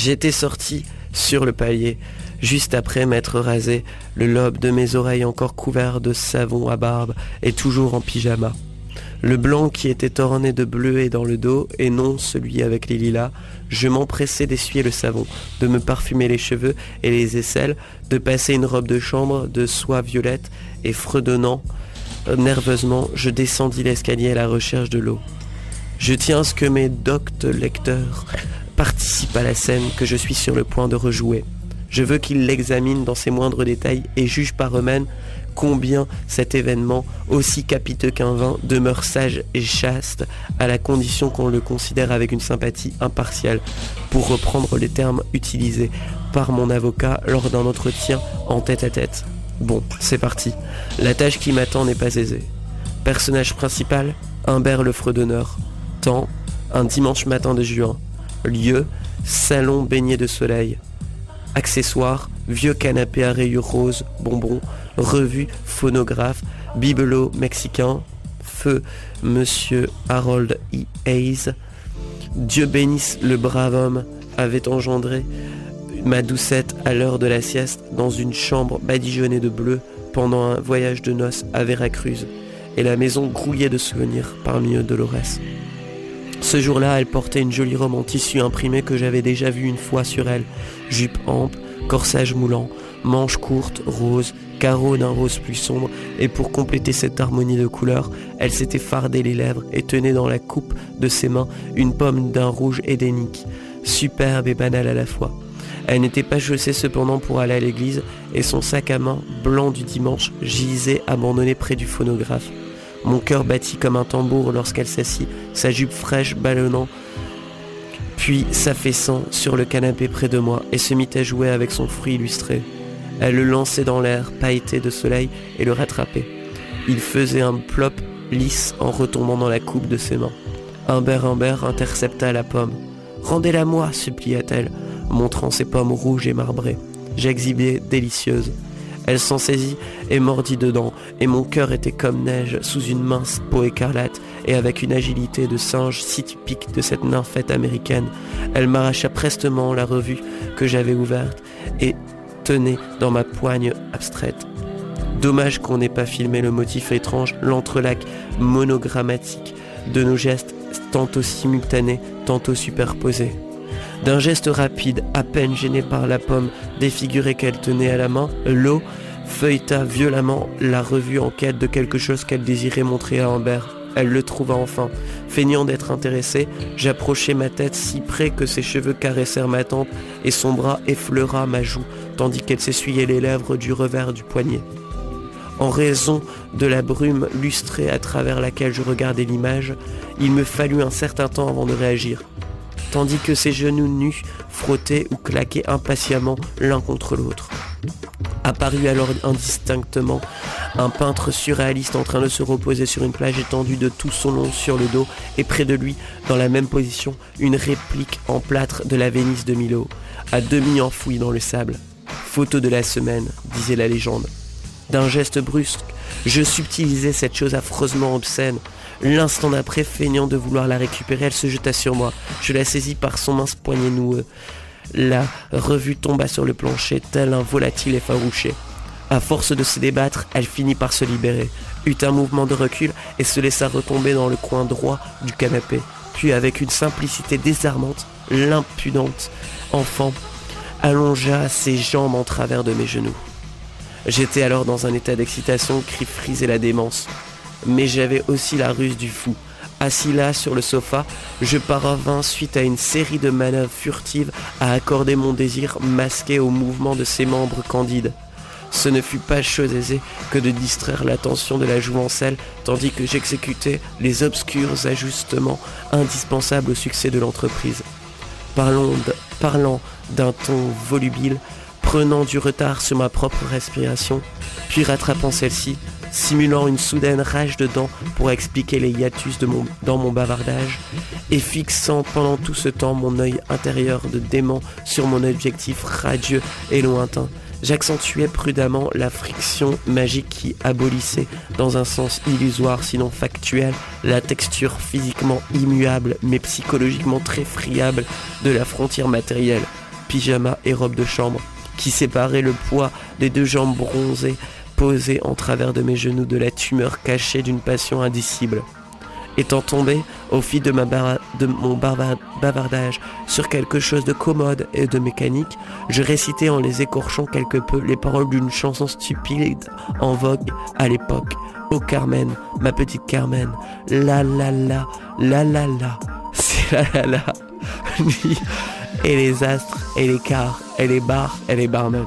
J'étais sorti sur le palier, juste après m'être rasé, le lobe de mes oreilles encore couvert de savon à barbe et toujours en pyjama. Le blanc qui était orné de bleu est dans le dos et non celui avec les lilas. Je m'empressais d'essuyer le savon, de me parfumer les cheveux et les aisselles, de passer une robe de chambre de soie violette et fredonnant nerveusement, je descendis l'escalier à la recherche de l'eau. Je tiens ce que mes doctes lecteurs à la scène que je suis sur le point de rejouer. Je veux qu'ils l'examinent dans ses moindres détails et jugent par eux-mêmes combien cet événement, aussi capiteux qu'un vin, demeure sage et chaste à la condition qu'on le considère avec une sympathie impartiale, pour reprendre les termes utilisés par mon avocat lors d'un entretien en tête-à-tête. Bon, c'est parti. La tâche qui m'attend n'est pas aisée. Personnage principal, Humbert le fredonneur. Temps, un dimanche matin de juin. Lieu, salon baigné de soleil. Accessoires, vieux canapé à rayures roses, bonbons, revue, phonographe, bibelot mexicain, feu, monsieur Harold E. Hayes. Dieu bénisse le brave homme, avait engendré ma doucette à l'heure de la sieste dans une chambre badigeonnée de bleu pendant un voyage de noces à Veracruz. Et la maison grouillait de souvenirs parmi eux Dolores. Ce jour-là, elle portait une jolie robe en tissu imprimé que j'avais déjà vu une fois sur elle. Jupe ample, corsage moulant, manches courtes, roses, carreaux d'un rose plus sombre, et pour compléter cette harmonie de couleurs, elle s'était fardé les lèvres et tenait dans la coupe de ses mains une pomme d'un rouge édénique, superbe et banale à la fois. Elle n'était pas chaussée cependant pour aller à l'église, et son sac à main, blanc du dimanche, gisait abandonné près du phonographe. Mon cœur battit comme un tambour lorsqu'elle s'assit, sa jupe fraîche ballonnant, puis s'affaissant sur le canapé près de moi et se mit à jouer avec son fruit illustré. Elle le lançait dans l'air, pailleté de soleil, et le rattrapait. Il faisait un plop lisse en retombant dans la coupe de ses mains. Humbert Humbert intercepta la pomme. Rendez-la moi, supplia-t-elle, montrant ses pommes rouges et marbrées. J'exhibais délicieuse. Elle s'en saisit et mordit dedans, et mon cœur était comme neige sous une mince peau écarlate, et avec une agilité de singe si typique de cette nymphette américaine, elle m'arracha prestement la revue que j'avais ouverte et tenait dans ma poigne abstraite. Dommage qu'on n'ait pas filmé le motif étrange, l'entrelac monogrammatique de nos gestes tantôt simultanés, tantôt superposés. D'un geste rapide, à peine gêné par la pomme défigurée qu'elle tenait à la main, l'eau feuilleta violemment la revue en quête de quelque chose qu'elle désirait montrer à Amber. Elle le trouva enfin. Feignant d'être intéressée, j'approchai ma tête si près que ses cheveux caressèrent ma tempe et son bras effleura ma joue, tandis qu'elle s'essuyait les lèvres du revers du poignet. En raison de la brume lustrée à travers laquelle je regardais l'image, il me fallut un certain temps avant de réagir tandis que ses genoux nus frottaient ou claquaient impatiemment l'un contre l'autre. Apparut alors indistinctement un peintre surréaliste en train de se reposer sur une plage étendue de tout son long sur le dos et près de lui, dans la même position, une réplique en plâtre de la Vénice de Milo, à demi enfouie dans le sable. Photo de la semaine, disait la légende. D'un geste brusque, je subtilisais cette chose affreusement obscène. L'instant d'après, feignant de vouloir la récupérer, elle se jeta sur moi. Je la saisis par son mince poignet noueux. La revue tomba sur le plancher, tel un volatile effarouché. À force de se débattre, elle finit par se libérer, eut un mouvement de recul et se laissa retomber dans le coin droit du canapé. Puis avec une simplicité désarmante, l'impudente enfant allongea ses jambes en travers de mes genoux. J'étais alors dans un état d'excitation qui frisait la démence. Mais j'avais aussi la ruse du fou. Assis là sur le sofa, je parvins suite à une série de manœuvres furtives à accorder mon désir masqué au mouvement de ses membres candides. Ce ne fut pas chose aisée que de distraire l'attention de la jouvencelle tandis que j'exécutais les obscurs ajustements indispensables au succès de l'entreprise. Parlant d'un ton volubile, prenant du retard sur ma propre respiration, puis rattrapant celle-ci, simulant une soudaine rage de dents pour expliquer les hiatus dans mon bavardage, et fixant pendant tout ce temps mon œil intérieur de dément sur mon objectif radieux et lointain, J'accentuais prudemment la friction magique qui abolissait, dans un sens illusoire sinon factuel, la texture physiquement immuable mais psychologiquement très friable de la frontière matérielle, pyjama et robe de chambre, qui séparait le poids des deux jambes bronzées posées en travers de mes genoux de la tumeur cachée d'une passion indicible. Étant tombé, au fil de, ma de mon bavardage, sur quelque chose de commode et de mécanique, je récitais en les écorchant quelque peu les paroles d'une chanson stupide en vogue à l'époque. Oh Carmen, ma petite Carmen, la la la, la la la, c'est la la la, et les astres, et les cars, et les bars, et les barmen.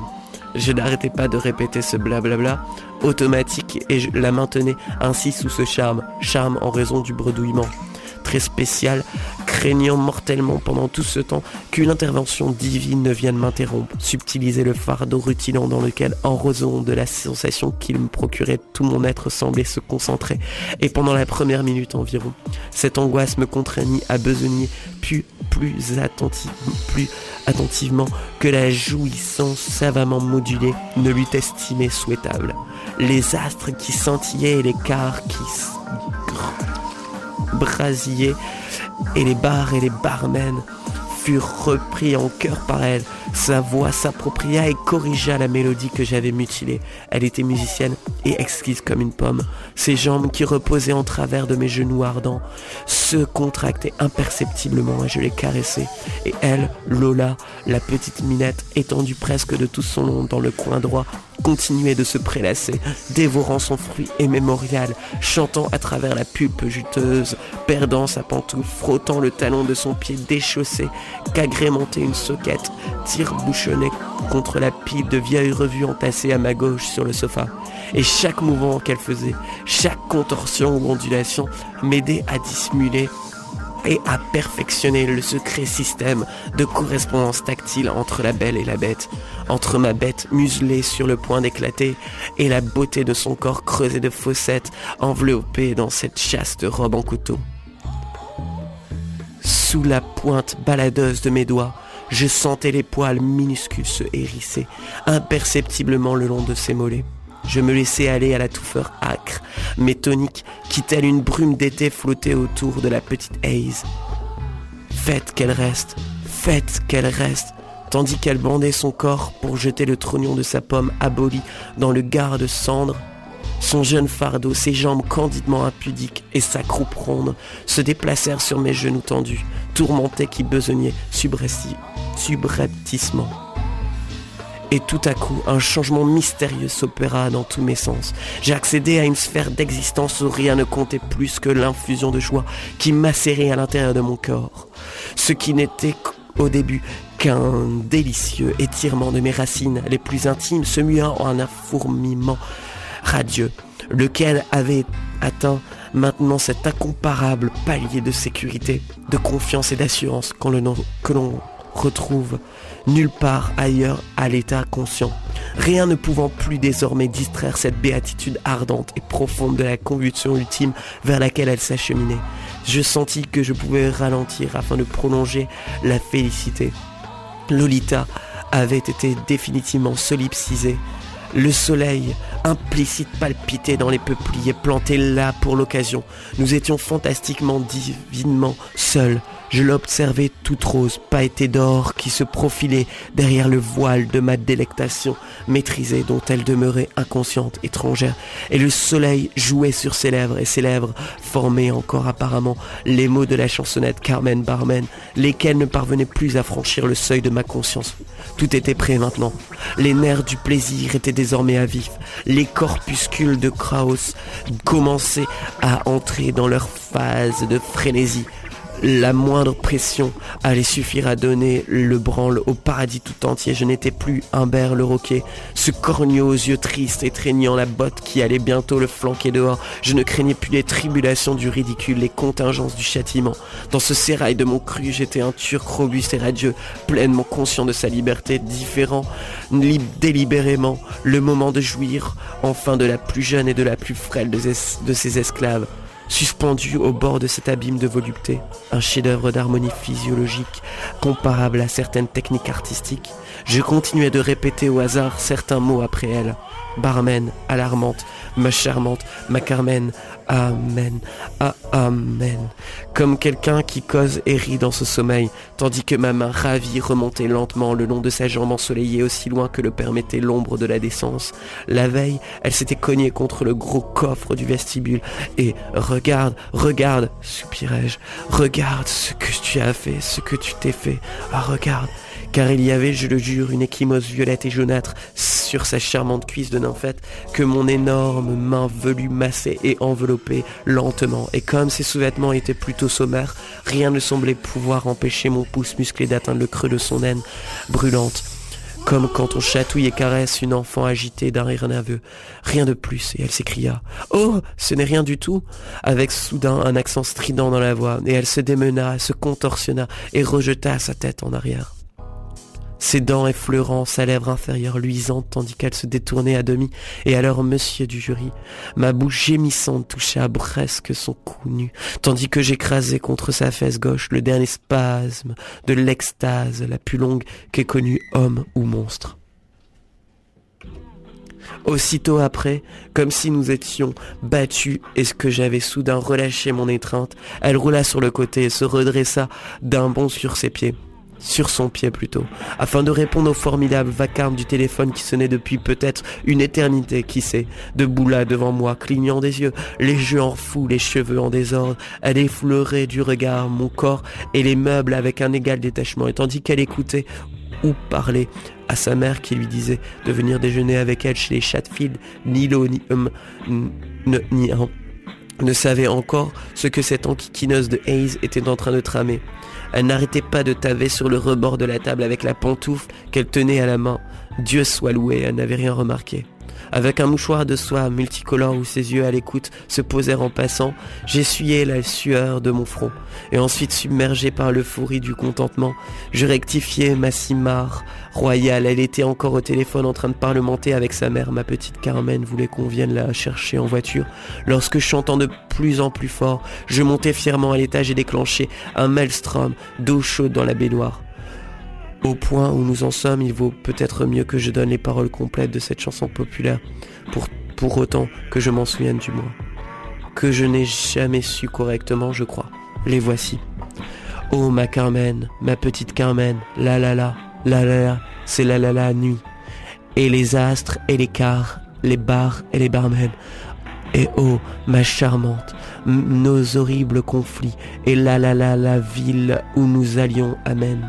Je n'arrêtais pas de répéter ce blablabla automatique et je la maintenais ainsi sous ce charme, charme en raison du bredouillement. Très spécial, craignant mortellement pendant tout ce temps qu'une intervention divine ne vienne m'interrompre, subtiliser le fardeau rutilant dans lequel, en raison de la sensation qu'il me procurait, tout mon être semblait se concentrer. Et pendant la première minute environ, cette angoisse me contraignit à besogner plus, plus, attentive, plus attentivement que la jouissance savamment modulée ne l'eût estimé souhaitable. Les astres qui scintillaient et les cars qui brasillaient et les bars et les barmen furent repris en chœur par elle. Sa voix s'appropria et corrigea la mélodie que j'avais mutilée. Elle était musicienne et exquise comme une pomme. Ses jambes qui reposaient en travers de mes genoux ardents se contractaient imperceptiblement et je les caressais. Et elle, Lola, la petite minette, étendue presque de tout son long dans le coin droit, continuait de se prélasser, dévorant son fruit immémorial, chantant à travers la pulpe juteuse, perdant sa pantoufle, frottant le talon de son pied déchaussé, qu'agrémentait une soquette, tire-bouchonnée contre la pile de vieilles revues entassées à ma gauche sur le sofa. Et chaque mouvement qu'elle faisait, chaque contorsion ou ondulation m'aidait à dissimuler et à perfectionner le secret système de correspondance tactile entre la belle et la bête, entre ma bête muselée sur le point d'éclater et la beauté de son corps creusé de fossettes enveloppée dans cette chaste robe en couteau. Sous la pointe baladeuse de mes doigts, je sentais les poils minuscules se hérisser imperceptiblement le long de ses mollets. Je me laissais aller à la touffeur âcre, mais tonique, qui telle une brume d'été flottait autour de la petite Haze. Faites qu'elle reste, faites qu'elle reste, tandis qu'elle bandait son corps pour jeter le trognon de sa pomme abolie dans le gare de cendres. Son jeune fardeau, ses jambes candidement impudiques et sa croupe ronde se déplacèrent sur mes genoux tendus, tourmentés qui besognaient subrepti- subrepticement. Et tout à coup, un changement mystérieux s'opéra dans tous mes sens. J'ai accédé à une sphère d'existence où rien ne comptait plus que l'infusion de joie qui macérait à l'intérieur de mon corps. Ce qui n'était au début qu'un délicieux étirement de mes racines les plus intimes se mua en un fourmillement radieux, lequel avait atteint maintenant cet incomparable palier de sécurité, de confiance et d'assurance que l'on retrouve nulle part ailleurs à l'état conscient. Rien ne pouvant plus désormais distraire cette béatitude ardente et profonde de la convulsion ultime vers laquelle elle s'acheminait. Je sentis que je pouvais ralentir afin de prolonger la félicité. Lolita avait été définitivement solipsisée. Le soleil implicite palpitait dans les peupliers plantés là pour l'occasion. Nous étions fantastiquement, divinement seuls. Je l'observais toute rose, pailletée d'or, qui se profilait derrière le voile de ma délectation maîtrisée dont elle demeurait inconsciente, étrangère. Et le soleil jouait sur ses lèvres, et ses lèvres formaient encore apparemment les mots de la chansonnette Carmen Barmen, lesquels ne parvenaient plus à franchir le seuil de ma conscience. Tout était prêt maintenant. Les nerfs du plaisir étaient désormais à vif. Les corpuscules de Kraus commençaient à entrer dans leur phase de frénésie. La moindre pression allait suffire à donner le branle au paradis tout entier. Je n'étais plus Humbert le roquet, ce corneau aux yeux tristes étreignant la botte qui allait bientôt le flanquer dehors. Je ne craignais plus les tribulations du ridicule, les contingences du châtiment. Dans ce sérail de mon cru, j'étais un turc robuste et radieux, pleinement conscient de sa liberté, différent, li- délibérément, le moment de jouir, enfin de la plus jeune et de la plus frêle de ses esclaves. Suspendu au bord de cet abîme de volupté, un chef-d'œuvre d'harmonie physiologique comparable à certaines techniques artistiques, je continuais de répéter au hasard certains mots après elle. Barmen, alarmante, ma charmante, ma Carmen, Amen, ah, Amen. Comme quelqu'un qui cause et rit dans ce sommeil, tandis que ma main ravie remontait lentement le long de sa jambe ensoleillée aussi loin que le permettait l'ombre de la décence. La veille, elle s'était cognée contre le gros coffre du vestibule et regarde, regarde, soupirai-je, regarde ce que tu as fait, ce que tu t'es fait. Ah, regarde, car il y avait, je le jure, une échymose violette et jaunâtre sur sa charmante cuisse de nymphette que mon énorme main velue massait et enveloppait lentement. Et comme ses sous-vêtements étaient plutôt sommaires, rien ne semblait pouvoir empêcher mon pouce musclé d'atteindre le creux de son aine brûlante. Comme quand on chatouille et caresse une enfant agitée d'un rire nerveux. Rien de plus, et elle s'écria. Oh, ce n'est rien du tout avec soudain un accent strident dans la voix, et elle se démena, se contorsionna et rejeta sa tête en arrière ses dents effleurant sa lèvre inférieure luisante tandis qu'elle se détournait à demi, et alors monsieur du jury, ma bouche gémissante toucha presque son cou nu, tandis que j'écrasais contre sa fesse gauche le dernier spasme de l'extase la plus longue qu'ait connue homme ou monstre. Aussitôt après, comme si nous étions battus et que j'avais soudain relâché mon étreinte, elle roula sur le côté et se redressa d'un bond sur ses pieds sur son pied plutôt, afin de répondre au formidable vacarme du téléphone qui sonnait depuis peut-être une éternité, qui sait, debout là devant moi, clignant des yeux, les yeux en fou, les cheveux en désordre, elle effleurait du regard mon corps et les meubles avec un égal détachement, et tandis qu'elle écoutait ou parlait à sa mère qui lui disait de venir déjeuner avec elle chez les Chatfield, ni l'eau, ni hum, ni un, ne savait encore ce que cette enquiquineuse de Hayes était en train de tramer. Elle n'arrêtait pas de taver sur le rebord de la table avec la pantoufle qu'elle tenait à la main. Dieu soit loué, elle n'avait rien remarqué. Avec un mouchoir de soie multicolore où ses yeux à l'écoute se posèrent en passant, j'essuyai la sueur de mon front. Et ensuite, submergé par l'euphorie du contentement, je rectifiai ma cimare royale. Elle était encore au téléphone en train de parlementer avec sa mère. Ma petite Carmen voulait qu'on vienne la chercher en voiture. Lorsque, chantant de plus en plus fort, je montai fièrement à l'étage et déclenchai un maelstrom d'eau chaude dans la baignoire. Au point où nous en sommes, il vaut peut-être mieux que je donne les paroles complètes de cette chanson populaire, pour, pour autant que je m'en souvienne du moins. Que je n'ai jamais su correctement, je crois. Les voici. Oh ma Carmen, ma petite Carmen, la la la, la la la, c'est la la la nuit. Et les astres et les cars, les bars et les barmen. Et oh, ma charmante, nos horribles conflits, et la la la la ville où nous allions, amen.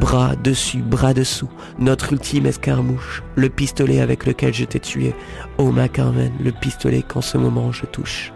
Bras dessus, bras dessous, notre ultime escarmouche, le pistolet avec lequel je t'ai tué. Oh ma Carmen, le pistolet qu'en ce moment je touche.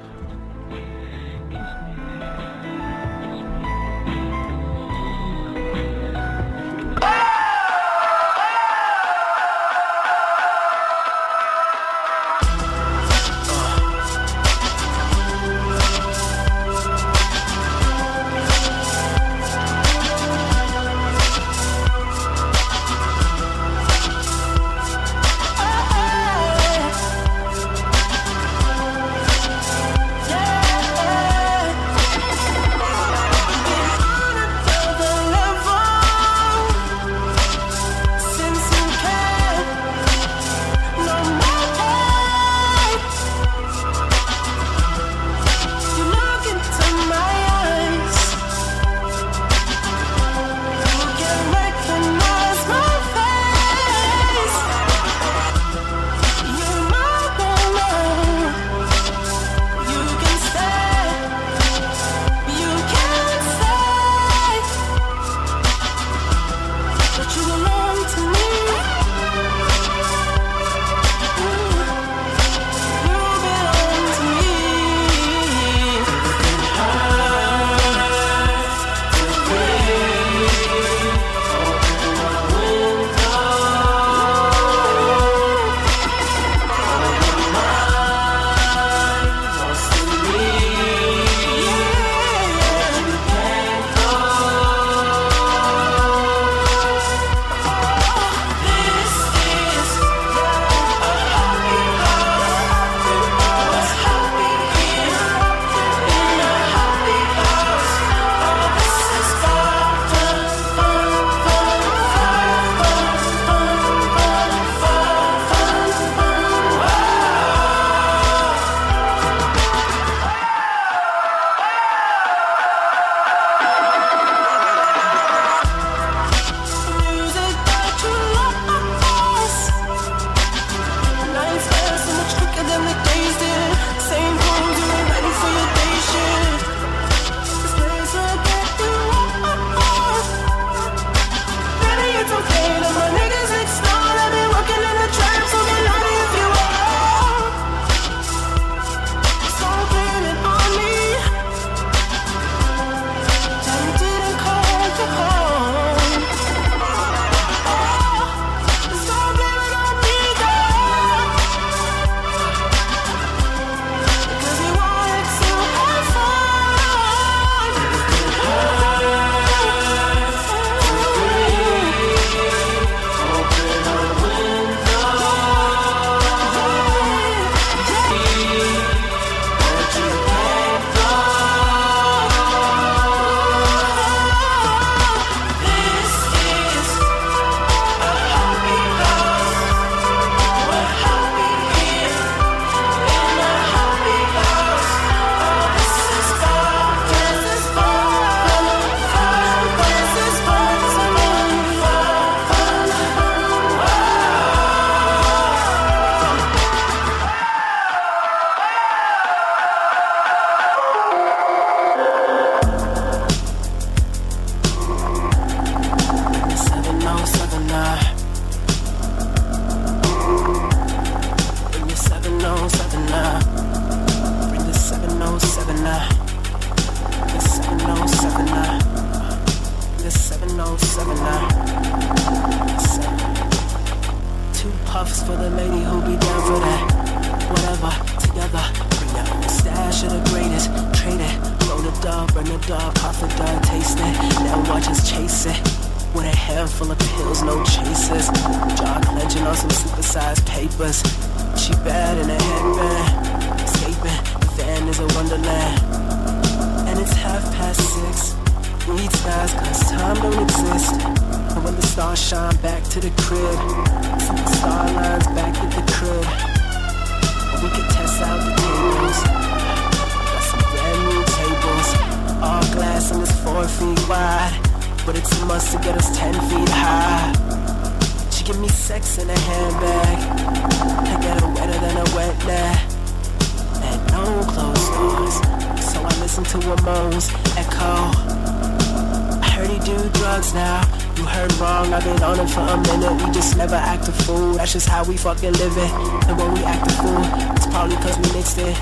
Fucking live it. And when we act a fool, it's probably cause we mixed it.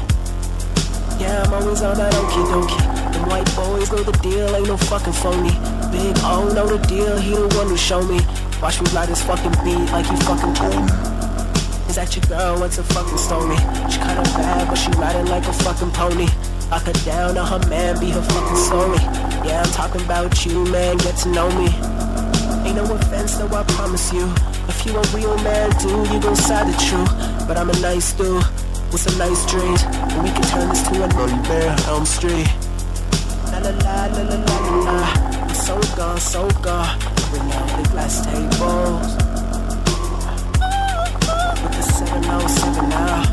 Yeah, I'm always on that okie dokie. Them white boys know the deal, ain't no fucking phony. Big O know the deal, he the one who show me. Watch me ride this fucking beat like you fucking me. Is that your girl? What's a fucking story? She kinda bad, but she riding like a fucking pony. Lock her down, or her man be her fucking story. Yeah, I'm talking about you, man. Get to know me. Ain't no offense, though, I promise you. If you a real man, dude, you gon' side the truth. But I'm a nice dude with some nice dreams. And we can turn this to a nightmare, Elm Street. La la la la la la la la. I'm so gone, so gone. Bring out the glass tables. With the 707 now.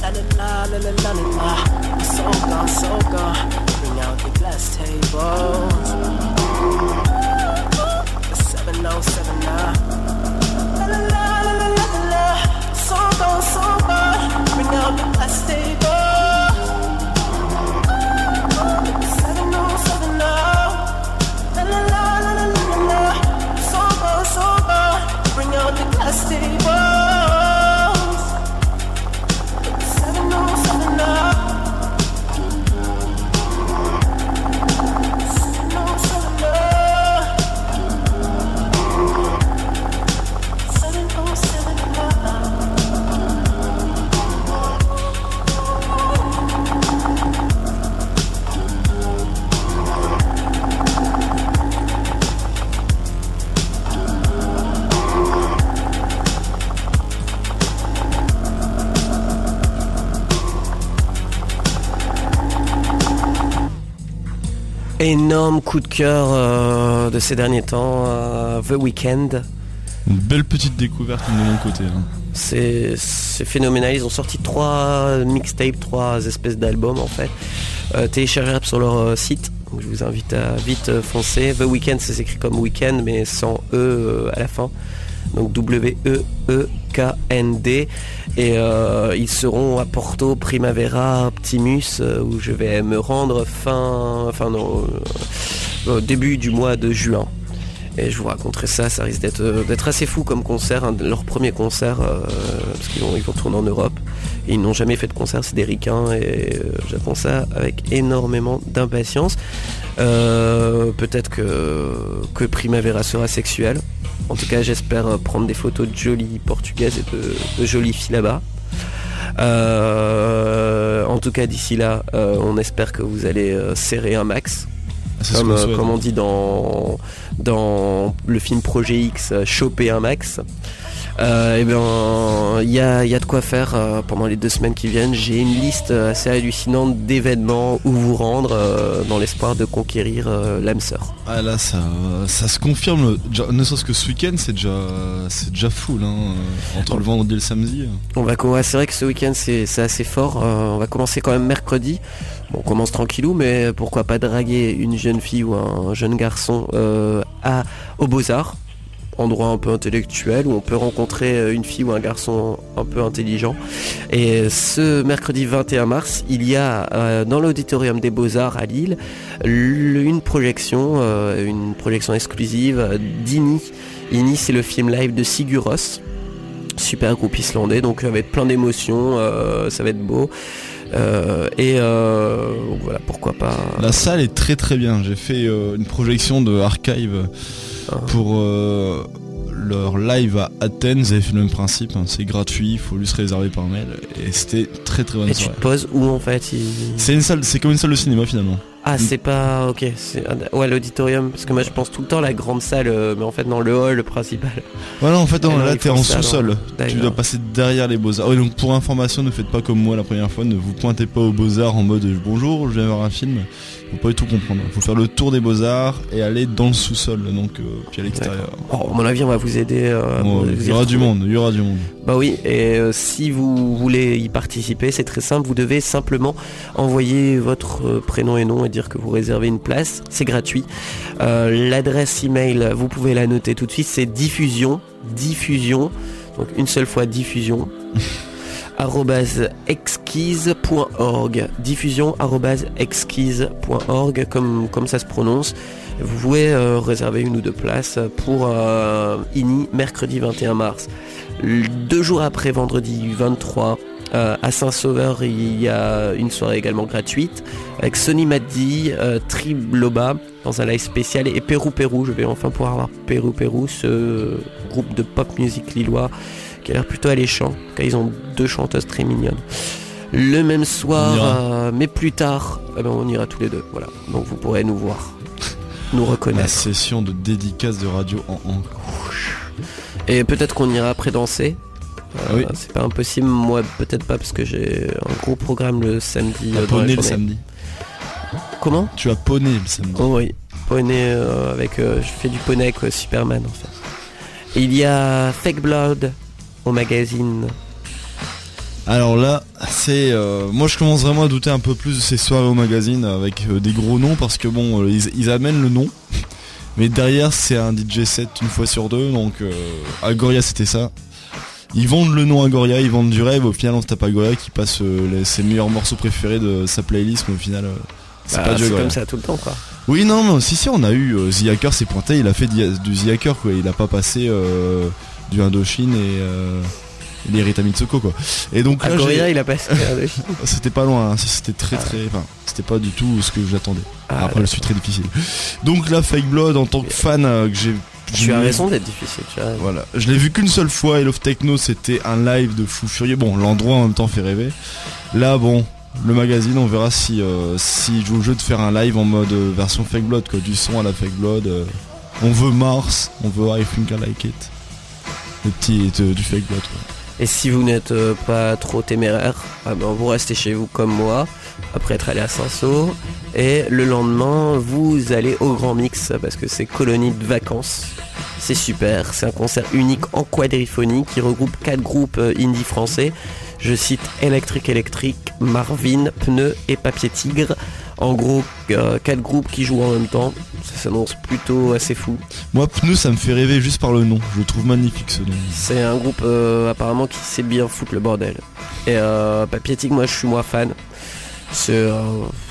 La la la la la la la la. I'm so gone, so gone. Bring out the glass tables. Énorme coup de cœur euh, de ces derniers temps, euh, The Weeknd. Une belle petite découverte de mon côté. hein. C'est phénoménal. Ils ont sorti trois mixtapes, trois espèces d'albums en fait, euh, téléchargeables sur leur euh, site. Donc, je vous invite à vite foncer. The Weeknd, c'est écrit comme weekend mais sans E à la fin. Donc W-E-E-K-N-D. Et euh, ils seront à Porto, Primavera, Optimus, euh, où je vais me rendre fin, enfin non, euh, début du mois de juin. Et je vous raconterai ça, ça risque d'être assez fou comme concert, hein, leur premier concert, parce qu'ils vont, ils vont tourner en Europe. Ils n'ont jamais fait de concert, c'est des et j'attends ça avec énormément d'impatience. Peut-être que, que Primavera sera sexuel. En tout cas, j'espère euh, prendre des photos de jolies portugaises et de, de jolies filles là-bas. Euh, en tout cas, d'ici là, euh, on espère que vous allez serrer un max ce comme, comme on dit dans, dans le film Projet X, euh, choper un max. Euh, et ben, il y a, y a de quoi faire euh, pendant les deux semaines qui viennent. J'ai une liste assez hallucinante d'événements où vous rendre euh, dans l'espoir de conquérir l'âme sœur. Ah là, ça, ça se confirme. Ne serait-ce que ce week-end, c'est déjà, c'est déjà full. Hein, entre le vendredi et le samedi. On va c'est vrai que ce week-end c'est c'est assez fort. On va commencer quand même mercredi. Bon, on commence tranquillou, mais pourquoi pas draguer une jeune fille ou un jeune garçon à au Beaux Arts, endroit un peu intellectuel où on peut rencontrer euh, une fille ou un garçon un peu intelligent. Et ce mercredi 21 mars, il y a euh, dans l'auditorium des Beaux Arts à Lille le- une projection, euh, une projection exclusive d'Ini. Ini, c'est le film live de Siguros super groupe islandais donc ça va être plein d'émotions ça va être beau et euh, donc voilà pourquoi pas La salle est très très bien. J'ai fait euh, une projection de Archive Ah. pour euh, leur live à Athènes. Avaient fait le même principe. hein. C'est gratuit, il faut juste réserver par mail. Et c'était très très bonne et tu soirée. te poses où en fait il- C'est une salle, c'est comme une salle de cinéma finalement. Ah, c'est pas. Ok, c'est. Ouais, l'auditorium. Parce que moi, je pense tout le temps à la grande salle, euh, mais en fait, dans le hall principal. Voilà, en fait, non, là t'es en sous-sol. Tu dois passer derrière les beaux-arts. Ouais, donc pour information, ne faites pas comme moi la première fois. Ne vous pointez pas aux beaux-arts en mode bonjour, je viens voir un film. Faut pas du tout comprendre. Faut faire le tour des beaux-arts et aller dans le sous-sol, donc euh, puis à l'extérieur. Oh, à mon avis, on va vous aider. euh, vous il y aura du monde, il y aura du monde. Bah oui, et euh, si vous voulez y participer, c'est très simple, vous devez simplement envoyer votre euh, prénom et nom et dire que vous réservez une place, c'est gratuit. Euh, L'adresse email, vous pouvez la noter tout de suite, c'est diffusion, diffusion, donc une seule fois diffusion, exquise.org, diffusion exquise.org, comme, comme ça se prononce. Vous pouvez euh, réserver une ou deux places pour euh, INI mercredi 21 mars. Deux jours après, vendredi 23, euh, à Saint-Sauveur, il y a une soirée également gratuite avec Sonny Maddy, euh, Tribloba dans un live spécial et Pérou Pérou. Je vais enfin pouvoir voir Pérou Pérou, ce groupe de pop music lillois qui a l'air plutôt alléchant. car Ils ont deux chanteuses très mignonnes. Le même soir, euh, mais plus tard, eh ben, on ira tous les deux. Voilà, donc vous pourrez nous voir, nous La reconnaître. session de dédicace de radio en en. Et peut-être qu'on ira après danser. Euh, oui. C'est pas impossible, moi peut-être pas parce que j'ai un gros programme le samedi. T'as euh, la poney le samedi. Comment? Tu as poney le samedi. Oh oui, poney euh, avec. euh, je fais du poney avec Superman en fait. Il y a Fake Blood au magazine. Alors là, c'est euh, moi je commence vraiment à douter un peu plus de ces soirées au magazine avec euh, des gros noms parce que bon, euh, ils, ils amènent le nom, mais derrière c'est un DJ set une fois sur deux, donc euh, Agoria c'était ça. Ils vendent le nom Agoria, ils vendent du rêve, au final on se tape Agoria qui passe les- ses meilleurs morceaux préférés de sa playlist, mais au final c'est Bah, pas du comme ça tout le temps quoi. Oui non mais si si on a eu The Hacker s'est pointé, il a fait du The Hacker quoi, il a pas passé du Indochine et euh, et les Rita Mitsoko quoi. Et donc là, il a passé. un- c'était pas loin, hein. c'était très très. Enfin, c'était pas du tout ce que j'attendais. Ah, Après, je suis très difficile. Donc là, Fake Blood, en tant que fan, euh, que j'ai. tu as raison d'être difficile. Tu as. Voilà, je l'ai vu qu'une seule fois. Et Love Techno, c'était un live de fou furieux. Bon, l'endroit en même temps fait rêver. Là, bon, le magazine, on verra si euh, si joue au jeu de faire un live en mode euh, version Fake Blood, quoi, du son à la Fake Blood. euh. on veut Mars, on veut I Think I Like It. Le petit euh, du Fake Blood. Quoi. Et si vous n'êtes euh, pas trop téméraire, ah ben, vous restez chez vous comme moi, après être allé à Saint-Saul. Et le lendemain, vous allez au Grand Mix, parce que c'est colonie de vacances. C'est super, c'est un concert unique en quadriphonie qui regroupe quatre groupes euh, indie français. Je cite Electric Electric, Marvin, Pneu et Papier Tigre. En gros, euh, quatre groupes qui jouent en même temps. Ça s'annonce plutôt assez fou. Moi, Pneu, ça me fait rêver juste par le nom. Je le trouve magnifique ce nom. C'est un groupe euh, apparemment qui sait bien foutre le bordel. Et euh, moi je suis moi fan. C'est euh,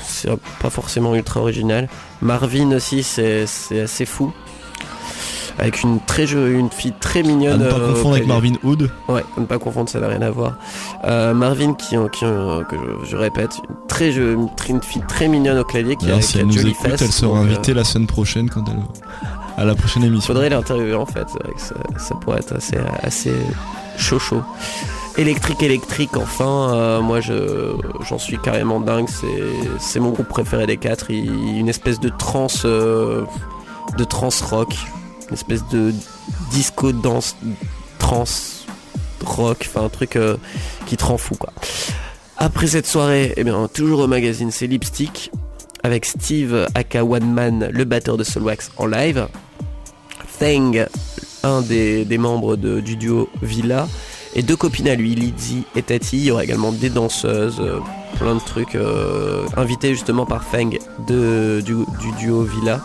c'est pas forcément ultra original. Marvin aussi, c'est assez fou. Avec une très jo- une fille très À mignonne. ne pas euh, confondre avec. Marvin Hood. Ouais, à ne pas confondre, ça n'a rien à voir. Euh, Marvin, qui, qui euh, que je, je répète, une très je- une, fille très mignonne au clavier, qui a, qui si a elle nous écoute, elle sera invitée la semaine prochaine quand elle à la prochaine émission. Faudrait l'interviewer en fait, c'est vrai que ça, ça pourrait être assez, assez chaud chaud. Électrique électrique enfin, euh, moi je j'en suis carrément dingue, c'est c'est mon groupe préféré des quatre, Il- une espèce de trance euh, de trance rock, une espèce de disco danse trance rock, enfin un truc euh, qui te rend fou quoi. Après cette soirée, eh bien toujours au magazine, c'est Lipstick avec Steve aka One Man, le batteur de Soulwax en live. Thang, un des, des membres de- du duo Villa, et deux copines à lui, Lizzie et Tati. Il y aura également des danseuses, euh, plein de trucs euh, invités justement par Fang de, du duo Villa.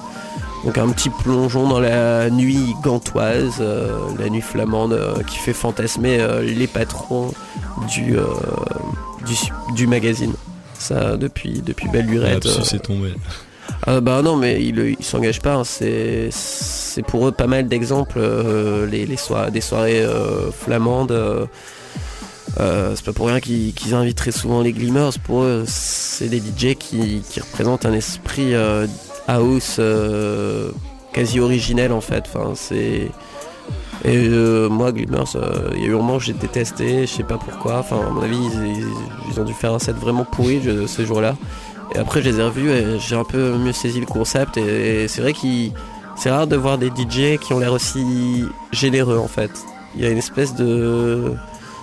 Donc un petit plongeon dans la nuit gantoise, euh, la nuit flamande euh, qui fait fantasmer euh, les patrons du, du, du magazine. Ça depuis, depuis belle lurette. Là-dessus, euh, c'est tombé. ah bah non mais ils ils s'engagent pas, hein. c'est pour eux pas mal d'exemples, les, les des soirées flamandes. euh, c'est pas pour rien qu'ils invitent très souvent les Glimmers, pour eux c'est des DJ qui, qui représentent un esprit euh, house euh, quasi originel en fait. Enfin c'est et euh, moi Glimmers, il y a eu un moment où j'ai détesté, je sais pas pourquoi. Enfin à mon avis ils ont dû faire un set vraiment pourri je- ce jour-là. Et après, je les ai revus et j'ai un peu mieux saisi le concept. Et, et c'est vrai qu'il c'est rare de voir des DJ qui ont l'air aussi généreux en fait. Il y a une espèce de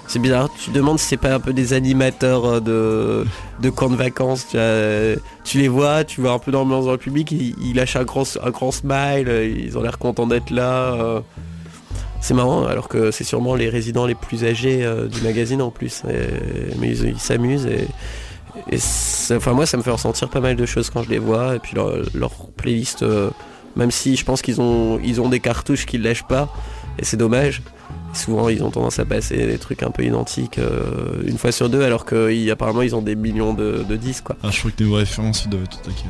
c'est bizarre, tu demandes si c'est pas un peu des animateurs euh, de, de camps de vacances. Tu, vois, tu les vois, tu vois un peu d'ambiance dans le public, ils, lâchent un grand, un grand smile, euh, ils ont l'air contents d'être là. euh. C'est marrant, alors que c'est sûrement les résidents les plus âgés euh, du magazine en plus. Mais ils s'amusent et, moi ça me fait ressentir pas mal de choses quand je les vois. Et puis leur, leur playlist, euh, même si je pense qu'ils ont, ont des cartouches qu'ils lâchent pas, et c'est dommage. Souvent ils ont tendance à passer des trucs un peu identiques euh, une fois sur deux, alors qu'apparemment ils ont des millions de, de disques quoi. Ah, je crois que niveau référence, ils doivent être au taquet.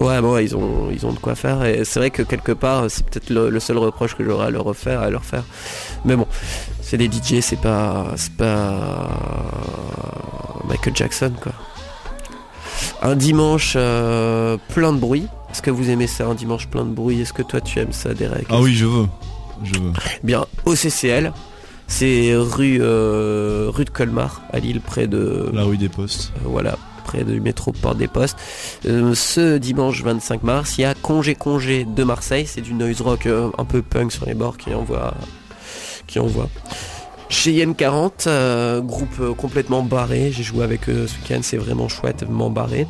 Ouais, bon, ils ont, ils ont de quoi faire. Et c'est vrai que quelque part, c'est peut-être le, le seul reproche que j'aurais à leur refaire, à leur faire. Mais bon, c'est des DJ, c'est pas, c'est pas Michael Jackson, quoi. Un dimanche euh, plein de bruit. Est-ce que vous aimez ça, un dimanche plein de bruit? Est-ce que toi tu aimes ça, Derek? Ah oui, je veux. Je veux. Bien, au CCL, c'est rue, euh, rue de Colmar, à Lille, près de, La rue des postes. euh, voilà, près du métro Porte des Postes. Euh, ce dimanche 25 mars, il y a Congé Congé de Marseille, c'est du noise rock un peu punk sur les bords qui envoie. Qui envoie. Cheyenne 40, euh, groupe euh, complètement barré, j'ai joué avec eux ce week-end, c'est vraiment chouette, vraiment barré.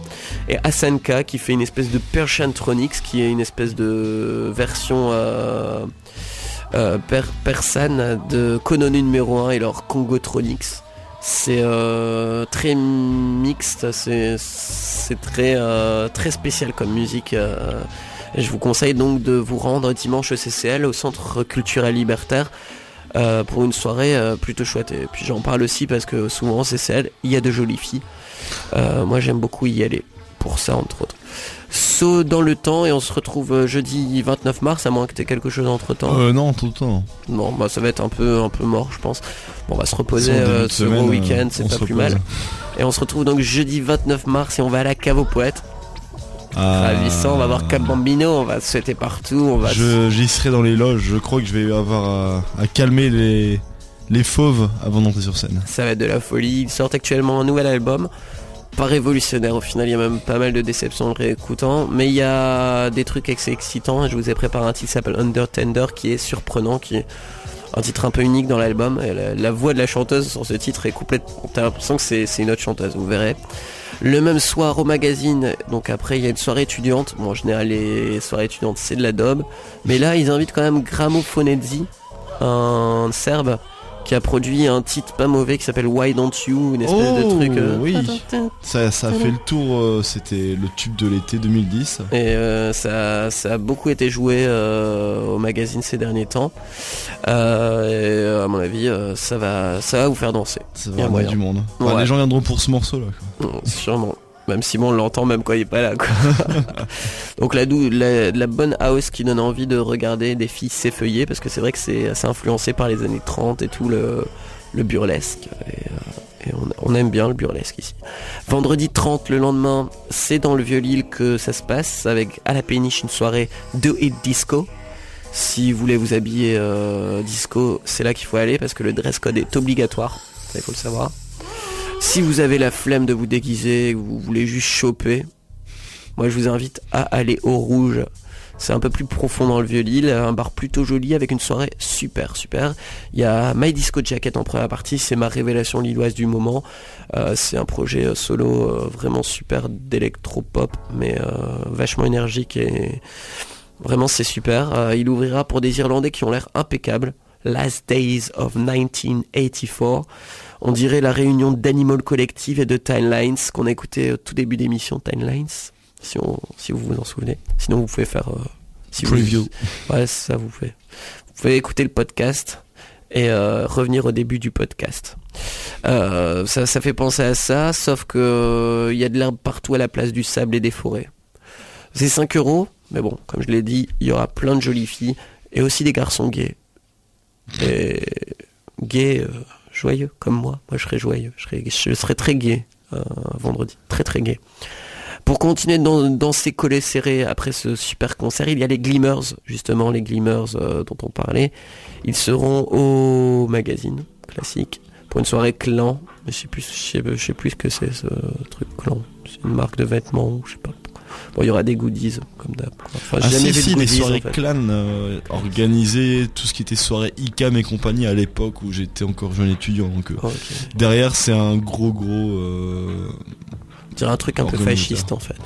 Et Asanka qui fait une espèce de Persiantronics, qui est une espèce de version euh, euh, per- persane de Kononu numéro 1 et leur Congotronics. C'est euh, très mixte, c'est c'est très, euh, très spécial comme musique. euh, je vous conseille donc de vous rendre dimanche au CCL, au Centre culturel libertaire, pour une soirée plutôt chouette. Et puis j'en parle aussi parce que souvent au CCL, il y a de jolies filles. Moi j'aime beaucoup y aller, pour ça entre autres. Saut dans le temps et on se retrouve euh, jeudi 29 mars, à moins que tu quelque chose entre temps. Euh, non, tout le temps. Non, bah ça va être un peu, un peu mort, je pense. Bon, on va se reposer euh, ce gros week-end, c'est pas plus mal. Et on se retrouve donc jeudi 29 mars et on va à la cave aux poètes. Ah, Ravissant, on va voir Cap Bambino, on va se souhaiter partout, on va. Je, j'y serai dans les loges. Je crois que je vais avoir à, à calmer les, les fauves avant d'entrer sur scène. Ça va être de la folie. Ils sortent actuellement un nouvel album. Pas révolutionnaire au final, il y a même pas mal de déceptions en réécoutant. Mais il y a des trucs assez excitants. Je vous ai préparé un titre qui s'appelle Under Tender qui est surprenant, qui est un titre un peu unique dans l'album. La, voix de la chanteuse sur ce titre est complètement. T'as l'impression que c'est une autre chanteuse, vous verrez. Le même soir au magazine, donc après il y a une soirée étudiante. Bon, en général, les soirées étudiantes c'est de la daube. Mais là, ils invitent quand même Gramofonedzi, un serbe qui a produit un titre pas mauvais qui s'appelle Why Don't You, une espèce de Oh, truc. euh, oui. Ça, ça a fait le tour. euh, C'était le tube de l'été 2010. Et euh, ça, ça a beaucoup été joué au magazine ces derniers temps. Et à mon avis, ça va, ça va vous faire danser. Ça va du monde. Enfin, Ouais. Les gens viendront pour ce morceau-là. quoi. Mm, Sûrement. Même si bon, on l'entend même quand il est pas là. Quoi. Donc la, la, la bonne house qui donne envie de regarder des filles s'effeuiller parce que c'est vrai que c'est assez influencé par les années 30 et tout le, le burlesque. Et, euh, et on, on aime bien le burlesque ici. Vendredi 30, le lendemain, c'est dans le Vieux-Lille que ça se passe avec à la péniche une soirée de hit disco. Si vous voulez vous habiller euh, disco, c'est là qu'il faut aller parce que le dress code est obligatoire. Ça, il faut le savoir. Si vous avez la flemme de vous déguiser, ou vous voulez juste choper, moi je vous invite à aller au Rouge. C'est un peu plus profond dans le Vieux-Lille, un bar plutôt joli avec une soirée super super. Il y a My Disco Jacket en première partie, c'est ma révélation lilloise du moment. Euh, c'est un projet euh, solo euh, vraiment super d'électro-pop, mais vachement énergique et vraiment c'est super. Il ouvrira pour des Irlandais qui ont l'air impeccables. Last Days of 1984. On dirait la réunion d'Animal Collective et de Timelines qu'on a écouté au tout début d'émission Timelines, si, on, si vous vous en souvenez. Sinon vous pouvez faire... euh, si vous- Preview. Ouais, ça vous fait. Vous pouvez écouter le podcast et euh, revenir au début du podcast. Euh, ça, ça fait penser à ça, sauf que il y a de l'herbe partout à la place du sable et des forêts. C'est 5 euros, mais bon, comme je l'ai dit, il y aura plein de jolies filles et aussi des garçons gays. Et gays, euh, joyeux, comme moi. Moi, je serais joyeux. Je serais, très gay euh, vendredi. Très, très gay. Pour continuer dans, dans ces collets serrés après ce super concert, il y a les Glimmers, justement, les Glimmers euh, dont on parlait. Ils seront au magazine classique pour une soirée clan. Mais je sais plus, je sais, plus ce que c'est ce truc clan. C'est une marque de vêtements, je sais pas. Bon, il y aura des goodies comme d'hab. Enfin, Ah si, les soirées en fait. clan euh, organisées, tout ce qui était soirée ICAM et compagnie à l'époque où j'étais encore jeune étudiant. Donc euh, Oh, derrière c'est un gros gros euh, dirait un truc un peu fasciste en fait.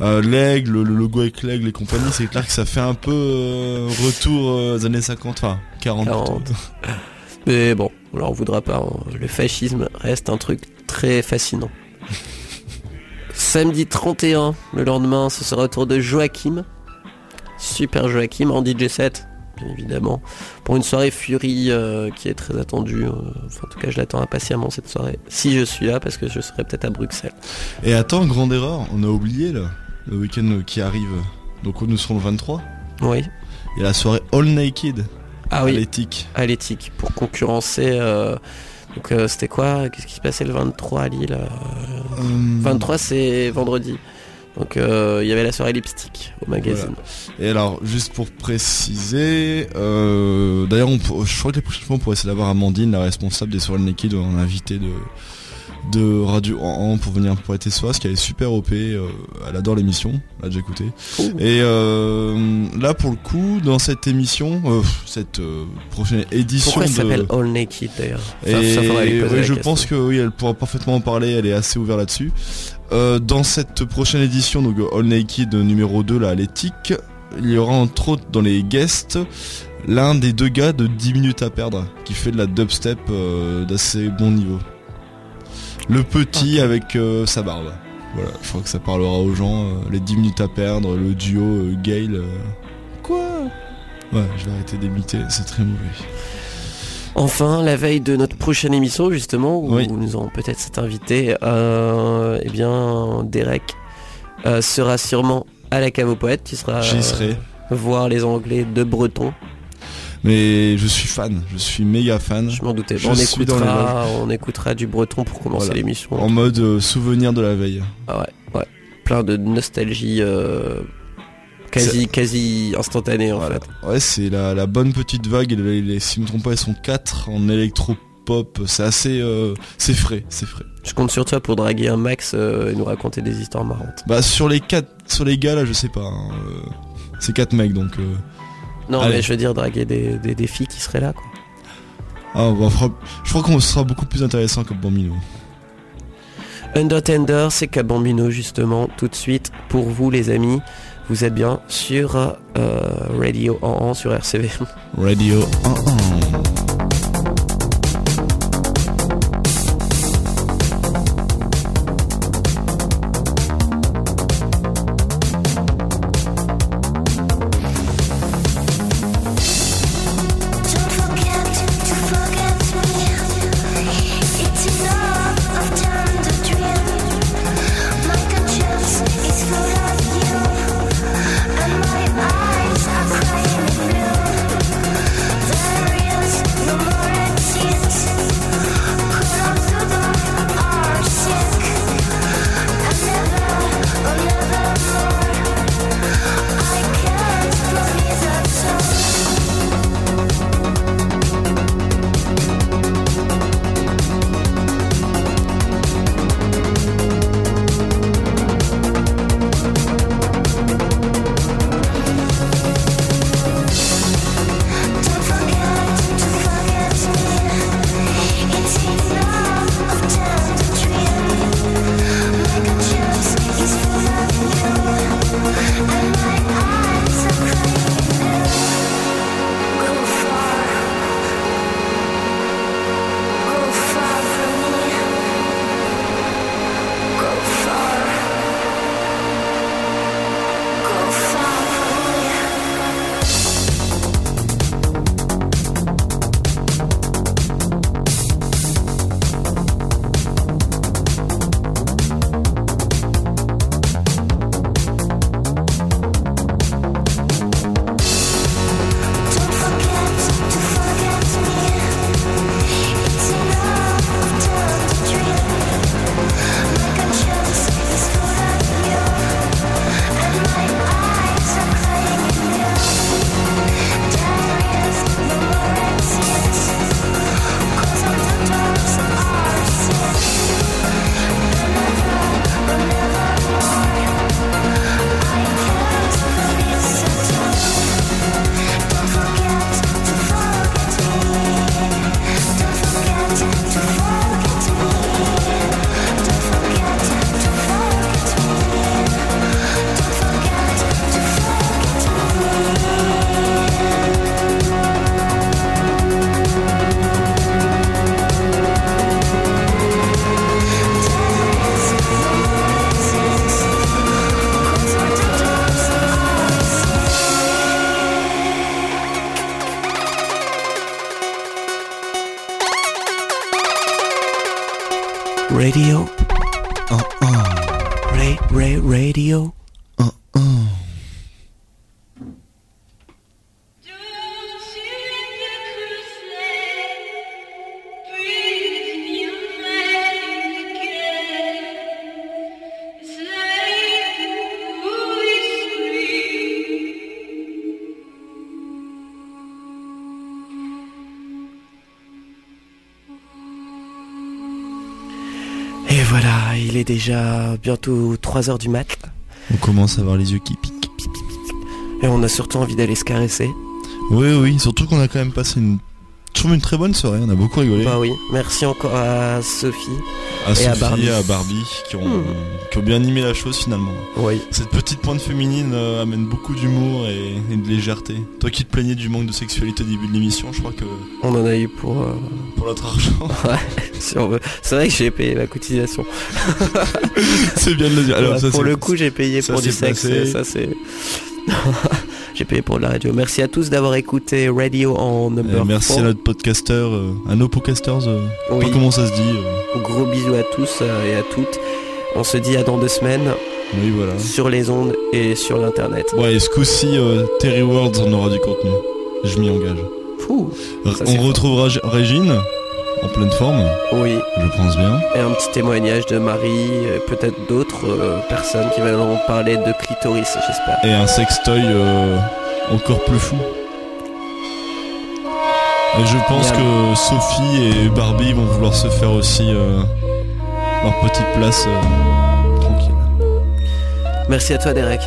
euh, l'aigle, le logo avec l'aigle et compagnie. C'est clair que ça fait un peu euh, retour aux années 50, enfin 40. 40. plutôt. Mais bon, on leur voudra pas. hein. Le fascisme reste un truc très fascinant. Samedi 31, le lendemain, ce sera au tour de Joachim. Super Joachim en DJ set, bien évidemment. Pour une soirée Fury euh, qui est très attendue. euh, enfin, en tout cas, je l'attends impatiemment cette soirée. Si je suis là, parce que je serai peut-être à Bruxelles. Et attends, grande erreur, on a oublié là, le week-end qui arrive. Donc nous serons le 23. Oui. Il y a la soirée All Naked Ah à oui, l'éthique. à l'éthique. Pour concurrencer. euh, donc euh, c'était quoi? Qu'est-ce qui se passait le 23 à Lille Euh, 23 c'est vendredi. Donc euh, il y avait la soirée lipstick au magazine. Et alors, juste pour préciser, euh, d'ailleurs, je crois que les prochaines fois, on pourrait essayer d'avoir Amandine, la responsable des soirées Naked, en invité de, de Radio en pour venir pour être parce qu'elle est super OP, euh, elle adore l'émission, elle a déjà écouté. Cool. Et euh, là, pour le coup, dans cette émission, euh, cette prochaine édition Pourquoi elle de... s'appelle All Naked d'ailleurs? Et ça oui, je question. pense que oui, elle pourra parfaitement en parler, elle est assez ouverte là-dessus. Dans cette prochaine édition, donc All Naked numéro 2 là à l'éthique, il y aura entre autres dans les guests l'un des deux gars de 10 minutes à perdre qui fait de la dubstep d'assez bon niveau. Le petit avec euh, sa barbe. Voilà, je crois que ça parlera aux gens. euh, les 10 minutes à perdre, le duo euh, Gale. euh, Quoi? Ouais, je vais arrêter d'imiter, c'est très mauvais. Enfin, la veille de notre prochaine émission, justement, où Oui. nous aurons peut-être cet invité, eh bien, Derek sera sûrement à la cave aux poètes. Tu seras J'y serai. voir les Anglais de Breton. Mais je suis fan, je suis méga fan. Je m'en doutais. Je on, écoutera, on écoutera du breton pour commencer Voilà. l'émission. En mode euh, souvenir de la veille. Ah ouais, ouais. Plein de nostalgie euh, quasi, quasi instantanée en Voilà. fait. Ouais, c'est la, la bonne petite vague. Les, les- si je me trompe pas, elles sont 4 en électro-pop. C'est assez. euh, c'est frais, c'est frais. Je compte sur toi pour draguer un max euh, et nous raconter des histoires marrantes. Bah, sur les 4 sur les gars là, je sais pas. hein, c'est 4 mecs donc. Non, Allez. mais je veux dire draguer des, des, des filles qui seraient là quoi. Ah, bah, je crois qu'on sera beaucoup plus intéressant que Bambino. Under Tender, c'est Cabambino justement, tout de suite pour vous les amis. Vous êtes bien sur euh, Radio 1 sur RCV. Radio 1 bientôt 3 heures du mat. On commence à avoir les yeux qui piquent. Et on a surtout envie d'aller se caresser. Oui, oui, surtout qu'on a quand même passé une, je trouve une très bonne soirée. On a beaucoup rigolé. Bah oui, merci encore à Sophie. à et Sophie à Barbie. et à Barbie qui ont, Hmm. qui ont bien animé la chose finalement. Oui. Cette petite pointe féminine euh, amène beaucoup d'humour et, et de légèreté. Toi qui te plaignais du manque de sexualité au début de l'émission, je crois que On en a eu pour... euh, pour notre argent, si on veut. C'est vrai que j'ai payé la cotisation. c'est bien de le dire. Alors, Ouais, ça, pour le coup, j'ai payé ça pour du sexe. et Ça, c'est... j'ai payé pour de la radio. Merci à tous d'avoir écouté Radio en number merci à notre podcasteur, euh, à nos podcasters, euh, Oui. pas comment ça se dit. euh, Gros bisous à tous et à toutes. On se dit à dans deux semaines oui, voilà. sur les ondes et sur l'internet. Ouais, et ce coup-ci, Terry Words en aura du contenu. Je m'y engage. Fou. Ça, on retrouvera Régine en pleine forme, Oui. je pense bien. Et un petit témoignage de Marie, et peut-être d'autres euh, personnes qui viendront parler de clitoris, j'espère. Et un sextoy euh, encore plus fou. Et je pense que Sophie et Barbie vont vouloir se faire aussi euh, leur petite place euh, tranquille. Merci à toi Derek.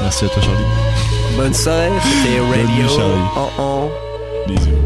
Merci à toi Charlie. Bonne soirée, c'était nuit, Radio Charlie. en en. Bisous.